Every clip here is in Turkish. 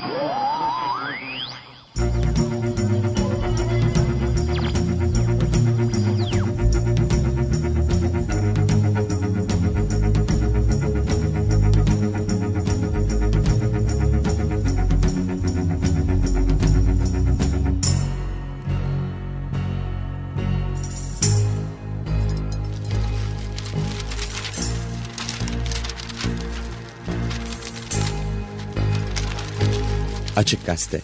Gol! Açık Gazete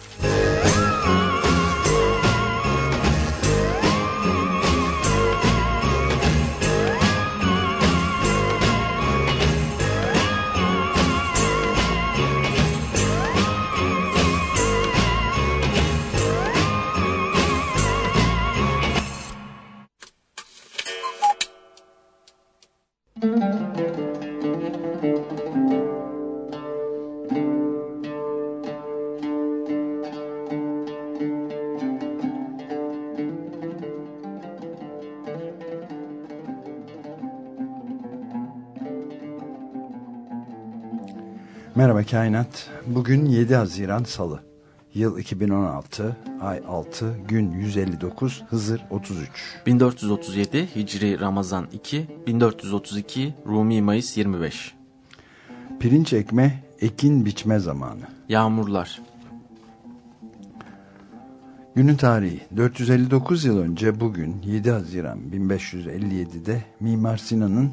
Merhaba Kainat. Bugün 7 Haziran Salı. Yıl 2016, ay 6, gün 159, Hızır 33. 1437 Hicri Ramazan 2, 1432 Rumi Mayıs 25. Pirinç ekme, ekin biçme zamanı. Yağmurlar. Günün tarihi 459 yıl önce bugün 7 Haziran 1557'de Mimar Sinan'ın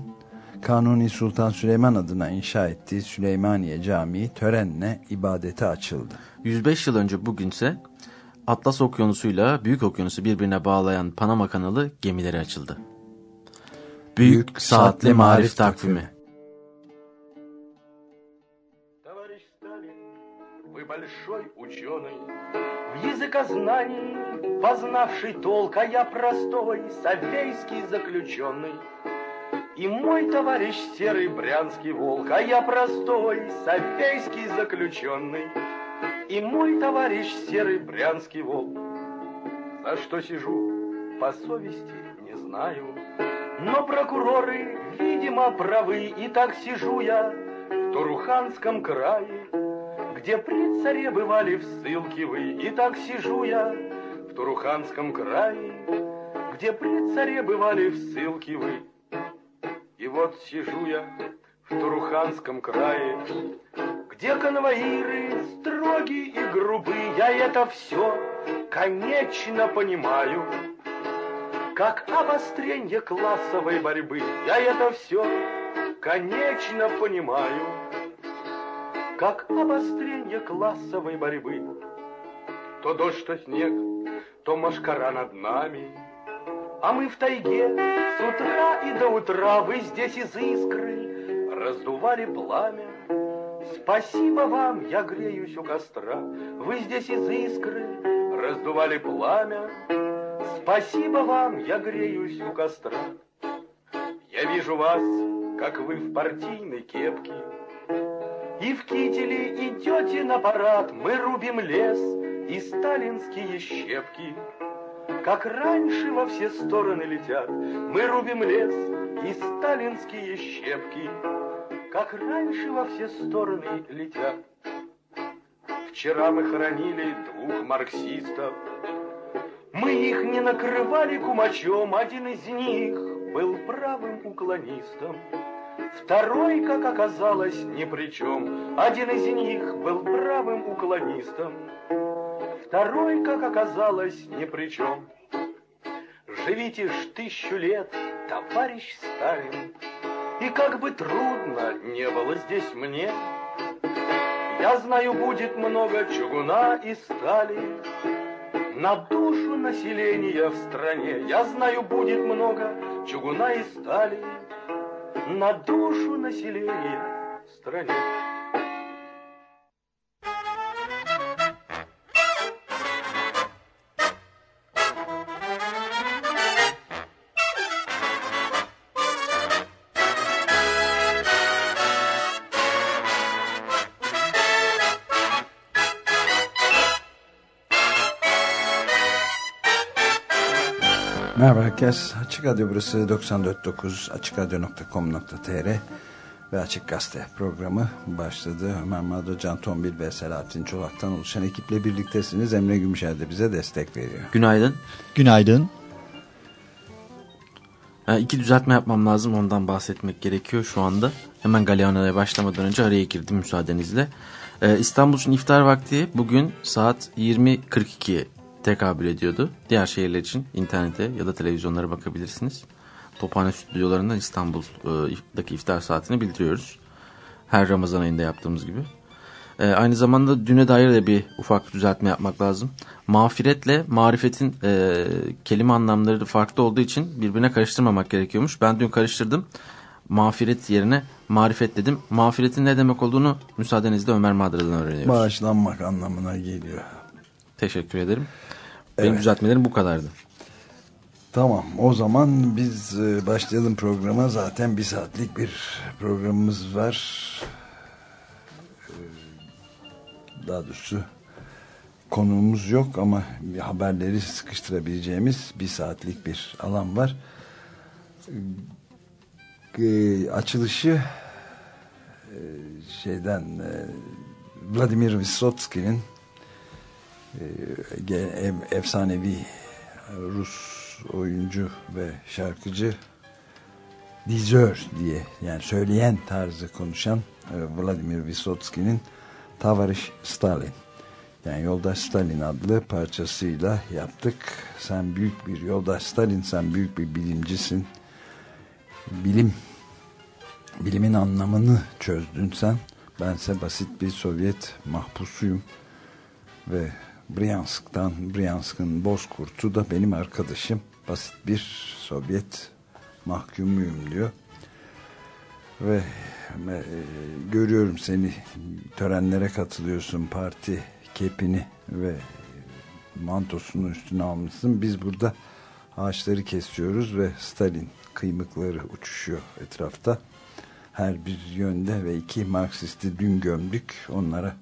Kanuni Sultan Süleyman adına inşa ettiği Süleymaniye Camii törenle ibadete açıldı. 105 yıl önce bugünse Atlas Okyanusu'yla Büyük Okyanusu birbirine bağlayan Panama Kanalı gemileri açıldı. Büyük, Büyük Saatli Marif Takvimi большой ученый, В языкознании познавший толк, а я простой, совейский заключенный. И мой товарищ серый брянский волк, а я простой, софейский заключенный. И мой товарищ серый брянский волк. За что сижу, по совести не знаю. Но прокуроры, видимо, правы, и так сижу я в Туруханском крае, где при царе бывали в ссылке вы, и так сижу я в Туруханском крае, где при царе бывали в ссылке вы. И вот сижу я в Туруханском крае, Где конвоиры строгие и грубые, Я это все, конечно, понимаю. Как обострение классовой борьбы, Я это все, конечно, понимаю. Как обострение классовой борьбы. То дождь, то снег, то машкара над нами — а мы в тайге с утра и до утра Вы здесь из искры раздували пламя. Спасибо вам, я греюсь у костра. Вы здесь из искры раздували пламя. Спасибо вам, я греюсь у костра. Я вижу вас, как вы в партийной кепке. И в кителе идете на парад, мы рубим лес и сталинские щепки. Как раньше во все стороны летят, мы рубим лес и сталинские щепки. Как раньше во все стороны летят. Вчера мы хоронили двух марксистов. Мы их не накрывали кумачом, один из них был правым уклонистом. Второй, как оказалось, ни при чем. Один из них был правым уклонистом. Второй, как оказалось, ни при чем. Живите ж тысячу лет, товарищ Сталин, И как бы трудно не было здесь мне, Я знаю, будет много чугуна и стали На душу населения в стране. Я знаю, будет много чугуна и стали На душу населения в стране. Merhaba herkes. Açık Radyo burası 94.9 AçıkRadyo.com.tr ve Açık Gazete programı başladı. Ömer Madra, Can Tombil ve Selahattin Çolak'tan oluşan ekiple birliktesiniz. Emre Gümüşer de bize destek veriyor. Günaydın. Günaydın. Yani iki düzeltme yapmam lazım ondan bahsetmek gerekiyor şu anda. Hemen Galeano'ya başlamadan önce araya girdim müsaadenizle. Ee, İstanbul için iftar vakti bugün saat 20.42'ye tekabül ediyordu. Diğer şehirler için internete ya da televizyonlara bakabilirsiniz. Tophane stüdyolarından İstanbul'daki iftar saatini bildiriyoruz. Her Ramazan ayında yaptığımız gibi. Ee, aynı zamanda düne dair de bir ufak düzeltme yapmak lazım. Mağfiretle marifetin e, kelime anlamları farklı olduğu için birbirine karıştırmamak gerekiyormuş. Ben dün karıştırdım. Mağfiret yerine marifet dedim. Mağfiretin ne demek olduğunu müsaadenizle Ömer Madra'dan öğreniyoruz. Bağışlanmak anlamına geliyor. Teşekkür ederim. Benim evet. düzeltmelerim bu kadardı. Tamam o zaman biz e, başlayalım programa. Zaten bir saatlik bir programımız var. E, daha doğrusu konuğumuz yok ama haberleri sıkıştırabileceğimiz bir saatlik bir alan var. E, açılışı şeyden Vladimir Vysotsky'nin efsanevi Rus oyuncu ve şarkıcı dizör diye yani söyleyen tarzı konuşan e, Vladimir Vysotsky'nin Tavariş Stalin yani Yoldaş Stalin adlı parçasıyla yaptık. Sen büyük bir Yoldaş Stalin, sen büyük bir bilimcisin. Bilim, bilimin anlamını çözdün sen. Bense basit bir Sovyet mahpusuyum. Ve Bryansk'tan, Bryansk'ın Bozkurt'u da benim arkadaşım. Basit bir Sovyet mahkumuyum diyor. Ve e, görüyorum seni törenlere katılıyorsun parti kepini ve mantosunu üstüne almışsın. Biz burada ağaçları kesiyoruz ve Stalin kıymıkları uçuşuyor etrafta. Her bir yönde ve iki Marksisti dün gömdük. Onlara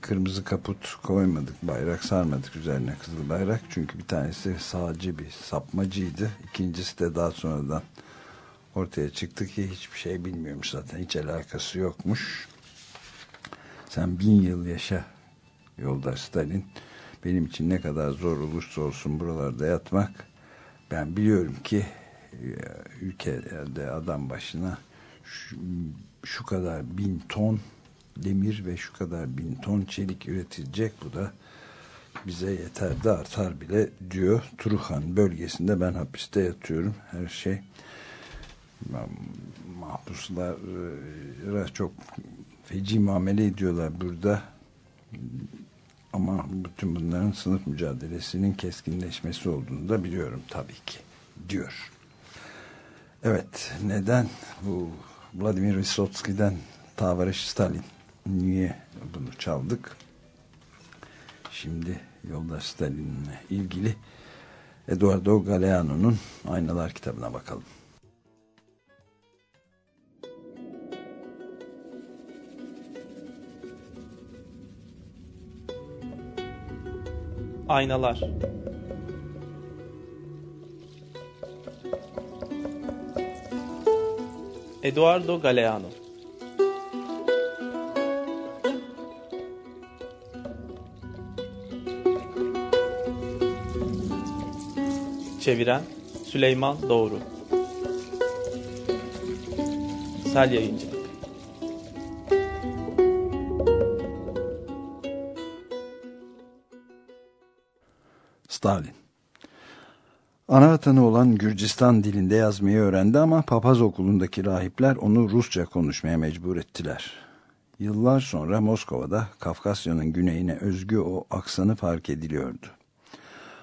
kırmızı kaput koymadık, bayrak sarmadık üzerine kızıl bayrak. Çünkü bir tanesi sağcı bir sapmacıydı. İkincisi de daha sonradan ortaya çıktı ki hiçbir şey bilmiyormuş zaten. Hiç alakası yokmuş. Sen bin yıl yaşa yoldaş Stalin. Benim için ne kadar zor olursa olsun buralarda yatmak. Ben biliyorum ki e, ülkede adam başına şu, şu kadar bin ton demir ve şu kadar bin ton çelik üretilecek. Bu da bize yeter de artar bile diyor. Truhan bölgesinde ben hapiste yatıyorum. Her şey mahpuslara çok feci muamele ediyorlar burada. Ama bütün bunların sınıf mücadelesinin keskinleşmesi olduğunu da biliyorum tabii ki diyor. Evet neden bu Vladimir Vysotsky'den Tavarış Stalin niye bunu çaldık? Şimdi Yoldaş Stalin'le ilgili Eduardo Galeano'nun Aynalar kitabına bakalım. Aynalar Eduardo Galeano Çeviren Süleyman Doğru Sel Yayıncı Stalin Ana vatanı olan Gürcistan dilinde yazmayı öğrendi ama papaz okulundaki rahipler onu Rusça konuşmaya mecbur ettiler. Yıllar sonra Moskova'da Kafkasya'nın güneyine özgü o aksanı fark ediliyordu.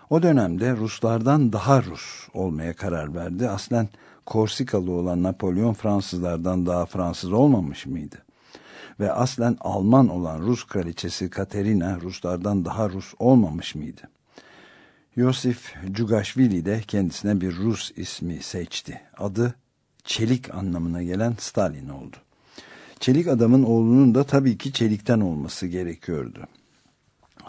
O dönemde Ruslardan daha Rus olmaya karar verdi. Aslen Korsikalı olan Napolyon Fransızlardan daha Fransız olmamış mıydı? Ve aslen Alman olan Rus kraliçesi Katerina Ruslardan daha Rus olmamış mıydı? Yosif Cugashvili de kendisine bir Rus ismi seçti. Adı çelik anlamına gelen Stalin oldu. Çelik adamın oğlunun da tabii ki çelikten olması gerekiyordu.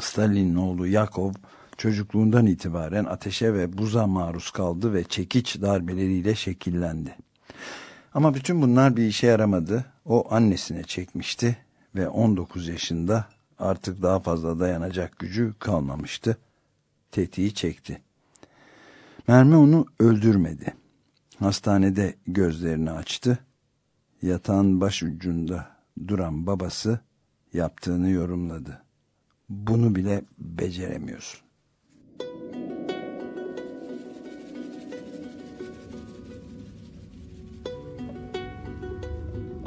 Stalin'in oğlu Yakov çocukluğundan itibaren ateşe ve buza maruz kaldı ve çekiç darbeleriyle şekillendi. Ama bütün bunlar bir işe yaramadı. O annesine çekmişti ve 19 yaşında artık daha fazla dayanacak gücü kalmamıştı. Tetiği çekti. Mermi onu öldürmedi. Hastanede gözlerini açtı. Yatağın baş ucunda duran babası yaptığını yorumladı. Bunu bile beceremiyorsun.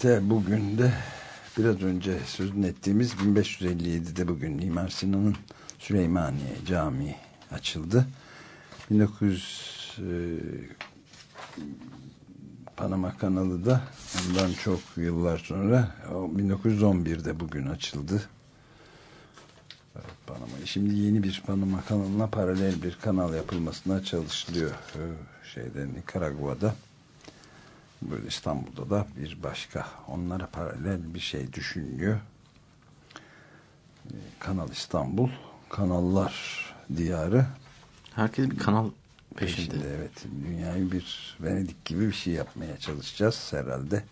tarihte bugün de biraz önce sözünü ettiğimiz 1557'de bugün Mimar Sinan'ın Süleymaniye Camii açıldı. 1900 e, Panama kanalı da ondan çok yıllar sonra 1911'de bugün açıldı. Panama. Şimdi yeni bir Panama kanalına paralel bir kanal yapılmasına çalışılıyor. e, Şeyde Nikaragua'da. Böyle İstanbul'da da bir başka onlara paralel bir şey düşünülüyor. Ee, Kanal İstanbul, kanallar diyarı Herkes bir kanal peşinde. peşinde. Evet, dünyayı bir Venedik gibi bir şey yapmaya çalışacağız herhalde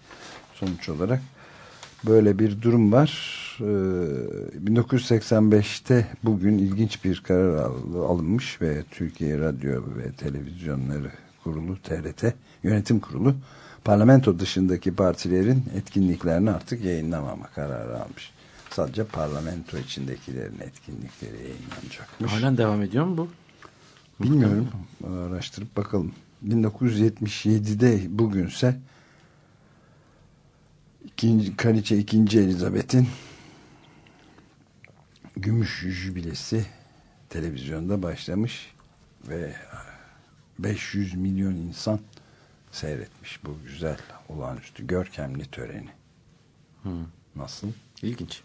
sonuç olarak. Böyle bir durum var. Ee, 1985'te bugün ilginç bir karar al- alınmış ve Türkiye Radyo ve Televizyonları Kurulu TRT Yönetim Kurulu parlamento dışındaki partilerin etkinliklerini artık yayınlamama kararı almış. Sadece parlamento içindekilerin etkinlikleri yayınlanacakmış. Halen devam ediyor mu bu? Bilmiyorum. Araştırıp bakalım. 1977'de bugünse ikinci, Kraliçe 2. Elizabeth'in gümüş jübilesi televizyonda başlamış ve 500 milyon insan seyretmiş bu güzel olağanüstü görkemli töreni. Hı. Nasıl? İlginç.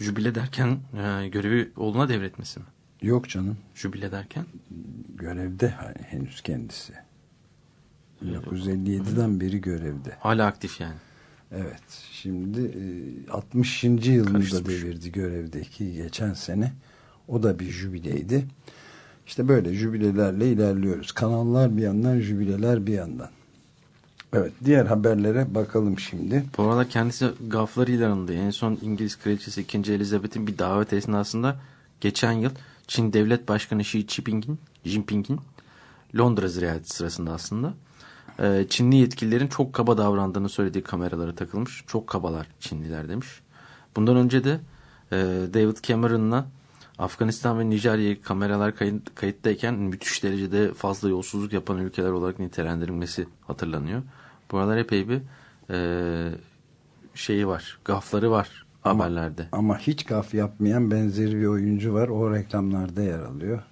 Jübile derken e, görevi oğluna devretmesi mi? Yok canım. Jübile derken? Görevde hani henüz kendisi. 1957'den beri görevde. Hala aktif yani. Evet. Şimdi e, 60. yılını da Karıştırmış. devirdi görevdeki geçen sene. O da bir jübileydi. İşte böyle jübilelerle ilerliyoruz. Kanallar bir yandan, jübileler bir yandan. Evet, diğer haberlere bakalım şimdi. Bu arada kendisi gaflarıyla anıldı. En son İngiliz Kraliçesi 2. Elizabeth'in bir davet esnasında geçen yıl Çin Devlet Başkanı Xi Jinping'in Jinping'in Londra ziyareti sırasında aslında e, Çinli yetkililerin çok kaba davrandığını söylediği kameralara takılmış. Çok kabalar Çinliler demiş. Bundan önce de e, David Cameron'la Afganistan ve Nijerya'ya kameralar kayıt, kayıttayken müthiş derecede fazla yolsuzluk yapan ülkeler olarak nitelendirilmesi hatırlanıyor. Bu aralar epey bir e, şeyi var, gafları var Ama- haberlerde. Ama hiç gaf yapmayan benzeri bir oyuncu var. O reklamlarda yer alıyor.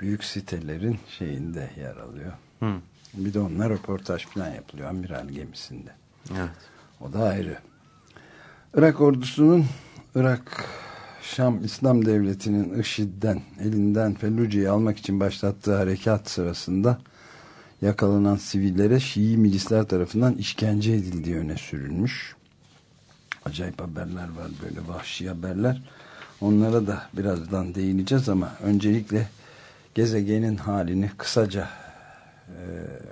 Büyük sitelerin şeyinde yer alıyor. Hı, Bir de onlar röportaj falan yapılıyor amiral gemisinde. evet. O da ayrı. Irak ordusunun Irak Şam İslam Devleti'nin IŞİD'den elinden Felluce'yi almak için başlattığı harekat sırasında yakalanan sivillere Şii milisler tarafından işkence edildiği öne sürülmüş. Acayip haberler var böyle vahşi haberler. Onlara da birazdan değineceğiz ama öncelikle gezegenin halini kısaca e,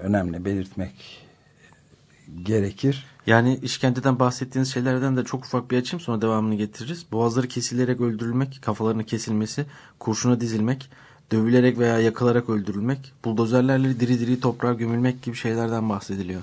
önemli belirtmek gerekir. Yani işkenceden bahsettiğiniz şeylerden de çok ufak bir açayım sonra devamını getiririz. Boğazları kesilerek öldürülmek, kafalarının kesilmesi, kurşuna dizilmek, dövülerek veya yakılarak öldürülmek, buldozerlerle diri diri toprağa gömülmek gibi şeylerden bahsediliyor.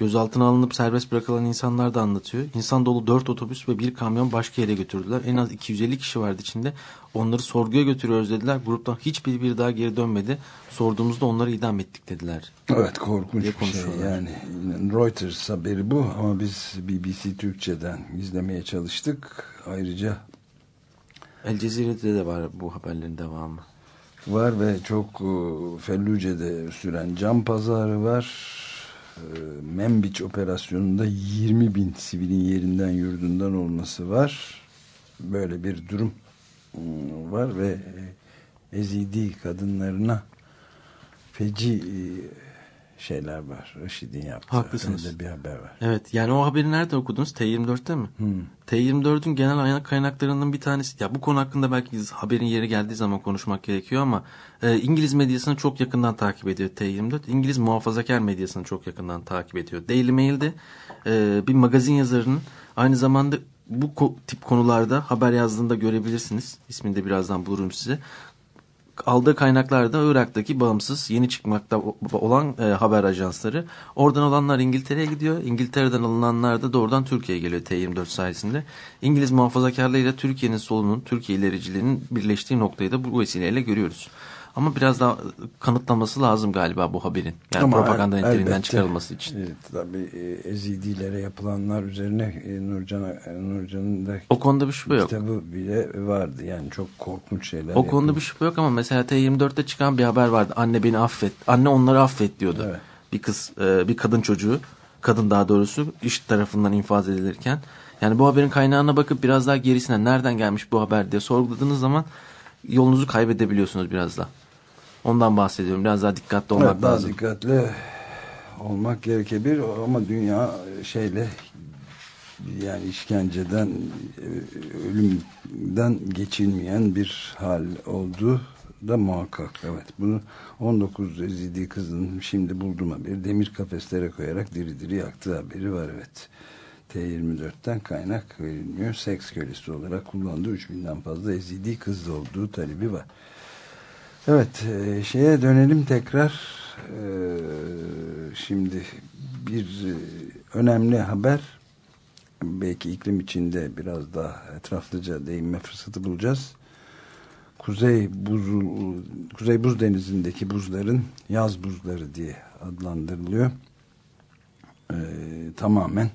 Gözaltına alınıp serbest bırakılan insanlar da anlatıyor. İnsan dolu 4 otobüs ve bir kamyon başka yere götürdüler. En az 250 kişi vardı içinde. Onları sorguya götürüyoruz dediler. Gruptan hiçbir bir daha geri dönmedi. Sorduğumuzda onları idam ettik dediler. Evet korkunç bir şey yani Reuters haberi bu ama biz BBC Türkçe'den izlemeye çalıştık ayrıca El Cezire'de de var bu haberlerin devamı. var ve çok e, Felluce'de süren cam pazarı var. E, Membiç operasyonunda 20 bin sivilin yerinden yurdundan olması var. Böyle bir durum e, var ve ezidi kadınlarına feci şeyler var. IŞİD'in yaptığı. Haklısınız. Öyle bir haber var. Evet yani o haberi nerede okudunuz? T24'te mi? Hmm. T24'ün genel kaynaklarından bir tanesi. Ya bu konu hakkında belki haberin yeri geldiği zaman konuşmak gerekiyor ama e, İngiliz medyasını çok yakından takip ediyor T24. İngiliz muhafazakar medyasını çok yakından takip ediyor. Daily Mail'de e, bir magazin yazarının aynı zamanda bu ko tip konularda haber yazdığında görebilirsiniz. İsmini de birazdan bulurum size aldığı kaynaklarda Irak'taki bağımsız yeni çıkmakta olan e, haber ajansları. Oradan olanlar İngiltere'ye gidiyor. İngiltere'den alınanlar da doğrudan Türkiye'ye geliyor T24 sayesinde. İngiliz muhafazakarlığıyla Türkiye'nin solunun, Türkiye ilericiliğinin birleştiği noktayı da bu vesileyle görüyoruz. Ama biraz daha kanıtlaması lazım galiba bu haberin. Yani Ama propaganda el, niteliğinden çıkarılması için. Evet, tabii e, Ezidilere yapılanlar üzerine e, Nurcan e, Nurcan'ın da o konuda bir şüphe yok. Kitabı bile vardı. Yani çok korkunç şeyler. O yapıyor. konuda bir şüphe yok ama mesela T24'te çıkan bir haber vardı. Anne beni affet. Anne onları affet diyordu. Evet. Bir kız, bir kadın çocuğu, kadın daha doğrusu iş tarafından infaz edilirken. Yani bu haberin kaynağına bakıp biraz daha gerisine nereden gelmiş bu haber diye sorguladığınız zaman yolunuzu kaybedebiliyorsunuz biraz da. Ondan bahsediyorum. Biraz daha dikkatli olmak evet, lazım. Daha dikkatli olmak gerekebilir ama dünya şeyle yani işkenceden ölümden geçilmeyen bir hal oldu da muhakkak. Evet bunu 19 ezidi kızın şimdi buldum haberi demir kafeslere koyarak diri diri yaktığı haberi var evet. T24'ten kaynak verilmiyor. Seks kölesi olarak kullandığı 3000'den fazla ezidi kız olduğu talebi var. Evet e, şeye dönelim tekrar. E, şimdi bir e, önemli haber belki iklim içinde biraz daha etraflıca değinme fırsatı bulacağız. Kuzey buz Kuzey Buz Denizi'ndeki buzların yaz buzları diye adlandırılıyor. Tamamen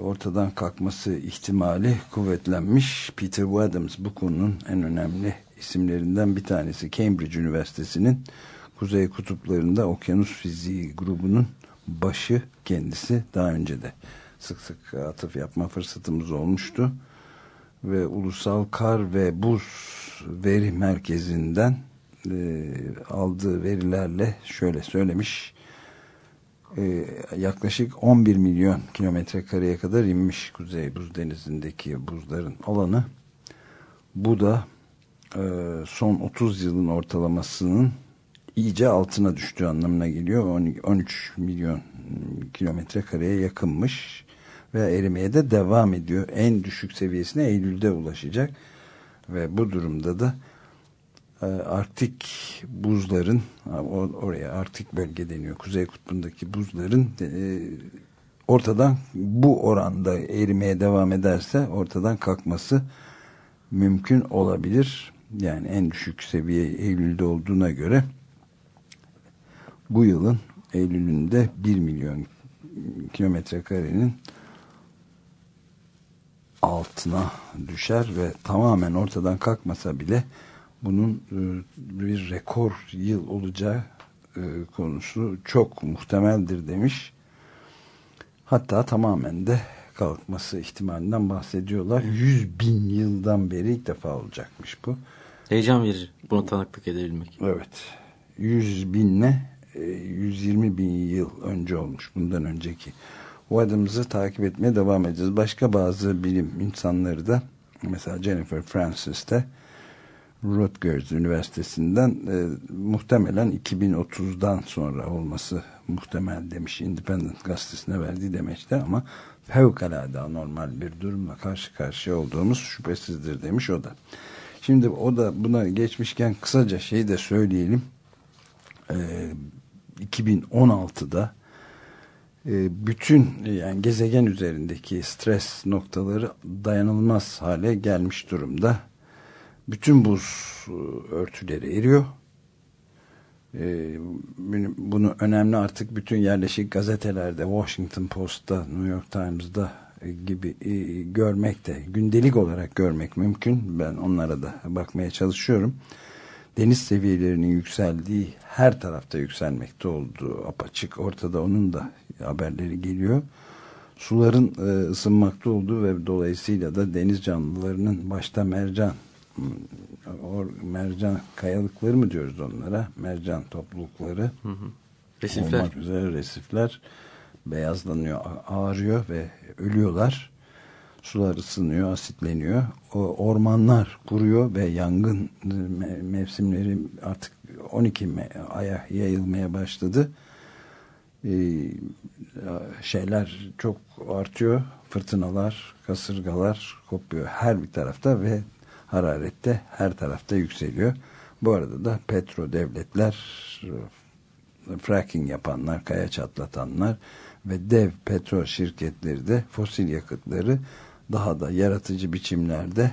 ortadan kalkması ihtimali kuvvetlenmiş. Peter Wadhams bu konunun en önemli isimlerinden bir tanesi. Cambridge Üniversitesi'nin Kuzey Kutuplarında Okyanus Fiziği grubunun başı kendisi. Daha önce de sık sık atıf yapma fırsatımız olmuştu. Ve Ulusal Kar ve Buz Veri Merkezi'nden e, aldığı verilerle şöyle söylemiş e, yaklaşık 11 milyon kilometre kareye kadar inmiş Kuzey Buz Denizi'ndeki buzların alanı. Bu da son 30 yılın ortalamasının iyice altına düştüğü anlamına geliyor. 13 milyon kilometre kareye yakınmış ve erimeye de devam ediyor. En düşük seviyesine Eylül'de ulaşacak ve bu durumda da e, Arktik buzların oraya Arktik bölge deniyor. Kuzey kutbundaki buzların e, ortadan bu oranda erimeye devam ederse ortadan kalkması mümkün olabilir. Yani en düşük seviye Eylül'de olduğuna göre bu yılın Eylül'ünde 1 milyon kilometre karenin altına düşer ve tamamen ortadan kalkmasa bile bunun e, bir rekor yıl olacağı e, konusu çok muhtemeldir demiş. Hatta tamamen de kalkması ihtimalinden bahsediyorlar. 100 bin yıldan beri ilk defa olacakmış bu. Heyecan verici buna tanıklık edebilmek. Evet. 100 binle 120 e, bin yıl önce olmuş bundan önceki. O adımızı takip etmeye devam edeceğiz. Başka bazı bilim insanları da mesela Jennifer Francis de Rutgers Üniversitesi'nden e, muhtemelen 2030'dan sonra olması muhtemel demiş Independent gazetesine verdiği demeçte ama fevkalade normal bir durumla karşı karşıya olduğumuz şüphesizdir demiş o da. Şimdi o da buna geçmişken kısaca şeyi de söyleyelim. E, 2016'da e, bütün yani gezegen üzerindeki stres noktaları dayanılmaz hale gelmiş durumda bütün buz e, örtüleri eriyor. E, bunu önemli artık bütün yerleşik gazetelerde Washington Post'ta, New York Times'da e, gibi görmek de gündelik olarak görmek mümkün. Ben onlara da bakmaya çalışıyorum. deniz seviyelerinin yükseldiği her tarafta yükselmekte olduğu apaçık ortada onun da haberleri geliyor. Suların e, ısınmakta olduğu ve dolayısıyla da deniz canlılarının başta mercan or, mercan kayalıkları mı diyoruz onlara? Mercan toplulukları. Hı hı. Resifler. Olmak üzere resifler beyazlanıyor, ağrıyor ve ölüyorlar. Sular ısınıyor, asitleniyor. O ormanlar kuruyor ve yangın mevsimleri artık 12 aya yayılmaya başladı. Ee, şeyler çok artıyor. Fırtınalar, kasırgalar kopuyor her bir tarafta ve hararette her tarafta yükseliyor. Bu arada da petro devletler, fracking yapanlar, kaya çatlatanlar ve dev petrol şirketleri de fosil yakıtları daha da yaratıcı biçimlerde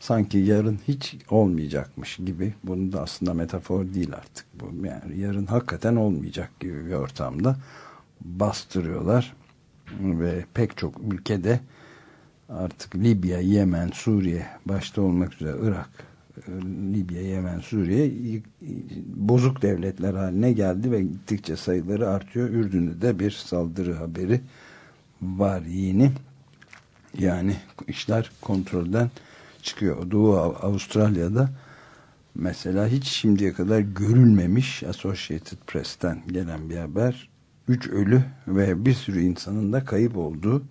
sanki yarın hiç olmayacakmış gibi bunu da aslında metafor değil artık bu yani yarın hakikaten olmayacak gibi bir ortamda bastırıyorlar ve pek çok ülkede artık Libya, Yemen, Suriye başta olmak üzere Irak, Libya, Yemen, Suriye bozuk devletler haline geldi ve gittikçe sayıları artıyor. Ürdün'de de bir saldırı haberi var yeni. Yani işler kontrolden çıkıyor. Doğu Avustralya'da mesela hiç şimdiye kadar görülmemiş Associated Press'ten gelen bir haber. Üç ölü ve bir sürü insanın da kayıp olduğu e,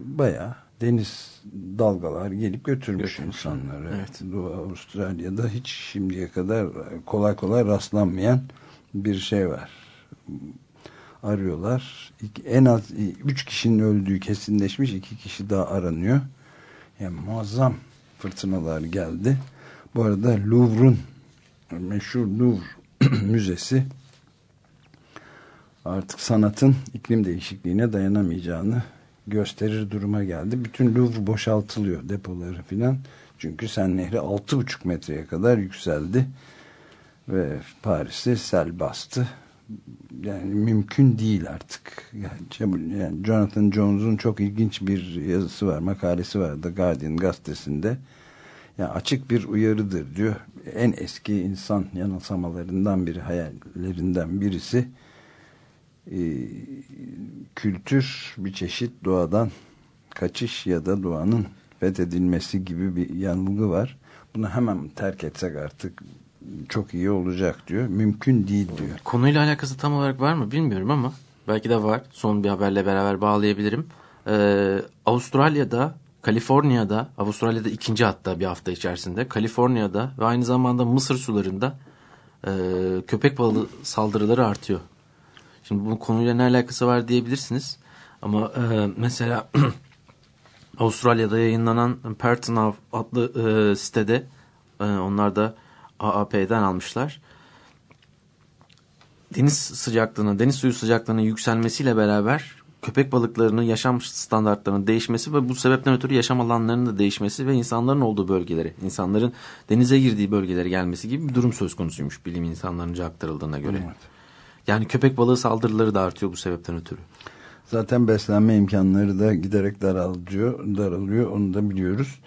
bayağı deniz dalgalar gelip götürmüş Götürmüş. insanları. Evet. Doğu Avustralya'da hiç şimdiye kadar kolay kolay rastlanmayan bir şey var. Arıyorlar. En az üç kişinin öldüğü kesinleşmiş. iki kişi daha aranıyor. Yani muazzam fırtınalar geldi. Bu arada Louvre'un meşhur Louvre Müzesi artık sanatın iklim değişikliğine dayanamayacağını gösterir duruma geldi. Bütün Louvre boşaltılıyor depoları filan. Çünkü Sen Nehri 6,5 metreye kadar yükseldi. Ve Paris'i sel bastı. Yani mümkün değil artık. Yani, Jonathan Jones'un çok ilginç bir yazısı var, makalesi var The Guardian gazetesinde. Yani açık bir uyarıdır diyor. En eski insan yanılsamalarından biri, hayallerinden birisi kültür bir çeşit doğadan kaçış ya da doğanın fethedilmesi gibi bir yanılgı var. Bunu hemen terk etsek artık çok iyi olacak diyor. Mümkün değil diyor. Konuyla alakası tam olarak var mı bilmiyorum ama belki de var. Son bir haberle beraber bağlayabilirim. Ee, Avustralya'da, Kaliforniya'da, Avustralya'da ikinci hatta bir hafta içerisinde, Kaliforniya'da ve aynı zamanda Mısır sularında e, köpek balığı saldırıları artıyor. Şimdi bu konuyla ne alakası var diyebilirsiniz. Ama e, mesela Avustralya'da yayınlanan Pertinav adlı e, sitede e, onlar da AAP'den almışlar. Deniz sıcaklığının, deniz suyu sıcaklığının yükselmesiyle beraber köpek balıklarının yaşam standartlarının değişmesi ve bu sebepten ötürü yaşam alanlarının da değişmesi ve insanların olduğu bölgeleri, insanların denize girdiği bölgelere gelmesi gibi bir durum söz konusuymuş bilim insanlarınca aktarıldığına göre. Evet. Yani köpek balığı saldırıları da artıyor bu sebepten ötürü. Zaten beslenme imkanları da giderek daralıyor, daralıyor onu da biliyoruz.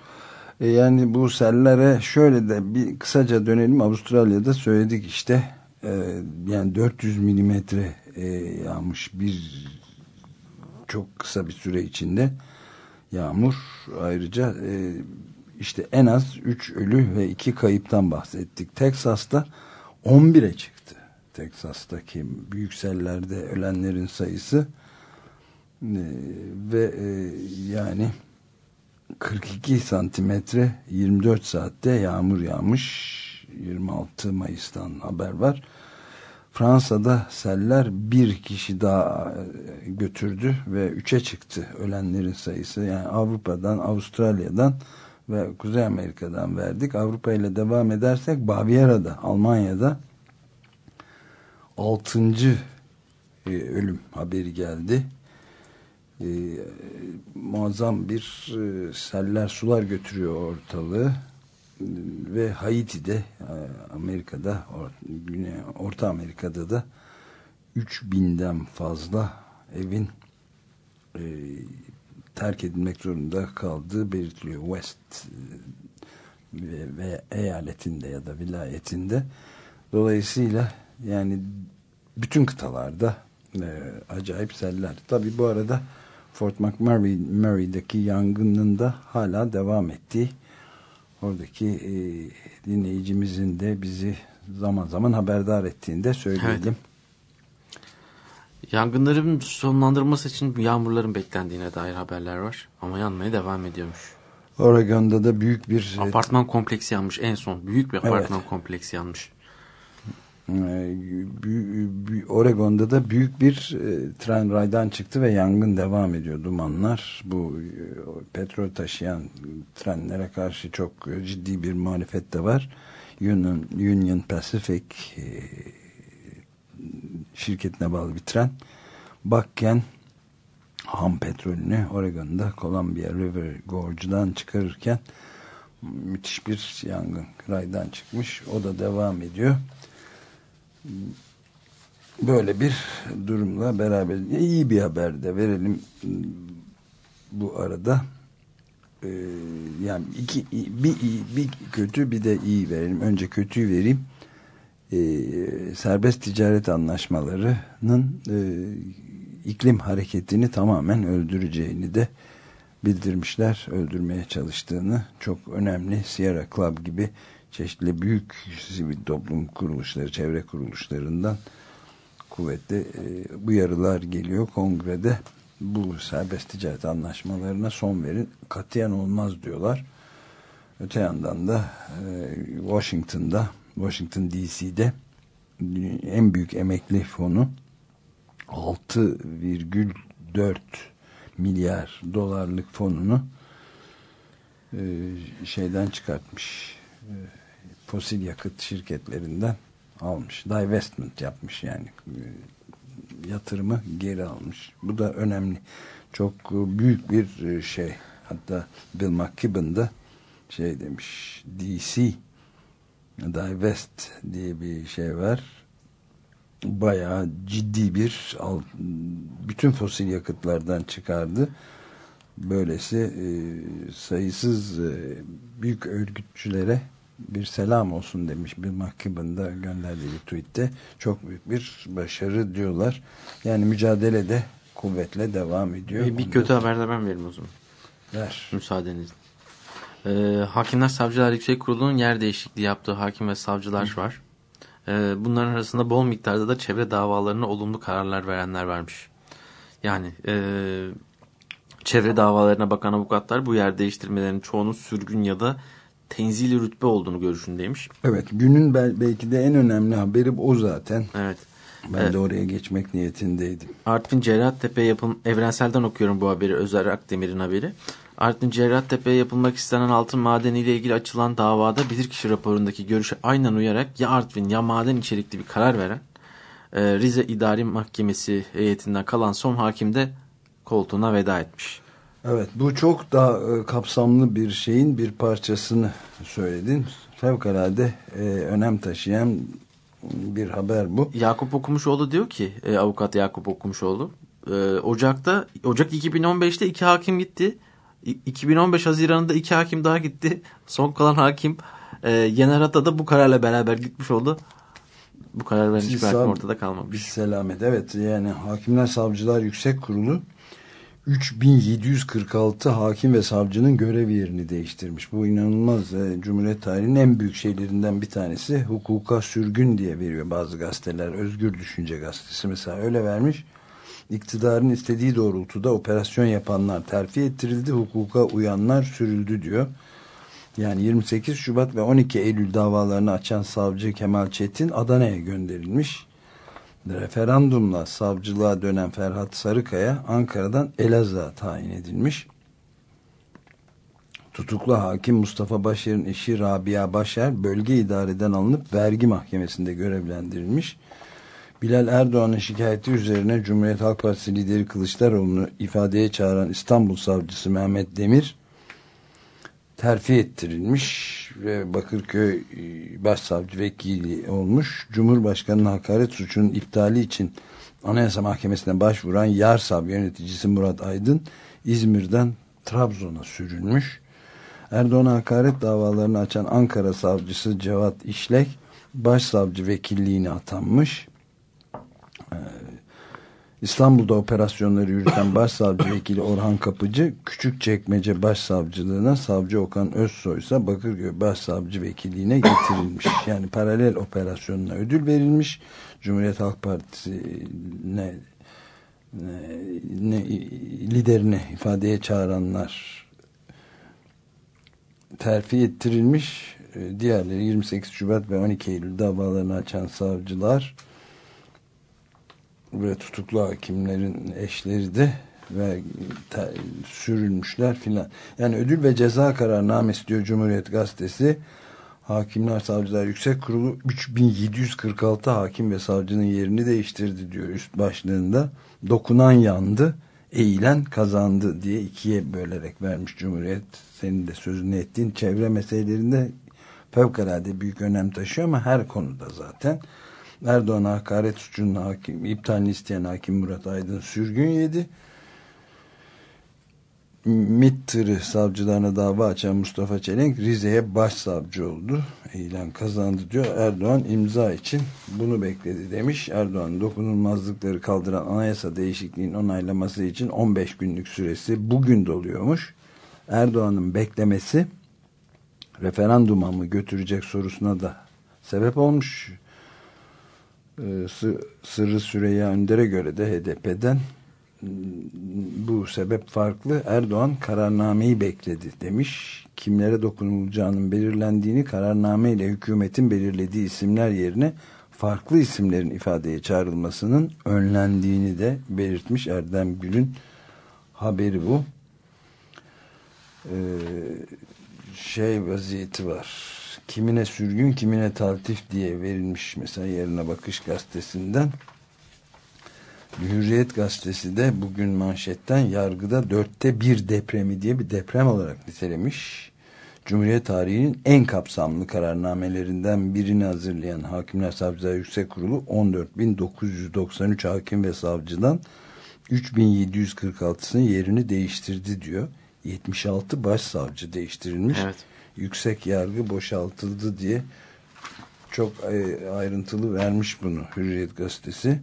E yani bu sellere şöyle de bir kısaca dönelim Avustralya'da söyledik işte e, yani 400 milimetre e, yağmış bir çok kısa bir süre içinde yağmur ayrıca e, işte en az 3 ölü ve 2 kayıptan bahsettik. Texas'ta 11'e çıktı. Texas'taki büyük sellerde ölenlerin sayısı e, ve e, yani 42 santimetre 24 saatte yağmur yağmış 26 Mayıs'tan haber var. Fransa'da seller bir kişi daha e, götürdü ve üçe çıktı ölenlerin sayısı. Yani Avrupa'dan, Avustralya'dan ve Kuzey Amerika'dan verdik. Avrupa ile devam edersek Baviera'da, Almanya'da altıncı e, ölüm haberi geldi. E, muazzam bir e, seller sular götürüyor ortalığı ve Haiti'de e, Amerika'da Güney, Orta Amerika'da da 3000'den fazla evin e, terk edilmek zorunda kaldığı belirtiliyor. West ve, ve eyaletinde ya da vilayetinde. Dolayısıyla yani bütün kıtalarda e, acayip seller. Tabi bu arada Fort McMurray Murray'deki yangının da hala devam ettiği oradaki e, dinleyicimizin de bizi zaman zaman haberdar ettiğini de söyleyelim. Evet. Yangınların sonlandırılması için yağmurların beklendiğine dair haberler var. Ama yanmaya devam ediyormuş. Oregon'da da büyük bir... Apartman kompleksi yanmış en son. Büyük bir apartman evet. kompleksi yanmış. Ee, Oregon'da da büyük bir e, tren raydan çıktı ve yangın devam ediyor. Dumanlar bu e, petrol taşıyan trenlere karşı çok ciddi bir muhalefet de var. Union, Pacific e, şirketine bağlı bir tren. Bakken ham petrolünü Oregon'da Columbia River Gorge'dan çıkarırken müthiş bir yangın raydan çıkmış. O da devam ediyor. Böyle bir durumla beraber iyi bir haber de verelim bu arada. Ee, yani iki bir bir kötü bir de iyi verelim. Önce kötüyü vereyim. Ee, serbest ticaret anlaşmalarının e, iklim hareketini tamamen öldüreceğini de bildirmişler. Öldürmeye çalıştığını çok önemli Sierra Club gibi çeşitli büyük sivil toplum kuruluşları, çevre kuruluşlarından kuvvetli e, bu yarılar geliyor. Kongrede bu serbest ticaret anlaşmalarına son verin. Katiyen olmaz diyorlar. Öte yandan da e, Washington'da, Washington DC'de en büyük emekli fonu 6,4 milyar dolarlık fonunu e, şeyden çıkartmış. E, fosil yakıt şirketlerinden almış. Divestment yapmış yani. E, yatırımı geri almış. Bu da önemli. Çok büyük bir şey. Hatta Bill McKibben da şey demiş. DC Divest diye bir şey var bayağı ciddi bir bütün fosil yakıtlardan çıkardı. Böylesi e, sayısız e, büyük örgütçülere bir selam olsun demiş bir mahkımında gönderdiği bir tweette. Çok büyük bir başarı diyorlar. Yani mücadelede kuvvetle devam ediyor. Bir, bir kötü haber de ben veririm o zaman. Ver. Müsaadenizle. Ee, Hakimler Savcılar Yüksek Kurulu'nun yer değişikliği yaptığı hakim ve savcılar Hı. var. Ee, bunların arasında bol miktarda da çevre davalarına olumlu kararlar verenler varmış. Yani e, çevre davalarına bakan avukatlar bu yer değiştirmelerin çoğunun sürgün ya da tenzili rütbe olduğunu görüşündeymiş. Evet günün belki de en önemli haberi o zaten. Evet. Ben evet. de oraya geçmek niyetindeydim. Artvin Cerrahtepe yapım evrenselden okuyorum bu haberi Özer Akdemir'in haberi. Artvin Cerrahtepe'ye yapılmak istenen altın madeniyle ilgili açılan davada bilirkişi raporundaki görüşe aynen uyarak ya Artvin ya maden içerikli bir karar veren e, Rize İdari Mahkemesi heyetinden kalan son hakim de koltuğuna veda etmiş. Evet bu çok daha e, kapsamlı bir şeyin bir parçasını söyledin. Fevkalade e, önem taşıyan bir haber bu. Yakup Okumuşoğlu diyor ki e, avukat Yakup Okumuşoğlu e, Ocak'ta Ocak 2015'te iki hakim gitti. 2015 Haziran'da iki hakim daha gitti. Son kalan hakim e, Yenerat'a da bu kararla beraber gitmiş oldu. Bu karar veren hiçbir hakim ortada kalmamış. Bir selamet. Evet yani Hakimler Savcılar Yüksek Kurulu 3746 hakim ve savcının görev yerini değiştirmiş. Bu inanılmaz. E, Cumhuriyet tarihinin en büyük şeylerinden bir tanesi. Hukuka sürgün diye veriyor bazı gazeteler. Özgür Düşünce gazetesi mesela öyle vermiş iktidarın istediği doğrultuda operasyon yapanlar terfi ettirildi, hukuka uyanlar sürüldü diyor. Yani 28 Şubat ve 12 Eylül davalarını açan savcı Kemal Çetin Adana'ya gönderilmiş. Referandumla savcılığa dönen Ferhat Sarıkaya Ankara'dan Elazığ'a tayin edilmiş. Tutuklu hakim Mustafa Başar'ın eşi Rabia Başar bölge idareden alınıp vergi mahkemesinde görevlendirilmiş. Bilal Erdoğan'ın şikayeti üzerine Cumhuriyet Halk Partisi lideri Kılıçdaroğlu'nu ifadeye çağıran İstanbul Savcısı Mehmet Demir terfi ettirilmiş ve Bakırköy e, Başsavcı Vekili olmuş. Cumhurbaşkanı'nın hakaret suçunun iptali için Anayasa Mahkemesi'ne başvuran Yarsab yöneticisi Murat Aydın İzmir'den Trabzon'a sürülmüş. Erdoğan'a hakaret davalarını açan Ankara savcısı Cevat İşlek başsavcı vekilliğine atanmış. İstanbul'da operasyonları yürüten başsavcı vekili Orhan Kapıcı Küçükçekmece başsavcılığına savcı Okan Özsoy ise Bakırköy başsavcı vekilliğine getirilmiş. Yani paralel operasyonuna ödül verilmiş. Cumhuriyet Halk Partisi ne, ne, ne liderini ifadeye çağıranlar terfi ettirilmiş. Ee, diğerleri 28 Şubat ve 12 Eylül davalarını açan savcılar ve tutuklu hakimlerin eşleri de ve te, sürülmüşler filan. Yani ödül ve ceza kararnamesi diyor Cumhuriyet Gazetesi. Hakimler Savcılar Yüksek Kurulu 3746 hakim ve savcının yerini değiştirdi diyor üst başlığında. Dokunan yandı, eğilen kazandı diye ikiye bölerek vermiş Cumhuriyet. Senin de sözünü ettiğin çevre meselelerinde fevkalade büyük önem taşıyor ama her konuda zaten. Erdoğan'a hakaret suçunun hakim, iptalini isteyen hakim Murat Aydın sürgün yedi. MİT tırı savcılarına dava açan Mustafa Çelenk Rize'ye başsavcı oldu. Eylem kazandı diyor. Erdoğan imza için bunu bekledi demiş. Erdoğan dokunulmazlıkları kaldıran anayasa değişikliğinin onaylaması için 15 günlük süresi bugün doluyormuş. Erdoğan'ın beklemesi referanduma mı götürecek sorusuna da sebep olmuş. Ee, Sırrı Süreyya Önder'e göre de HDP'den bu sebep farklı. Erdoğan kararnameyi bekledi demiş. Kimlere dokunulacağının belirlendiğini kararname ile hükümetin belirlediği isimler yerine farklı isimlerin ifadeye çağrılmasının önlendiğini de belirtmiş. Erdem Gül'ün haberi bu. Ee, şey vaziyeti var. Kimine sürgün, kimine taltif diye verilmiş mesela yerine bakış gazetesinden. Hürriyet gazetesi de bugün manşetten yargıda dörtte bir depremi diye bir deprem olarak nitelemiş. Cumhuriyet tarihinin en kapsamlı kararnamelerinden birini hazırlayan Hakimler Savcılar Yüksek Kurulu 14.993 hakim ve savcıdan 3.746'sının yerini değiştirdi diyor. 76 başsavcı değiştirilmiş. Evet. Yüksek yargı boşaltıldı diye çok ayrıntılı vermiş bunu Hürriyet gazetesi.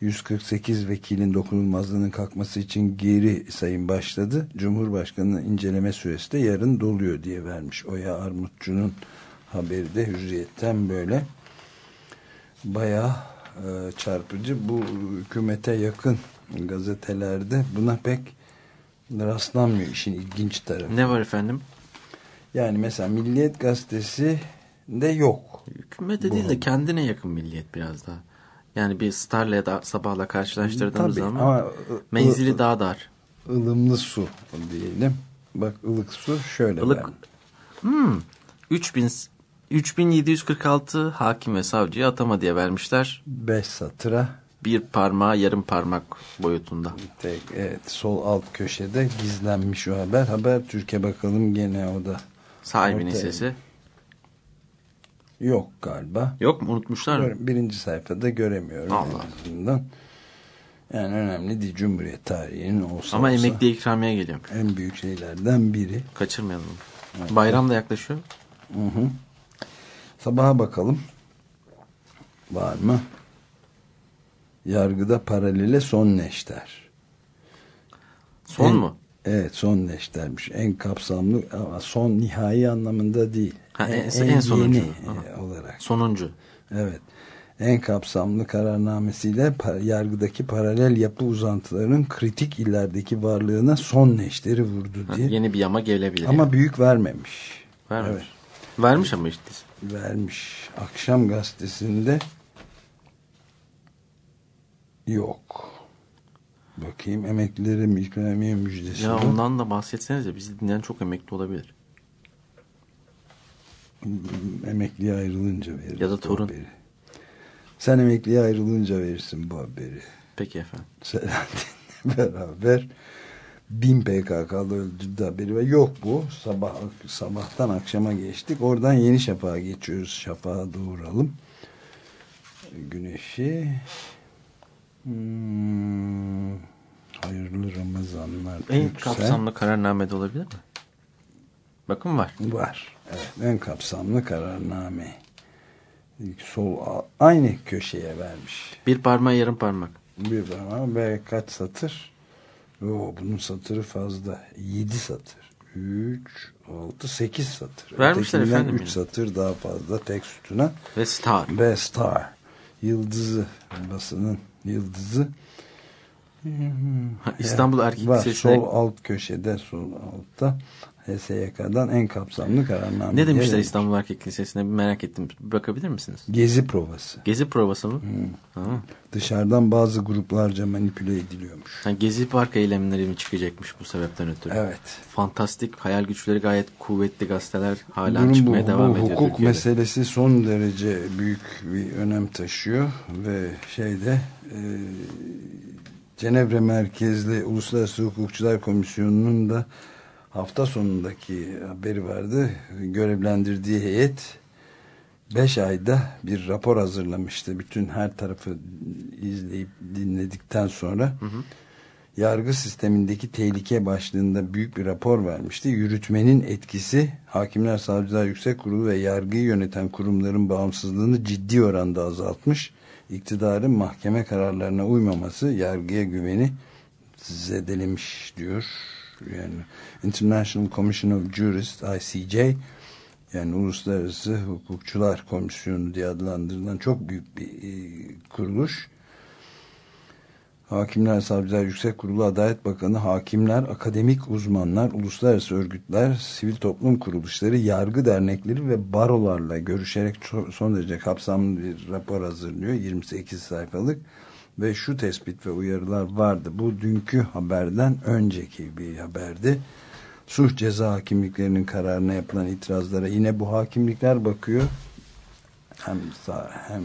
148 vekilin dokunulmazlığının kalkması için geri sayım başladı. Cumhurbaşkanı'nın inceleme süresi de yarın doluyor diye vermiş. Oya Armutçu'nun haberi de Hürriyet'ten böyle. Bayağı e, çarpıcı. Bu hükümete yakın gazetelerde buna pek rastlanmıyor işin ilginç tarafı. Ne var efendim? Yani mesela Milliyet Gazetesi de yok. Hükümete değil de kendine yakın milliyet biraz daha. Yani bir Star'la ya da Sabah'la karşılaştırdığımız Tabii, zaman ama menzili daha dar. ılımlı su diyelim. Bak ılık su şöyle. Ilık. Hmm. 3000 3746 hakim ve savcıya atama diye vermişler. Beş satıra Bir parmağı yarım parmak boyutunda. tek, evet, sol alt köşede gizlenmiş o haber. Haber Türkiye bakalım gene o da Sahibinin Ortaya. sesi. yok galiba. Yok mu unutmuşlar mı? Birinci sayfada göremiyorum. Allah. azından. Yani önemli değil Cumhuriyet tarihinin olsa Ama olsa emekli ikramiye geliyor. en büyük şeylerden biri. Kaçırmayalım. Bayram da yaklaşıyor. Hı hı. Sabaha bakalım. Var mı? Yargıda paralele son neşter. Son En- mu? Evet son neştermiş. En kapsamlı ama son nihai anlamında değil. Ha, en- en sonuncu. yeni Aha. e, olarak. Sonuncu. Evet. En kapsamlı kararnamesiyle yargıdaki paralel yapı uzantılarının kritik illerdeki varlığına son neşteri vurdu Ha, diye. yeni bir yama gelebilir. Ama yani. büyük vermemiş. Vermiş. Evet. Vermiş ama işte. vermiş. Akşam gazetesinde yok. Bakayım emeklilere mi ikramiye müjdesi Ya ondan da bahsetsenize. Bizi dinleyen çok emekli olabilir. Emekliye ayrılınca veririz. Ya da torun. haberi. Sen emekliye ayrılınca verirsin bu haberi. Peki efendim. Selahattin'le beraber bin PKK'lı öldürdü haberi ve yok bu. Sabah sabahtan akşama geçtik. Oradan Yeni Şafak'a geçiyoruz. Şafak'a doğuralım. Güneşi hmm, hayırlı Ramazanlar. En Yüksel. kapsamlı kararnamede olabilir mi? Bakın var. Var. Evet, en kapsamlı kararname. Sol aynı köşeye vermiş. Bir parmağı yarım parmak. Bir parmağı ve kaç satır? Oo, bunun satırı fazla. 7 satır. 3, 6, 8 satır. Vermişler Ötekinden efendim. 3 satır daha fazla tek sütuna. Ve star. Ve star. Yıldızı basının yıldızı. Ha, İstanbul Erkek Var. Lisesi'ne Sol alt köşede sol altta HSYK'dan en kapsamlı kararname. ne demişler diye İstanbul Erkek Lisesi'ne bir merak ettim. Bakabilir misiniz? Gezi provası. Gezi provası mı? Hmm. Ha. Dışarıdan bazı gruplarca manipüle ediliyormuş. Ha, Gezi Park eylemleri mi çıkacakmış bu sebepten ötürü? Evet. Fantastik, hayal güçleri gayet kuvvetli gazeteler hala Bunun çıkmaya bu, devam bu ediyor hukuk Türkiye'de. meselesi son derece büyük bir önem taşıyor ve şeyde e, Cenevre merkezli Uluslararası Hukukçular Komisyonu'nun da hafta sonundaki haberi vardı. Görevlendirdiği heyet 5 ayda bir rapor hazırlamıştı. Bütün her tarafı izleyip dinledikten sonra yargı sistemindeki tehlike başlığında büyük bir rapor vermişti. Yürütmenin etkisi Hakimler Savcılar Yüksek Kurulu ve yargıyı yöneten kurumların bağımsızlığını ciddi oranda azaltmış. İktidarın mahkeme kararlarına uymaması yargıya güveni zedelemiş diyor. Yani International Commission of Jurists ICJ yani Uluslararası Hukukçular Komisyonu diye adlandırılan çok büyük bir e, kuruluş. Hakimler, Savcılar Yüksek Kurulu, Adalet Bakanı, hakimler, akademik uzmanlar, uluslararası örgütler, sivil toplum kuruluşları, yargı dernekleri ve barolarla görüşerek son derece kapsamlı bir rapor hazırlıyor. 28 sayfalık ve şu tespit ve uyarılar vardı. Bu dünkü haberden önceki bir haberdi. Suç ceza hakimliklerinin kararına yapılan itirazlara yine bu hakimlikler bakıyor. Hem sağ hem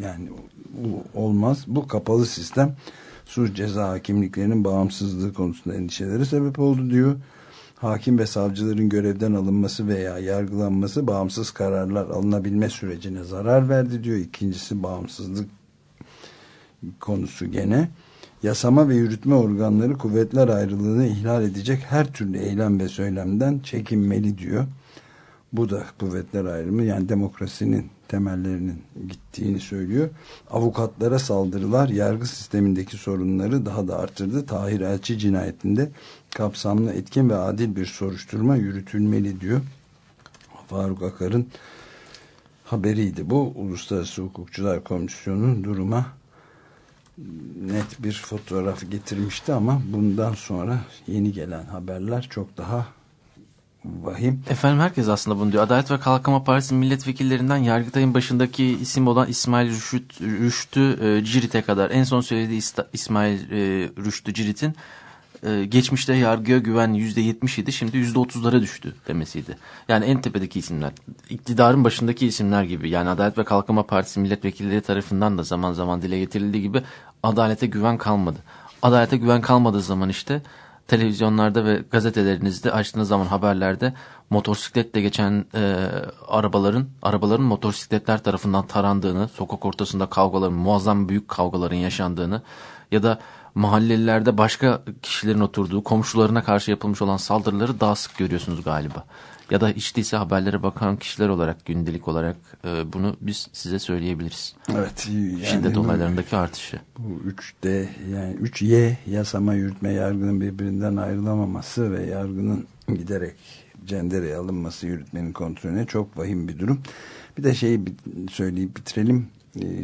yani bu olmaz. Bu kapalı sistem suç ceza hakimliklerinin bağımsızlığı konusunda endişeleri sebep oldu diyor. Hakim ve savcıların görevden alınması veya yargılanması bağımsız kararlar alınabilme sürecine zarar verdi diyor. İkincisi bağımsızlık konusu gene. Yasama ve yürütme organları kuvvetler ayrılığını ihlal edecek her türlü eylem ve söylemden çekinmeli diyor. Bu da kuvvetler ayrımı yani demokrasinin temellerinin gittiğini söylüyor. Avukatlara saldırılar yargı sistemindeki sorunları daha da arttırdı. Tahir Elçi cinayetinde kapsamlı etkin ve adil bir soruşturma yürütülmeli diyor. Faruk Akar'ın haberiydi bu. Uluslararası Hukukçular Komisyonu'nun duruma net bir fotoğraf getirmişti ama bundan sonra yeni gelen haberler çok daha vahim. Efendim herkes aslında bunu diyor. Adalet ve Kalkınma Partisi milletvekillerinden Yargıtay'ın başındaki isim olan İsmail Rüşt, Rüştü e, Cirit'e kadar en son söylediği İsmail e, Rüştü Cirit'in e, geçmişte yargıya güven %70 idi şimdi %30'lara düştü demesiydi. Yani en tepedeki isimler iktidarın başındaki isimler gibi yani Adalet ve Kalkınma Partisi milletvekilleri tarafından da zaman zaman dile getirildiği gibi adalete güven kalmadı. Adalete güven kalmadığı zaman işte televizyonlarda ve gazetelerinizde açtığınız zaman haberlerde motosikletle geçen e, arabaların arabaların motosikletler tarafından tarandığını, sokak ortasında kavgaların, muazzam büyük kavgaların yaşandığını ya da mahallelilerde başka kişilerin oturduğu, komşularına karşı yapılmış olan saldırıları daha sık görüyorsunuz galiba. Ya da hiç değilse haberlere bakan kişiler olarak, gündelik olarak e, bunu biz size söyleyebiliriz. Evet. Yani Şiddet olaylarındaki artışı. Bu 3D yani 3Y yasama, yürütme, yargının birbirinden ayrılamaması ve yargının giderek cendereye alınması yürütmenin kontrolüne çok vahim bir durum. Bir de şeyi söyleyip bitirelim.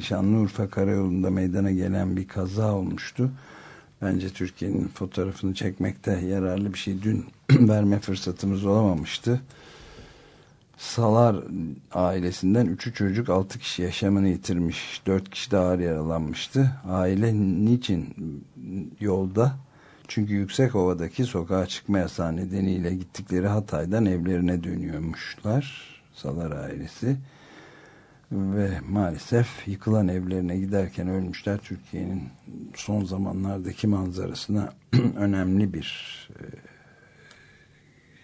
Şanlıurfa Karayolu'nda meydana gelen bir kaza olmuştu. Bence Türkiye'nin fotoğrafını çekmekte yararlı bir şey. Dün verme fırsatımız olamamıştı. Salar ailesinden üçü çocuk altı kişi yaşamını yitirmiş. Dört kişi de ağır yaralanmıştı. Aile niçin yolda? Çünkü Yüksekova'daki sokağa çıkma yasağı nedeniyle gittikleri Hatay'dan evlerine dönüyormuşlar. Salar ailesi. Ve maalesef yıkılan evlerine giderken ölmüşler. Türkiye'nin son zamanlardaki manzarasına önemli bir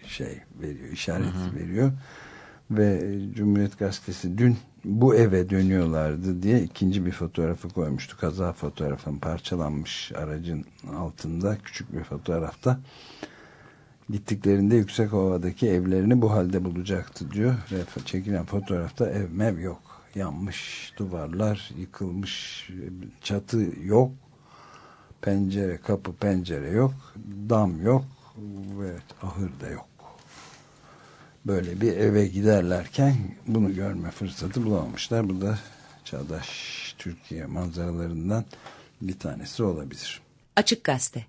şey veriyor, işaret hı hı. veriyor. Ve Cumhuriyet Gazetesi dün bu eve dönüyorlardı diye ikinci bir fotoğrafı koymuştu. Kaza fotoğrafın parçalanmış aracın altında küçük bir fotoğrafta Gittiklerinde yüksek ovadaki evlerini bu halde bulacaktı diyor. Ve çekilen fotoğrafta ev mev yok. Yanmış duvarlar, yıkılmış çatı yok. Pencere, kapı, pencere yok. Dam yok. Ve ahır da yok. Böyle bir eve giderlerken bunu görme fırsatı bulamamışlar. Bu da çağdaş Türkiye manzaralarından bir tanesi olabilir. Açık Gazete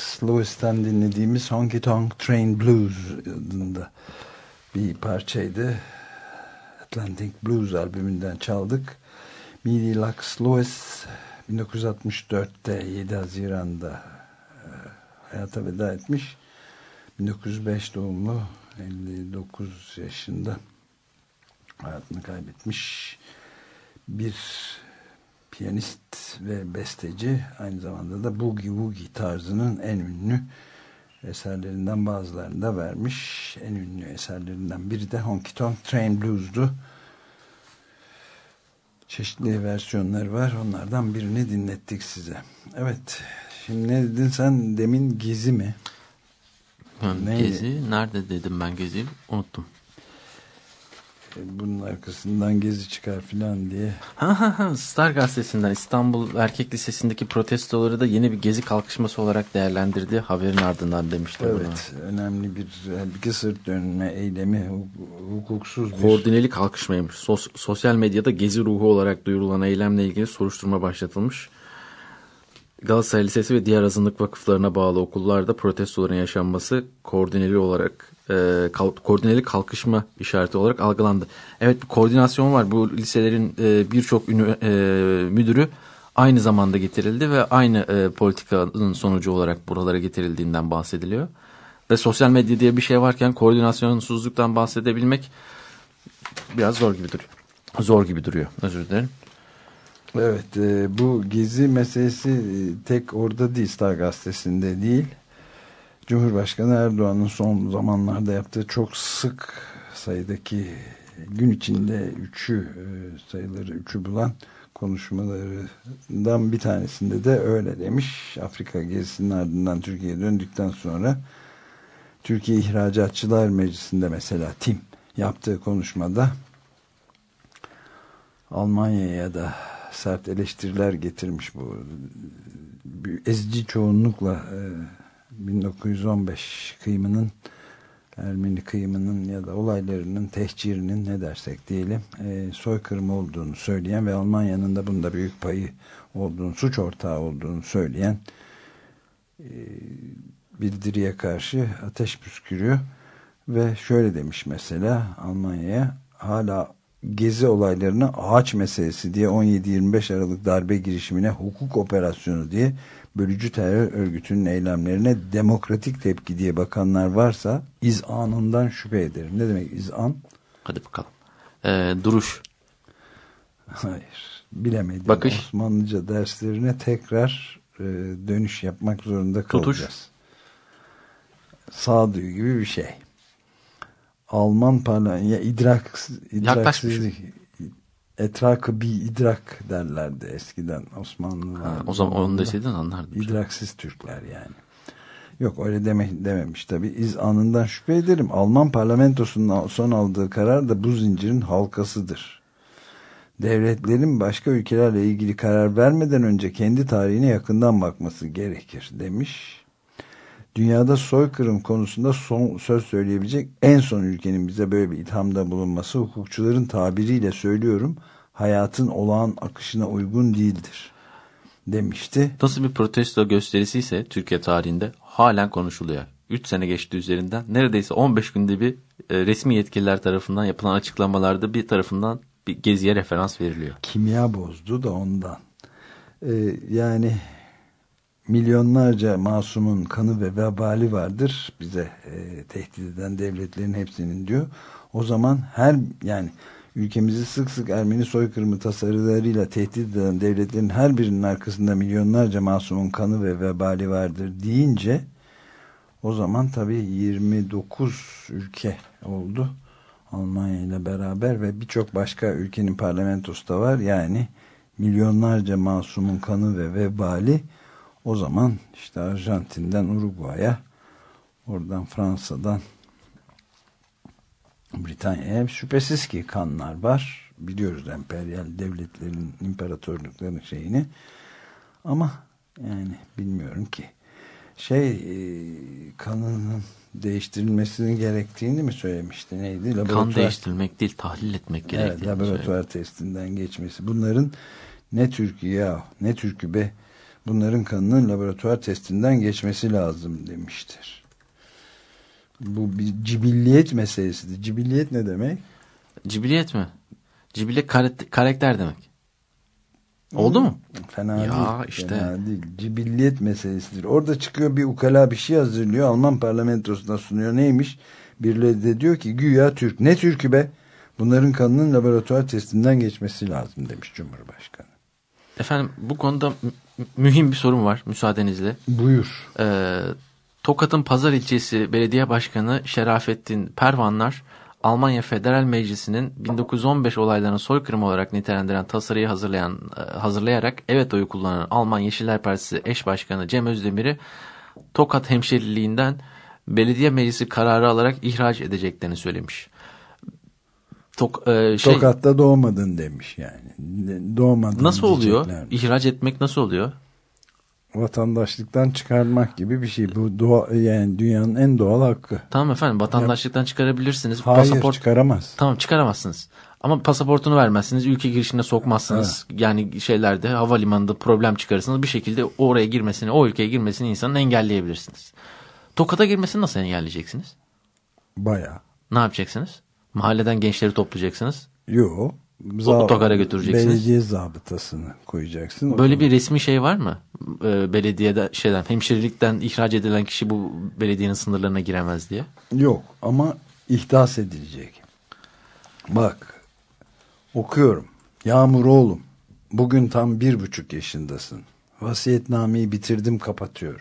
Lux Lewis'ten dinlediğimiz Honky Tonk Train Blues adında bir parçaydı. Atlantic Blues albümünden çaldık. Mealy Lux Lewis 1964'te 7 Haziran'da e, hayata veda etmiş. 1905 doğumlu 59 yaşında hayatını kaybetmiş bir piyanist ve besteci aynı zamanda da boogie woogie tarzının en ünlü eserlerinden bazılarını da vermiş. En ünlü eserlerinden biri de Honky Tonk Train Blues'du. Çeşitli versiyonları var. Onlardan birini dinlettik size. Evet. Şimdi ne dedin sen demin Gezi mi? Neydi? Gezi. Nerede dedim ben Gezi'yi? Unuttum. E, bunun arkasından gezi çıkar filan diye. Ha ha ha Star gazetesinden İstanbul Erkek Lisesi'ndeki protestoları da yeni bir gezi kalkışması olarak değerlendirdi. Haberin ardından demişti Evet buna. önemli bir bir sırt dönme eylemi hukuksuz bir. Koordineli kalkışmaymış. Sos, sosyal medyada gezi ruhu olarak duyurulan eylemle ilgili soruşturma başlatılmış. Galatasaray Lisesi ve diğer azınlık vakıflarına bağlı okullarda protestoların yaşanması koordineli olarak e, kal, koordineli kalkışma işareti olarak algılandı. Evet bir koordinasyon var. Bu liselerin e, birçok e, müdürü aynı zamanda getirildi ve aynı e, politikanın sonucu olarak buralara getirildiğinden bahsediliyor. Ve sosyal medya diye bir şey varken koordinasyonsuzluktan bahsedebilmek biraz zor gibi duruyor. Zor gibi duruyor. Özür dilerim. Evet e, bu gezi meselesi e, tek orada değil Star Gazetesi'nde değil. Cumhurbaşkanı Erdoğan'ın son zamanlarda yaptığı çok sık sayıdaki gün içinde üçü e, sayıları üçü bulan konuşmalarından bir tanesinde de öyle demiş. Afrika gezisinin ardından Türkiye'ye döndükten sonra Türkiye İhracatçılar Meclisi'nde mesela TİM yaptığı konuşmada Almanya'ya da sert eleştiriler getirmiş bu ezici çoğunlukla e, 1915 kıyımının Ermeni kıyımının ya da olaylarının tehcirinin ne dersek diyelim e, soykırım olduğunu söyleyen ve Almanya'nın da bunda büyük payı olduğunu, suç ortağı olduğunu söyleyen e, bildiriye karşı ateş püskürüyor. Ve şöyle demiş mesela Almanya'ya hala gezi olaylarını ağaç meselesi diye 17-25 Aralık darbe girişimine hukuk operasyonu diye bölücü terör örgütünün eylemlerine demokratik tepki diye bakanlar varsa izanından şüphe ederim. Ne demek izan? Hadi bakalım. Ee, duruş. Hayır. Bilemedim. Bakış. Osmanlıca derslerine tekrar e, dönüş yapmak zorunda kalacağız. Tutuş. Sağduyu gibi bir şey. Alman parlamento ya idrak idraksizlik etrakı bir idrak derlerdi eskiden Osmanlılar. o zaman onu deseydin anlardım. İdraksiz Türkler yani. Yok öyle deme, dememiş tabi. İz anından şüphe ederim. Alman parlamentosunun son aldığı karar da bu zincirin halkasıdır. Devletlerin başka ülkelerle ilgili karar vermeden önce kendi tarihine yakından bakması gerekir demiş dünyada soykırım konusunda son söz söyleyebilecek en son ülkenin bize böyle bir ithamda bulunması hukukçuların tabiriyle söylüyorum hayatın olağan akışına uygun değildir demişti. Nasıl bir protesto gösterisi ise Türkiye tarihinde halen konuşuluyor. 3 sene geçti üzerinden. Neredeyse 15 günde bir e, resmi yetkililer tarafından yapılan açıklamalarda bir tarafından bir geziye referans veriliyor. Kimya bozdu da ondan. Ee, yani milyonlarca masumun kanı ve vebali vardır bize e, tehdit eden devletlerin hepsinin diyor. O zaman her yani ülkemizi sık sık Ermeni soykırımı tasarılarıyla tehdit eden devletlerin her birinin arkasında milyonlarca masumun kanı ve vebali vardır deyince o zaman tabii 29 ülke oldu Almanya ile beraber ve birçok başka ülkenin parlamentosu da var. Yani milyonlarca masumun kanı ve vebali o zaman işte Arjantin'den Uruguay'a oradan Fransa'dan Britanya'ya şüphesiz ki kanlar var. Biliyoruz emperyal devletlerin, imparatorlukların şeyini. Ama yani bilmiyorum ki şey e, kanının değiştirilmesinin gerektiğini mi söylemişti neydi? Laboratuvar... Kan değiştirmek değil tahlil etmek gerektiğini Evet laboratuvar söyleyeyim. testinden geçmesi. Bunların ne Türkiye ne Türk'ü be bunların kanının laboratuvar testinden geçmesi lazım demiştir. Bu bir cibilliyet meselesidir. Cibilliyet ne demek? Cibiliyet mi? Cibiliyet karakter demek. Oldu mu? Fena ya değil. işte. Fena değil. Cibilliyet meselesidir. Orada çıkıyor bir ukala bir şey hazırlıyor. Alman parlamentosuna sunuyor. Neymiş? Birileri de diyor ki güya Türk. Ne Türk'ü be? Bunların kanının laboratuvar testinden geçmesi lazım demiş Cumhurbaşkanı. Efendim bu konuda mühim bir sorun var müsaadenizle. Buyur. Ee, Tokat'ın Pazar ilçesi belediye başkanı Şerafettin Pervanlar Almanya Federal Meclisi'nin 1915 olaylarını soykırım olarak nitelendiren tasarıyı hazırlayan e, hazırlayarak evet oyu kullanan Alman Yeşiller Partisi eş başkanı Cem Özdemir'i Tokat hemşeriliğinden belediye meclisi kararı alarak ihraç edeceklerini söylemiş. Tok, e, şey, Tokat'ta doğmadın demiş yani. Doğmadın Nasıl oluyor? İhraç etmek nasıl oluyor? Vatandaşlıktan çıkarmak gibi bir şey. Bu doğa, yani dünyanın en doğal hakkı. Tamam efendim vatandaşlıktan çıkarabilirsiniz. Hayır Pasaport... çıkaramaz. Tamam çıkaramazsınız. Ama pasaportunu vermezsiniz, ülke girişine sokmazsınız. Yani şeylerde havalimanında problem çıkarırsınız. Bir şekilde oraya girmesini, o ülkeye girmesini insanın engelleyebilirsiniz. Tokat'a girmesini nasıl engelleyeceksiniz? Baya. Ne yapacaksınız? Mahalleden gençleri toplayacaksınız. Yo. otogara götüreceksiniz. Belediye zabıtasını koyacaksın. Böyle bir resmi şey var mı? Ee, belediyede şeyden hemşirelikten ihraç edilen kişi bu belediyenin sınırlarına giremez diye. Yok ama ihdas edilecek. Bak okuyorum. Yağmur oğlum bugün tam bir buçuk yaşındasın. Vasiyetnameyi bitirdim kapatıyorum.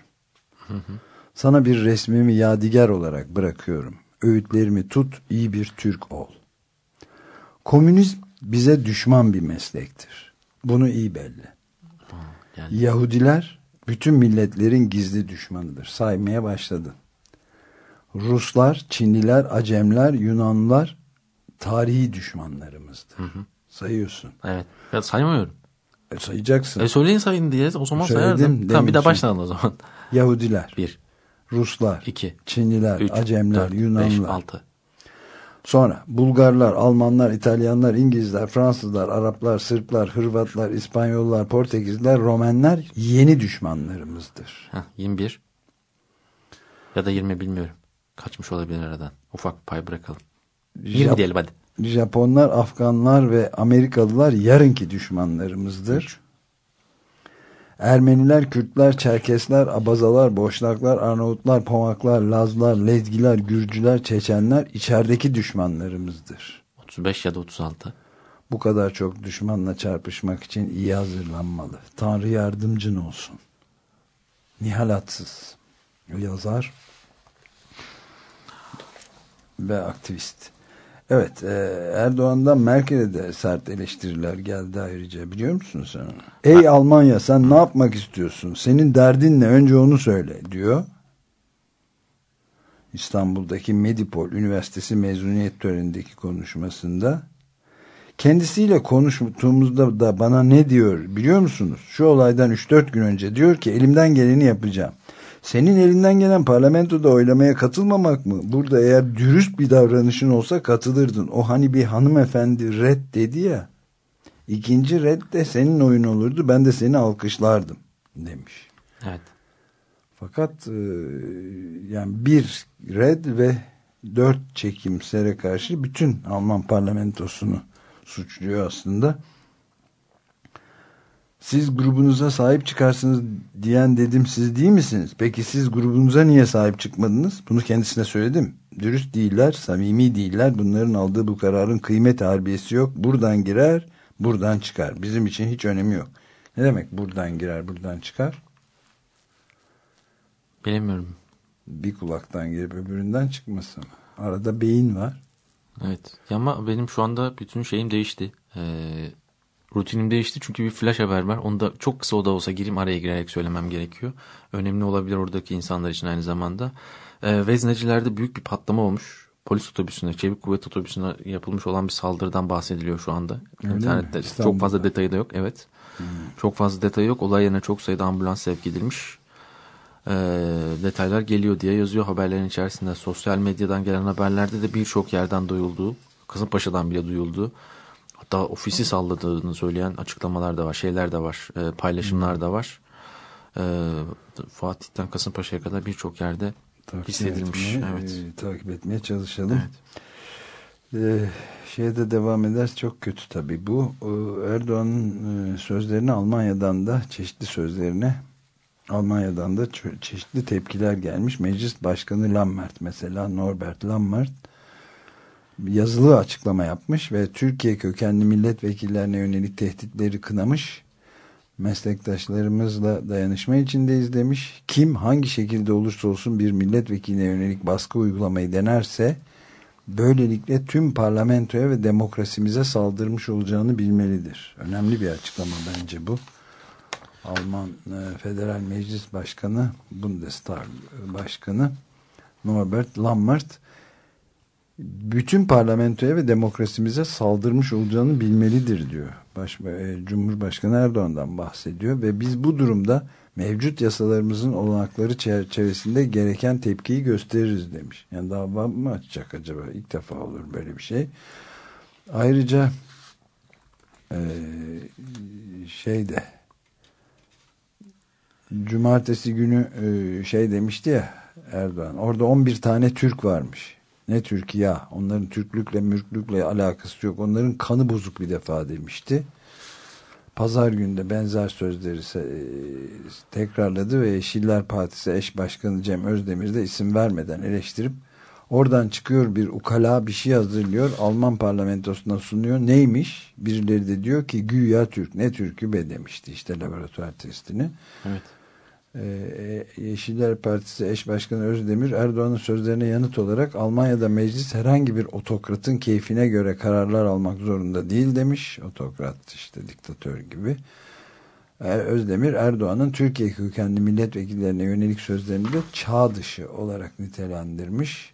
Sana bir resmimi yadigar olarak bırakıyorum. Öğütlerimi tut iyi bir Türk ol. Komünizm bize düşman bir meslektir. Bunu iyi belli. Yani Yahudiler bütün milletlerin gizli düşmanıdır. Saymaya başladın. Ruslar, Çinliler, Acemler, Yunanlılar tarihi düşmanlarımızdır. Sayıyorsun. evet. Ya saymıyorum. E, sayacaksın. E söyleyin sayın diye o zaman Söyledim, sayardım. Tamam bir daha başlayalım o zaman. Yahudiler, Bir, Ruslar, iki, Çinliler, üç, Acemler, dört, beş, Yunanlılar. altı. Sonra Bulgarlar, Almanlar, İtalyanlar, İngilizler, Fransızlar, Araplar, Sırplar, Hırvatlar, İspanyollar, Portekizler, Romenler yeni düşmanlarımızdır. Heh, 21 ya da 20 bilmiyorum. Kaçmış olabilir aradan. Ufak pay bırakalım. 20 Jap- diyelim hadi. Japonlar, Afganlar ve Amerikalılar yarınki düşmanlarımızdır. Ermeniler, Kürtler, Çerkesler, Abazalar, Boşnaklar, Arnavutlar, Pomaklar, Lazlar, Lezgiler, Gürcüler, Çeçenler içerideki düşmanlarımızdır. 35 ya da 36. Bu kadar çok düşmanla çarpışmak için iyi hazırlanmalı. Tanrı yardımcın olsun. Nihalatsız. Yazar ve aktivist. Evet, e, Erdoğan'dan Merkel'e de sert eleştiriler geldi ayrıca biliyor musun sen? Ey Almanya sen ne yapmak istiyorsun? Senin derdin ne? Önce onu söyle diyor. İstanbul'daki Medipol Üniversitesi mezuniyet törenindeki konuşmasında. Kendisiyle konuştuğumuzda da bana ne diyor biliyor musunuz? Şu olaydan 3-4 gün önce diyor ki elimden geleni yapacağım. Senin elinden gelen parlamentoda oylamaya katılmamak mı? Burada eğer dürüst bir davranışın olsa katılırdın. O hani bir hanımefendi red dedi ya. İkinci red de senin oyun olurdu. Ben de seni alkışlardım demiş. Evet. Fakat e, yani bir red ve dört çekimsere karşı bütün Alman parlamentosunu suçluyor aslında. Siz grubunuza sahip çıkarsınız diyen dedim siz değil misiniz? Peki siz grubunuza niye sahip çıkmadınız? Bunu kendisine söyledim. Dürüst değiller, samimi değiller. Bunların aldığı bu kararın kıymet harbiyesi yok. Buradan girer, buradan çıkar. Bizim için hiç önemi yok. Ne demek buradan girer, buradan çıkar? Bilemiyorum. Bir kulaktan girip öbüründen çıkması mı? Arada beyin var. Evet. Ama benim şu anda bütün şeyim değişti. Ee, rutinim değişti çünkü bir flash haber var. Onu da çok kısa o da olsa gireyim araya girerek söylemem gerekiyor. Önemli olabilir oradaki insanlar için aynı zamanda. Ee, Veznecilerde büyük bir patlama olmuş. Polis otobüsüne, çevik kuvvet otobüsüne yapılmış olan bir saldırıdan bahsediliyor şu anda. Öyle İnternette mi? çok fazla detayı da yok. Evet. Çok fazla detayı yok. Olay yerine çok sayıda ambulans sevk edilmiş. Ee, detaylar geliyor diye yazıyor haberlerin içerisinde. Sosyal medyadan gelen haberlerde de birçok yerden duyuldu. Kasımpaşa'dan bile duyuldu. Hatta ofisi salladığını söyleyen açıklamalar da var, şeyler de var, e, paylaşımlar da var. Ee, Fatih'ten Kasımpaşa'ya kadar birçok yerde Takip hissedilmiş. etmeye, evet. e, takip etmeye çalışalım. Ee, şeye de devam eder çok kötü tabii bu. Ee, Erdoğan'ın e, sözlerini Almanya'dan da çeşitli sözlerine Almanya'dan da çe- çeşitli tepkiler gelmiş. Meclis Başkanı Lammert mesela Norbert Lammert yazılı açıklama yapmış ve Türkiye kökenli milletvekillerine yönelik tehditleri kınamış. Meslektaşlarımızla dayanışma içindeyiz demiş. Kim hangi şekilde olursa olsun bir milletvekiline yönelik baskı uygulamayı denerse böylelikle tüm parlamentoya ve demokrasimize saldırmış olacağını bilmelidir. Önemli bir açıklama bence bu. Alman e, Federal Meclis Başkanı Bundestag Başkanı Norbert Lammert bütün parlamentoya ve demokrasimize saldırmış olacağını bilmelidir diyor. Baş, e, Cumhurbaşkanı Erdoğan'dan bahsediyor ve biz bu durumda mevcut yasalarımızın olanakları çerçevesinde gereken tepkiyi gösteririz demiş. Yani dava mı açacak acaba? İlk defa olur böyle bir şey. Ayrıca e, şeyde cumartesi günü e, şey demişti ya Erdoğan orada 11 tane Türk varmış. Ne Türk ya onların Türklükle mürklükle alakası yok. Onların kanı bozuk bir defa demişti. Pazar günde benzer sözleri e, tekrarladı ve Yeşiller Partisi eş başkanı Cem Özdemir de isim vermeden eleştirip oradan çıkıyor bir ukala bir şey hazırlıyor Alman parlamentosuna sunuyor neymiş birileri de diyor ki güya Türk ne Türk'ü be demişti işte laboratuvar testini evet. Ee, Yeşiller Partisi eş başkanı Özdemir Erdoğan'ın sözlerine yanıt olarak Almanya'da meclis herhangi bir otokratın keyfine göre kararlar almak zorunda değil demiş. Otokrat işte diktatör gibi. Ee, Özdemir Erdoğan'ın Türkiye kökenli milletvekillerine yönelik sözlerini de çağ dışı olarak nitelendirmiş.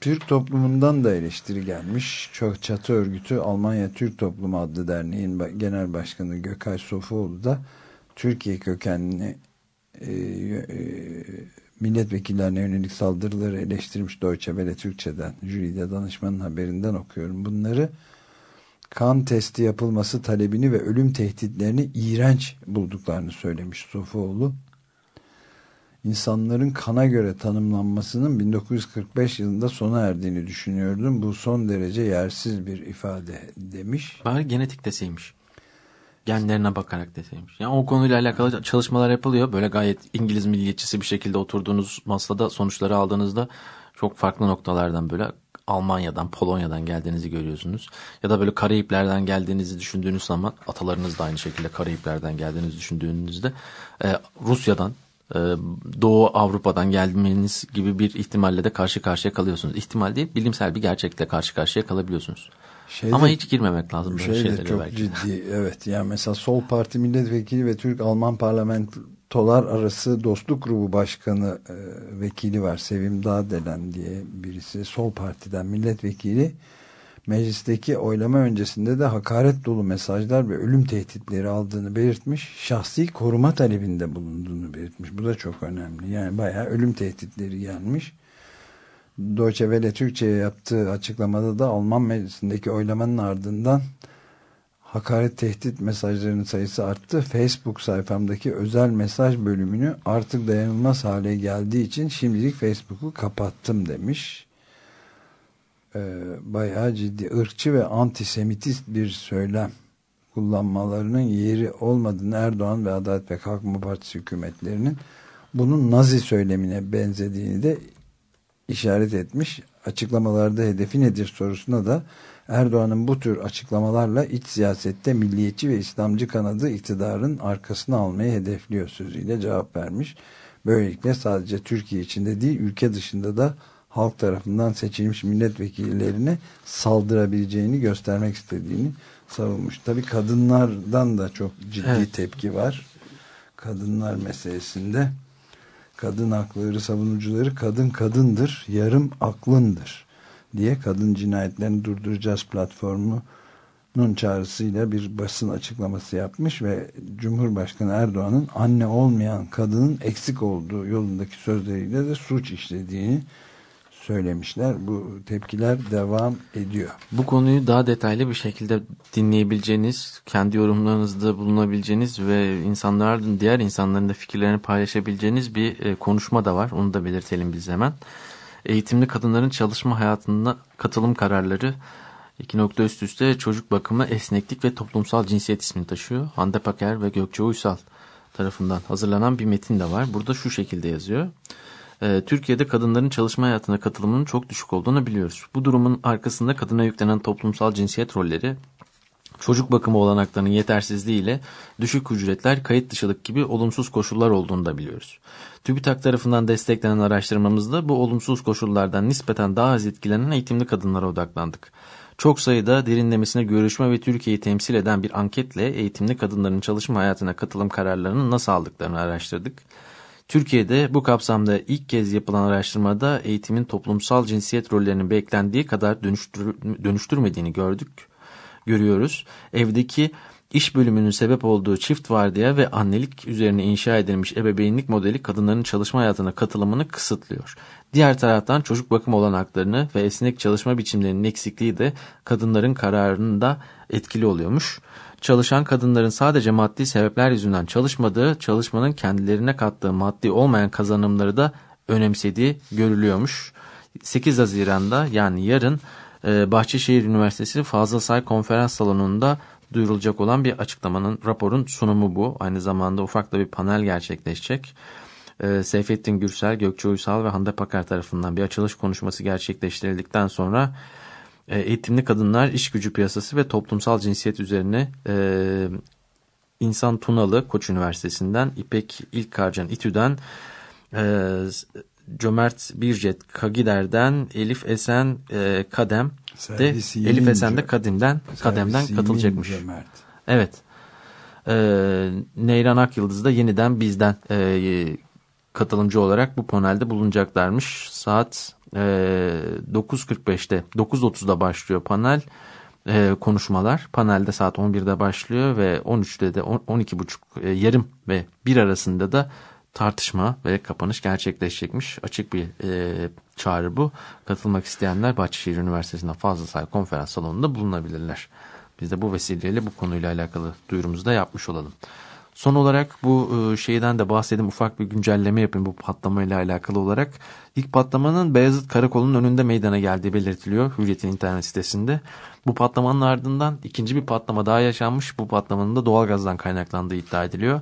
Türk toplumundan da eleştiri gelmiş. Çok çatı örgütü Almanya Türk Toplumu adlı derneğin genel başkanı Gökay Sofuoğlu da Türkiye kökenli e, e, milletvekillerine yönelik saldırıları eleştirmiş Deutsche Welle Türkçe'den jüride danışmanın haberinden okuyorum. Bunları kan testi yapılması talebini ve ölüm tehditlerini iğrenç bulduklarını söylemiş Sofuoğlu. İnsanların kana göre tanımlanmasının 1945 yılında sona erdiğini düşünüyordum. Bu son derece yersiz bir ifade demiş. Bari genetik deseymiş genlerine bakarak deseymiş. Yani o konuyla alakalı çalışmalar yapılıyor. Böyle gayet İngiliz milliyetçisi bir şekilde oturduğunuz masada sonuçları aldığınızda çok farklı noktalardan böyle Almanya'dan, Polonya'dan geldiğinizi görüyorsunuz. Ya da böyle Karayipler'den geldiğinizi düşündüğünüz zaman atalarınız da aynı şekilde Karayipler'den geldiğinizi düşündüğünüzde e, Rusya'dan, e, Doğu Avrupa'dan gelmeniz gibi bir ihtimalle de karşı karşıya kalıyorsunuz. İhtimal değil, bilimsel bir gerçekle karşı karşıya kalabiliyorsunuz. Şeyde, Ama hiç girmemek lazım böyle şey şeylere çok belki. ciddi. Evet yani mesela Sol Parti milletvekili ve Türk Alman parlamentolar arası dostluk grubu başkanı e, vekili var. Sevim Dağdelen diye birisi Sol Parti'den milletvekili. Meclisteki oylama öncesinde de hakaret dolu mesajlar ve ölüm tehditleri aldığını belirtmiş. Şahsi koruma talebinde bulunduğunu belirtmiş. Bu da çok önemli. Yani bayağı ölüm tehditleri gelmiş. Deutsche Welle Türkçe'ye yaptığı açıklamada da Alman meclisindeki oylamanın ardından hakaret tehdit mesajlarının sayısı arttı. Facebook sayfamdaki özel mesaj bölümünü artık dayanılmaz hale geldiği için şimdilik Facebook'u kapattım demiş. Ee, bayağı ciddi ırkçı ve antisemitist bir söylem kullanmalarının yeri olmadığını Erdoğan ve Adalet ve Kalkınma Partisi hükümetlerinin bunun Nazi söylemine benzediğini de işaret etmiş. Açıklamalarda hedefi nedir sorusuna da Erdoğan'ın bu tür açıklamalarla iç siyasette milliyetçi ve İslamcı kanadı iktidarın arkasına almayı hedefliyor sözüyle cevap vermiş. Böylelikle sadece Türkiye içinde değil ülke dışında da halk tarafından seçilmiş milletvekillerine saldırabileceğini göstermek istediğini savunmuş. Tabii kadınlardan da çok ciddi evet. tepki var. Kadınlar meselesinde kadın hakları savunucuları kadın kadındır, yarım aklındır diye kadın cinayetlerini durduracağız platformunun çağrısıyla bir basın açıklaması yapmış ve Cumhurbaşkanı Erdoğan'ın anne olmayan kadının eksik olduğu yolundaki sözleriyle de suç işlediğini söylemişler. Bu tepkiler devam ediyor. Bu konuyu daha detaylı bir şekilde dinleyebileceğiniz, kendi yorumlarınızda bulunabileceğiniz ve insanların diğer insanların da fikirlerini paylaşabileceğiniz bir e, konuşma da var. Onu da belirtelim biz hemen. Eğitimli kadınların çalışma hayatına katılım kararları iki nokta üst üste çocuk bakımı, esneklik ve toplumsal cinsiyet ismini taşıyor. Hande Paker ve Gökçe Uysal tarafından hazırlanan bir metin de var. Burada şu şekilde yazıyor. Ee, Türkiye'de kadınların çalışma hayatına katılımının çok düşük olduğunu biliyoruz. Bu durumun arkasında kadına yüklenen toplumsal cinsiyet rolleri, çocuk bakımı olanaklarının yetersizliği ile düşük ücretler, kayıt dışılık gibi olumsuz koşullar olduğunu da biliyoruz. TÜBİTAK tarafından desteklenen araştırmamızda bu olumsuz koşullardan nispeten daha az etkilenen eğitimli kadınlara odaklandık. Çok sayıda derinlemesine görüşme ve Türkiye'yi temsil eden bir anketle eğitimli kadınların çalışma hayatına katılım kararlarını nasıl aldıklarını araştırdık. Türkiye'de bu kapsamda ilk kez yapılan araştırmada eğitimin toplumsal cinsiyet rollerinin beklendiği kadar dönüştür, dönüştürmediğini gördük, görüyoruz. Evdeki İş bölümünün sebep olduğu çift vardiya ve annelik üzerine inşa edilmiş ebeveynlik modeli kadınların çalışma hayatına katılımını kısıtlıyor. Diğer taraftan çocuk bakım olanaklarını ve esnek çalışma biçimlerinin eksikliği de kadınların kararında etkili oluyormuş. Çalışan kadınların sadece maddi sebepler yüzünden çalışmadığı, çalışmanın kendilerine kattığı maddi olmayan kazanımları da önemsediği görülüyormuş. 8 Haziran'da yani yarın e, Bahçeşehir Üniversitesi Fazıl Say Konferans Salonu'nda duyurulacak olan bir açıklamanın, raporun sunumu bu. Aynı zamanda ufak da bir panel gerçekleşecek. E, Seyfettin Gürsel, Gökçe Uysal ve Hande Pakar tarafından bir açılış konuşması gerçekleştirildikten sonra eğitimli kadınlar, iş gücü piyasası ve toplumsal cinsiyet üzerine e, İnsan Tunalı Koç Üniversitesi'nden, İpek İlkarcan İTÜ'den, e, Cömert Bircet Kagider'den, Elif Esen e, Kadem de Elif Esen de Kadim'den Kadem'den katılacakmış. Cömert. Evet. E, Neyran Akyıldız da yeniden bizden e, katılımcı olarak bu panelde bulunacaklarmış. Saat e, 9.45'te 9.30'da başlıyor panel e, konuşmalar. Panelde saat 11'de başlıyor ve 13'te de 12.30 e, yarım ve 1 arasında da tartışma ve kapanış gerçekleşecekmiş. Açık bir e, çağrı bu. Katılmak isteyenler Bahçeşehir Üniversitesi'nde fazla sayı konferans salonunda bulunabilirler. Biz de bu vesileyle bu konuyla alakalı duyurumuzu da yapmış olalım. Son olarak bu e, şeyden de bahsedeyim ufak bir güncelleme yapayım bu patlamayla alakalı olarak. İlk patlamanın Beyazıt Karakolu'nun önünde meydana geldiği belirtiliyor Hürriyet'in internet sitesinde. Bu patlamanın ardından ikinci bir patlama daha yaşanmış. Bu patlamanın da doğalgazdan kaynaklandığı iddia ediliyor.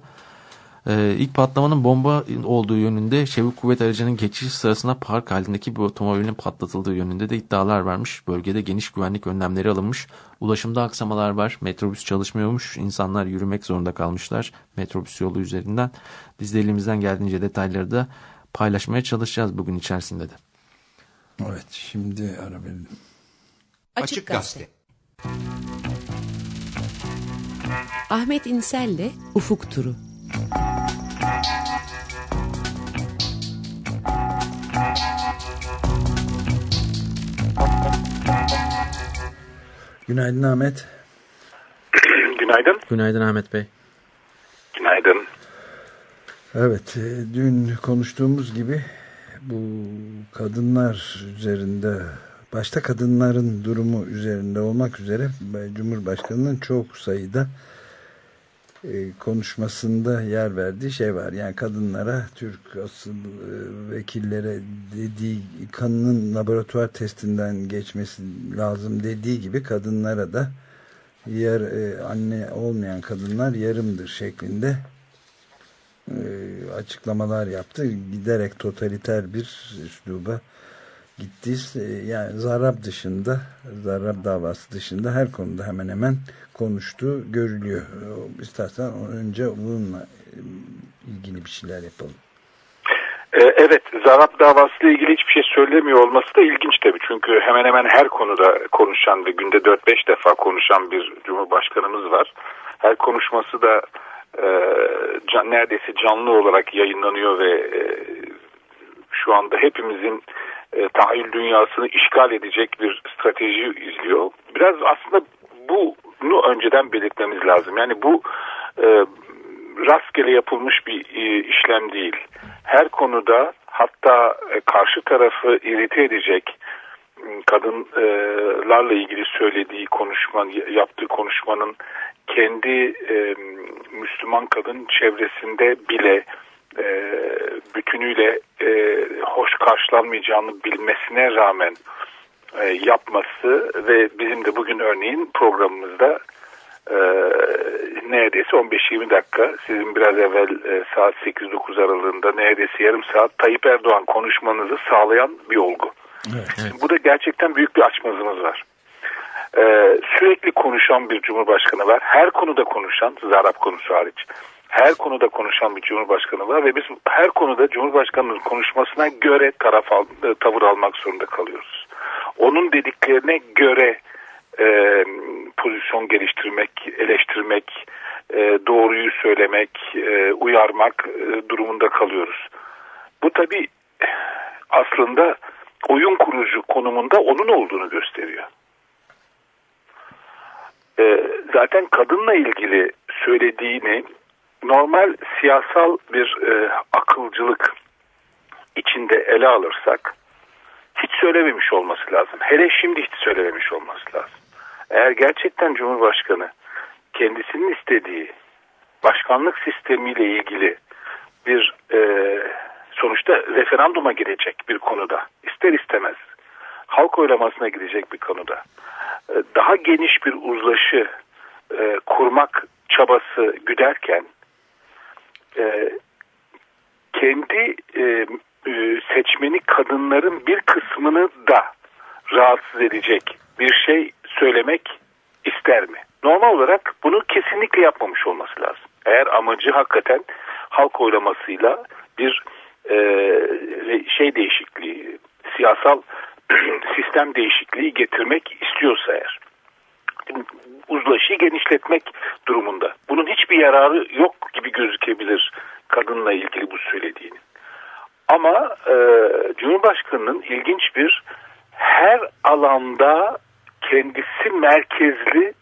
Ee, ilk patlamanın bomba olduğu yönünde çevik kuvvet aracının geçiş sırasında park halindeki bir otomobilin patlatıldığı yönünde de iddialar varmış. Bölgede geniş güvenlik önlemleri alınmış. Ulaşımda aksamalar var. Metrobüs çalışmıyormuş. İnsanlar yürümek zorunda kalmışlar metrobüs yolu üzerinden. Biz de elimizden geldiğince detayları da paylaşmaya çalışacağız bugün içerisinde de. Evet şimdi ara verelim. Açık Gazete Ahmet İnsel'le Ufuk Turu Günaydın Ahmet. Günaydın. Günaydın Ahmet Bey. Günaydın. Evet, e, dün konuştuğumuz gibi bu kadınlar üzerinde, başta kadınların durumu üzerinde olmak üzere Cumhurbaşkanı'nın çok sayıda e, konuşmasında yer verdiği şey var. Yani kadınlara, Türk asıl e, vekillere dediği kanının laboratuvar testinden geçmesi lazım dediği gibi kadınlara da yer e, anne olmayan kadınlar yarımdır şeklinde açıklamalar yaptı. Giderek totaliter bir üsluba gitti. Yani zarab dışında, zarab davası dışında her konuda hemen hemen konuştuğu görülüyor. İstersen önce bununla ilgili bir şeyler yapalım. Evet, Zarap davası ile ilgili hiçbir şey söylemiyor olması da ilginç tabii. Çünkü hemen hemen her konuda konuşan ve günde 4-5 defa konuşan bir Cumhurbaşkanımız var. Her konuşması da e, can, neredeyse canlı olarak yayınlanıyor ve e, şu anda hepimizin e, tahayyül dünyasını işgal edecek bir strateji izliyor. Biraz aslında bunu önceden belirtmemiz lazım. Yani bu e, rastgele yapılmış bir e, işlem değil. Her konuda hatta e, karşı tarafı irite edecek kadınlarla ilgili söylediği konuşma, yaptığı konuşmanın kendi e, Müslüman kadın çevresinde bile e, bütünüyle e, hoş karşılanmayacağını bilmesine rağmen yapması ve bizim de bugün örneğin programımızda e, neredeyse 15-20 dakika sizin biraz evvel e, saat 8-9 aralığında neredeyse yarım saat Tayyip Erdoğan konuşmanızı sağlayan bir olgu. Evet, evet. Bu da gerçekten büyük bir açmazımız var. Ee, sürekli konuşan bir cumhurbaşkanı var. Her konuda konuşan, Zarap konusu hariç. Her konuda konuşan bir cumhurbaşkanı var ve biz her konuda cumhurbaşkanının konuşmasına göre taraf al, e, tavır almak zorunda kalıyoruz onun dediklerine göre e, pozisyon geliştirmek, eleştirmek, e, doğruyu söylemek, e, uyarmak e, durumunda kalıyoruz. Bu tabi aslında oyun kurucu konumunda onun olduğunu gösteriyor. E, zaten kadınla ilgili söylediğini normal siyasal bir e, akılcılık içinde ele alırsak hiç söylememiş olması lazım. Hele şimdi hiç söylememiş olması lazım. Eğer gerçekten Cumhurbaşkanı kendisinin istediği başkanlık sistemiyle ilgili bir e, sonuçta referanduma girecek bir konuda ister istemez halk oylamasına gidecek bir konuda e, daha geniş bir uzlaşı e, kurmak çabası güderken e, kendi e, seçmeni kadınların bir kısmını da rahatsız edecek bir şey söylemek ister mi? Normal olarak bunu kesinlikle yapmamış olması lazım. Eğer amacı hakikaten halk oylamasıyla bir e, şey değişikliği, siyasal sistem değişikliği getirmek istiyorsa eğer uzlaşıyı genişletmek durumunda. Bunun hiçbir yararı yok gibi gözükebilir kadınla ilgili bu söylediğinin. Ama e, Cumhurbaşkanı'nın ilginç bir her alanda kendisi merkezli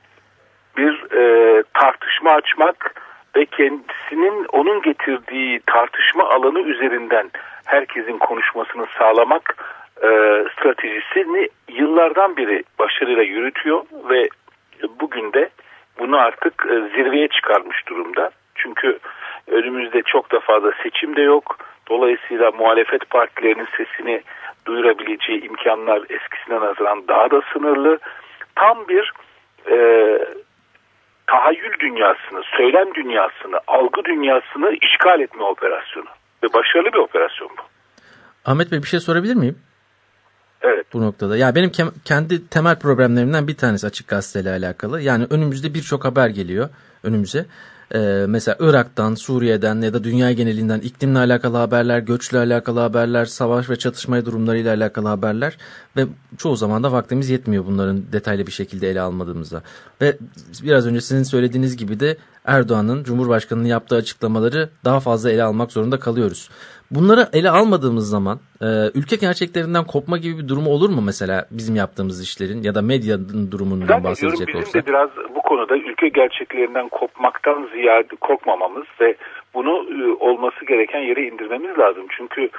bir e, tartışma açmak ve kendisinin onun getirdiği tartışma alanı üzerinden herkesin konuşmasını sağlamak e, stratejisini yıllardan beri başarıyla yürütüyor ve bugün de bunu artık e, zirveye çıkarmış durumda. Çünkü önümüzde çok da fazla seçim de yok. Dolayısıyla muhalefet partilerinin sesini duyurabileceği imkanlar eskisine nazaran daha da sınırlı. Tam bir e, tahayyül dünyasını, söylem dünyasını, algı dünyasını işgal etme operasyonu. Ve başarılı bir operasyon bu. Ahmet Bey bir şey sorabilir miyim? Evet. Bu noktada. Ya benim kendi temel problemlerimden bir tanesi açık gazeteyle alakalı. Yani önümüzde birçok haber geliyor önümüze. Ee, mesela Irak'tan, Suriye'den ya da dünya genelinden iklimle alakalı haberler, göçle alakalı haberler, savaş ve çatışma durumlarıyla alakalı haberler ve çoğu zaman da vaktimiz yetmiyor bunların detaylı bir şekilde ele almadığımızda. Ve biraz önce sizin söylediğiniz gibi de Erdoğan'ın Cumhurbaşkanı'nın yaptığı açıklamaları daha fazla ele almak zorunda kalıyoruz. Bunları ele almadığımız zaman e, ülke gerçeklerinden kopma gibi bir durumu olur mu mesela bizim yaptığımız işlerin ya da medyanın durumundan ben bahsedecek olsak? Bizim de biraz bu konuda ülke gerçeklerinden kopmaktan ziyade korkmamamız ve bunu e, olması gereken yere indirmemiz lazım. Çünkü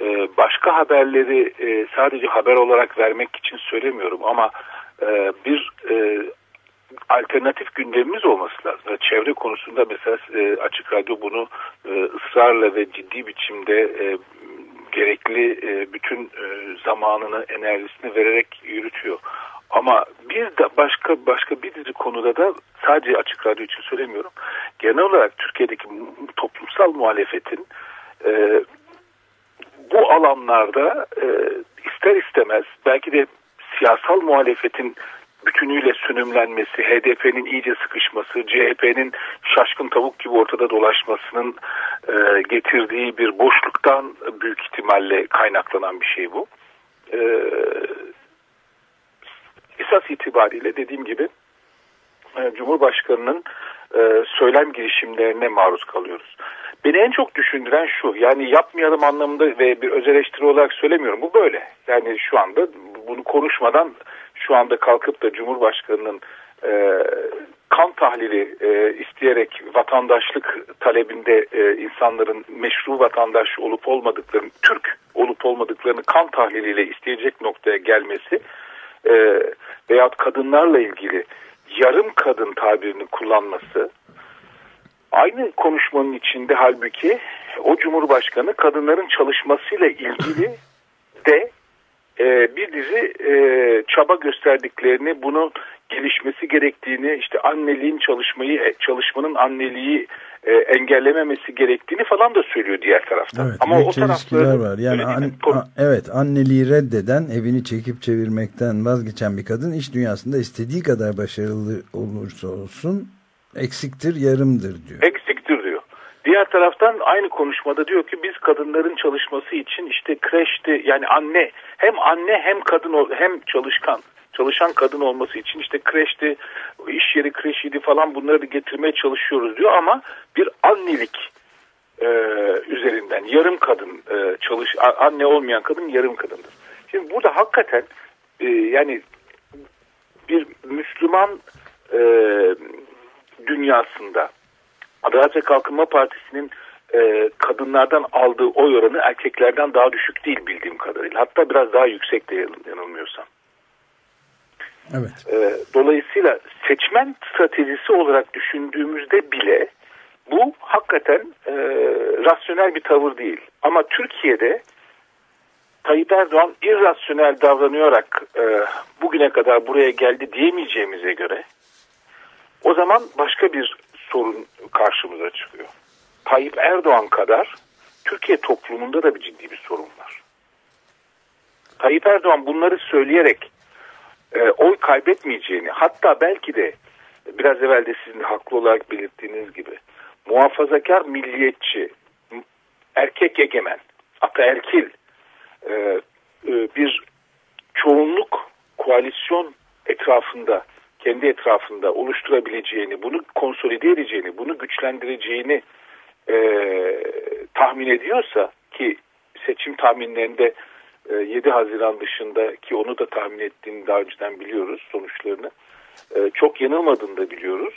e, başka haberleri e, sadece haber olarak vermek için söylemiyorum ama e, bir e, alternatif gündemimiz olması lazım. Çevre konusunda mesela e, Açık Radyo bunu e, ısrarla ve ciddi biçimde e, gerekli e, bütün e, zamanını, enerjisini vererek yürütüyor. Ama bir de başka başka bir dizi konuda da sadece Açık Radyo için söylemiyorum. Genel olarak Türkiye'deki toplumsal muhalefetin e, bu alanlarda e, ister istemez belki de siyasal muhalefetin bütünüyle sönümlenmesi, HDP'nin iyice sıkışması, CHP'nin şaşkın tavuk gibi ortada dolaşmasının e, getirdiği bir boşluktan büyük ihtimalle kaynaklanan bir şey bu. E, esas itibariyle dediğim gibi e, Cumhurbaşkanı'nın e, söylem girişimlerine maruz kalıyoruz. Beni en çok düşündüren şu yani yapmayalım anlamında ve bir öz eleştiri olarak söylemiyorum bu böyle. Yani şu anda bunu konuşmadan şu anda kalkıp da Cumhurbaşkanı'nın e, kan tahlili e, isteyerek vatandaşlık talebinde e, insanların meşru vatandaş olup olmadıklarını, Türk olup olmadıklarını kan tahliliyle isteyecek noktaya gelmesi e, veyahut kadınlarla ilgili yarım kadın tabirini kullanması aynı konuşmanın içinde halbuki o Cumhurbaşkanı kadınların çalışmasıyla ilgili de e, bir dizi e, çaba gösterdiklerini, bunun gelişmesi gerektiğini, işte anneliğin çalışmayı, e, çalışmanın anneliği e, engellememesi gerektiğini falan da söylüyor diğer taraftan. Evet, Ama o tarafta var. Yani an, a, evet anneliği reddeden, evini çekip çevirmekten vazgeçen bir kadın iş dünyasında istediği kadar başarılı olursa olsun eksiktir, yarımdır diyor. Diyor. Diğer taraftan aynı konuşmada diyor ki biz kadınların çalışması için işte kreşti yani anne hem anne hem kadın hem çalışkan çalışan kadın olması için işte kreşti iş yeri kreşiydi falan bunları da getirmeye çalışıyoruz diyor ama bir annelik e, üzerinden yarım kadın e, çalış anne olmayan kadın yarım kadındır. Şimdi burada hakikaten e, yani bir Müslüman e, dünyasında Adalet ve Kalkınma Partisi'nin e, kadınlardan aldığı oy oranı erkeklerden daha düşük değil bildiğim kadarıyla. Hatta biraz daha yüksek de yanılmıyorsam. Evet. E, dolayısıyla seçmen stratejisi olarak düşündüğümüzde bile bu hakikaten e, rasyonel bir tavır değil. Ama Türkiye'de Tayyip Erdoğan irrasyonel davranarak e, bugüne kadar buraya geldi diyemeyeceğimize göre o zaman başka bir sorun karşımıza çıkıyor. Tayyip Erdoğan kadar Türkiye toplumunda da bir ciddi bir sorun var. Tayyip Erdoğan bunları söyleyerek e, oy kaybetmeyeceğini hatta belki de biraz evvel de sizin haklı olarak belirttiğiniz gibi muhafazakar milliyetçi erkek egemen ataerkil e, e, bir çoğunluk koalisyon etrafında kendi etrafında oluşturabileceğini, bunu konsolide edeceğini, bunu güçlendireceğini e, tahmin ediyorsa ki seçim tahminlerinde e, 7 Haziran dışında ki onu da tahmin ettiğini daha önceden biliyoruz sonuçlarını. E, çok yanılmadığını da biliyoruz.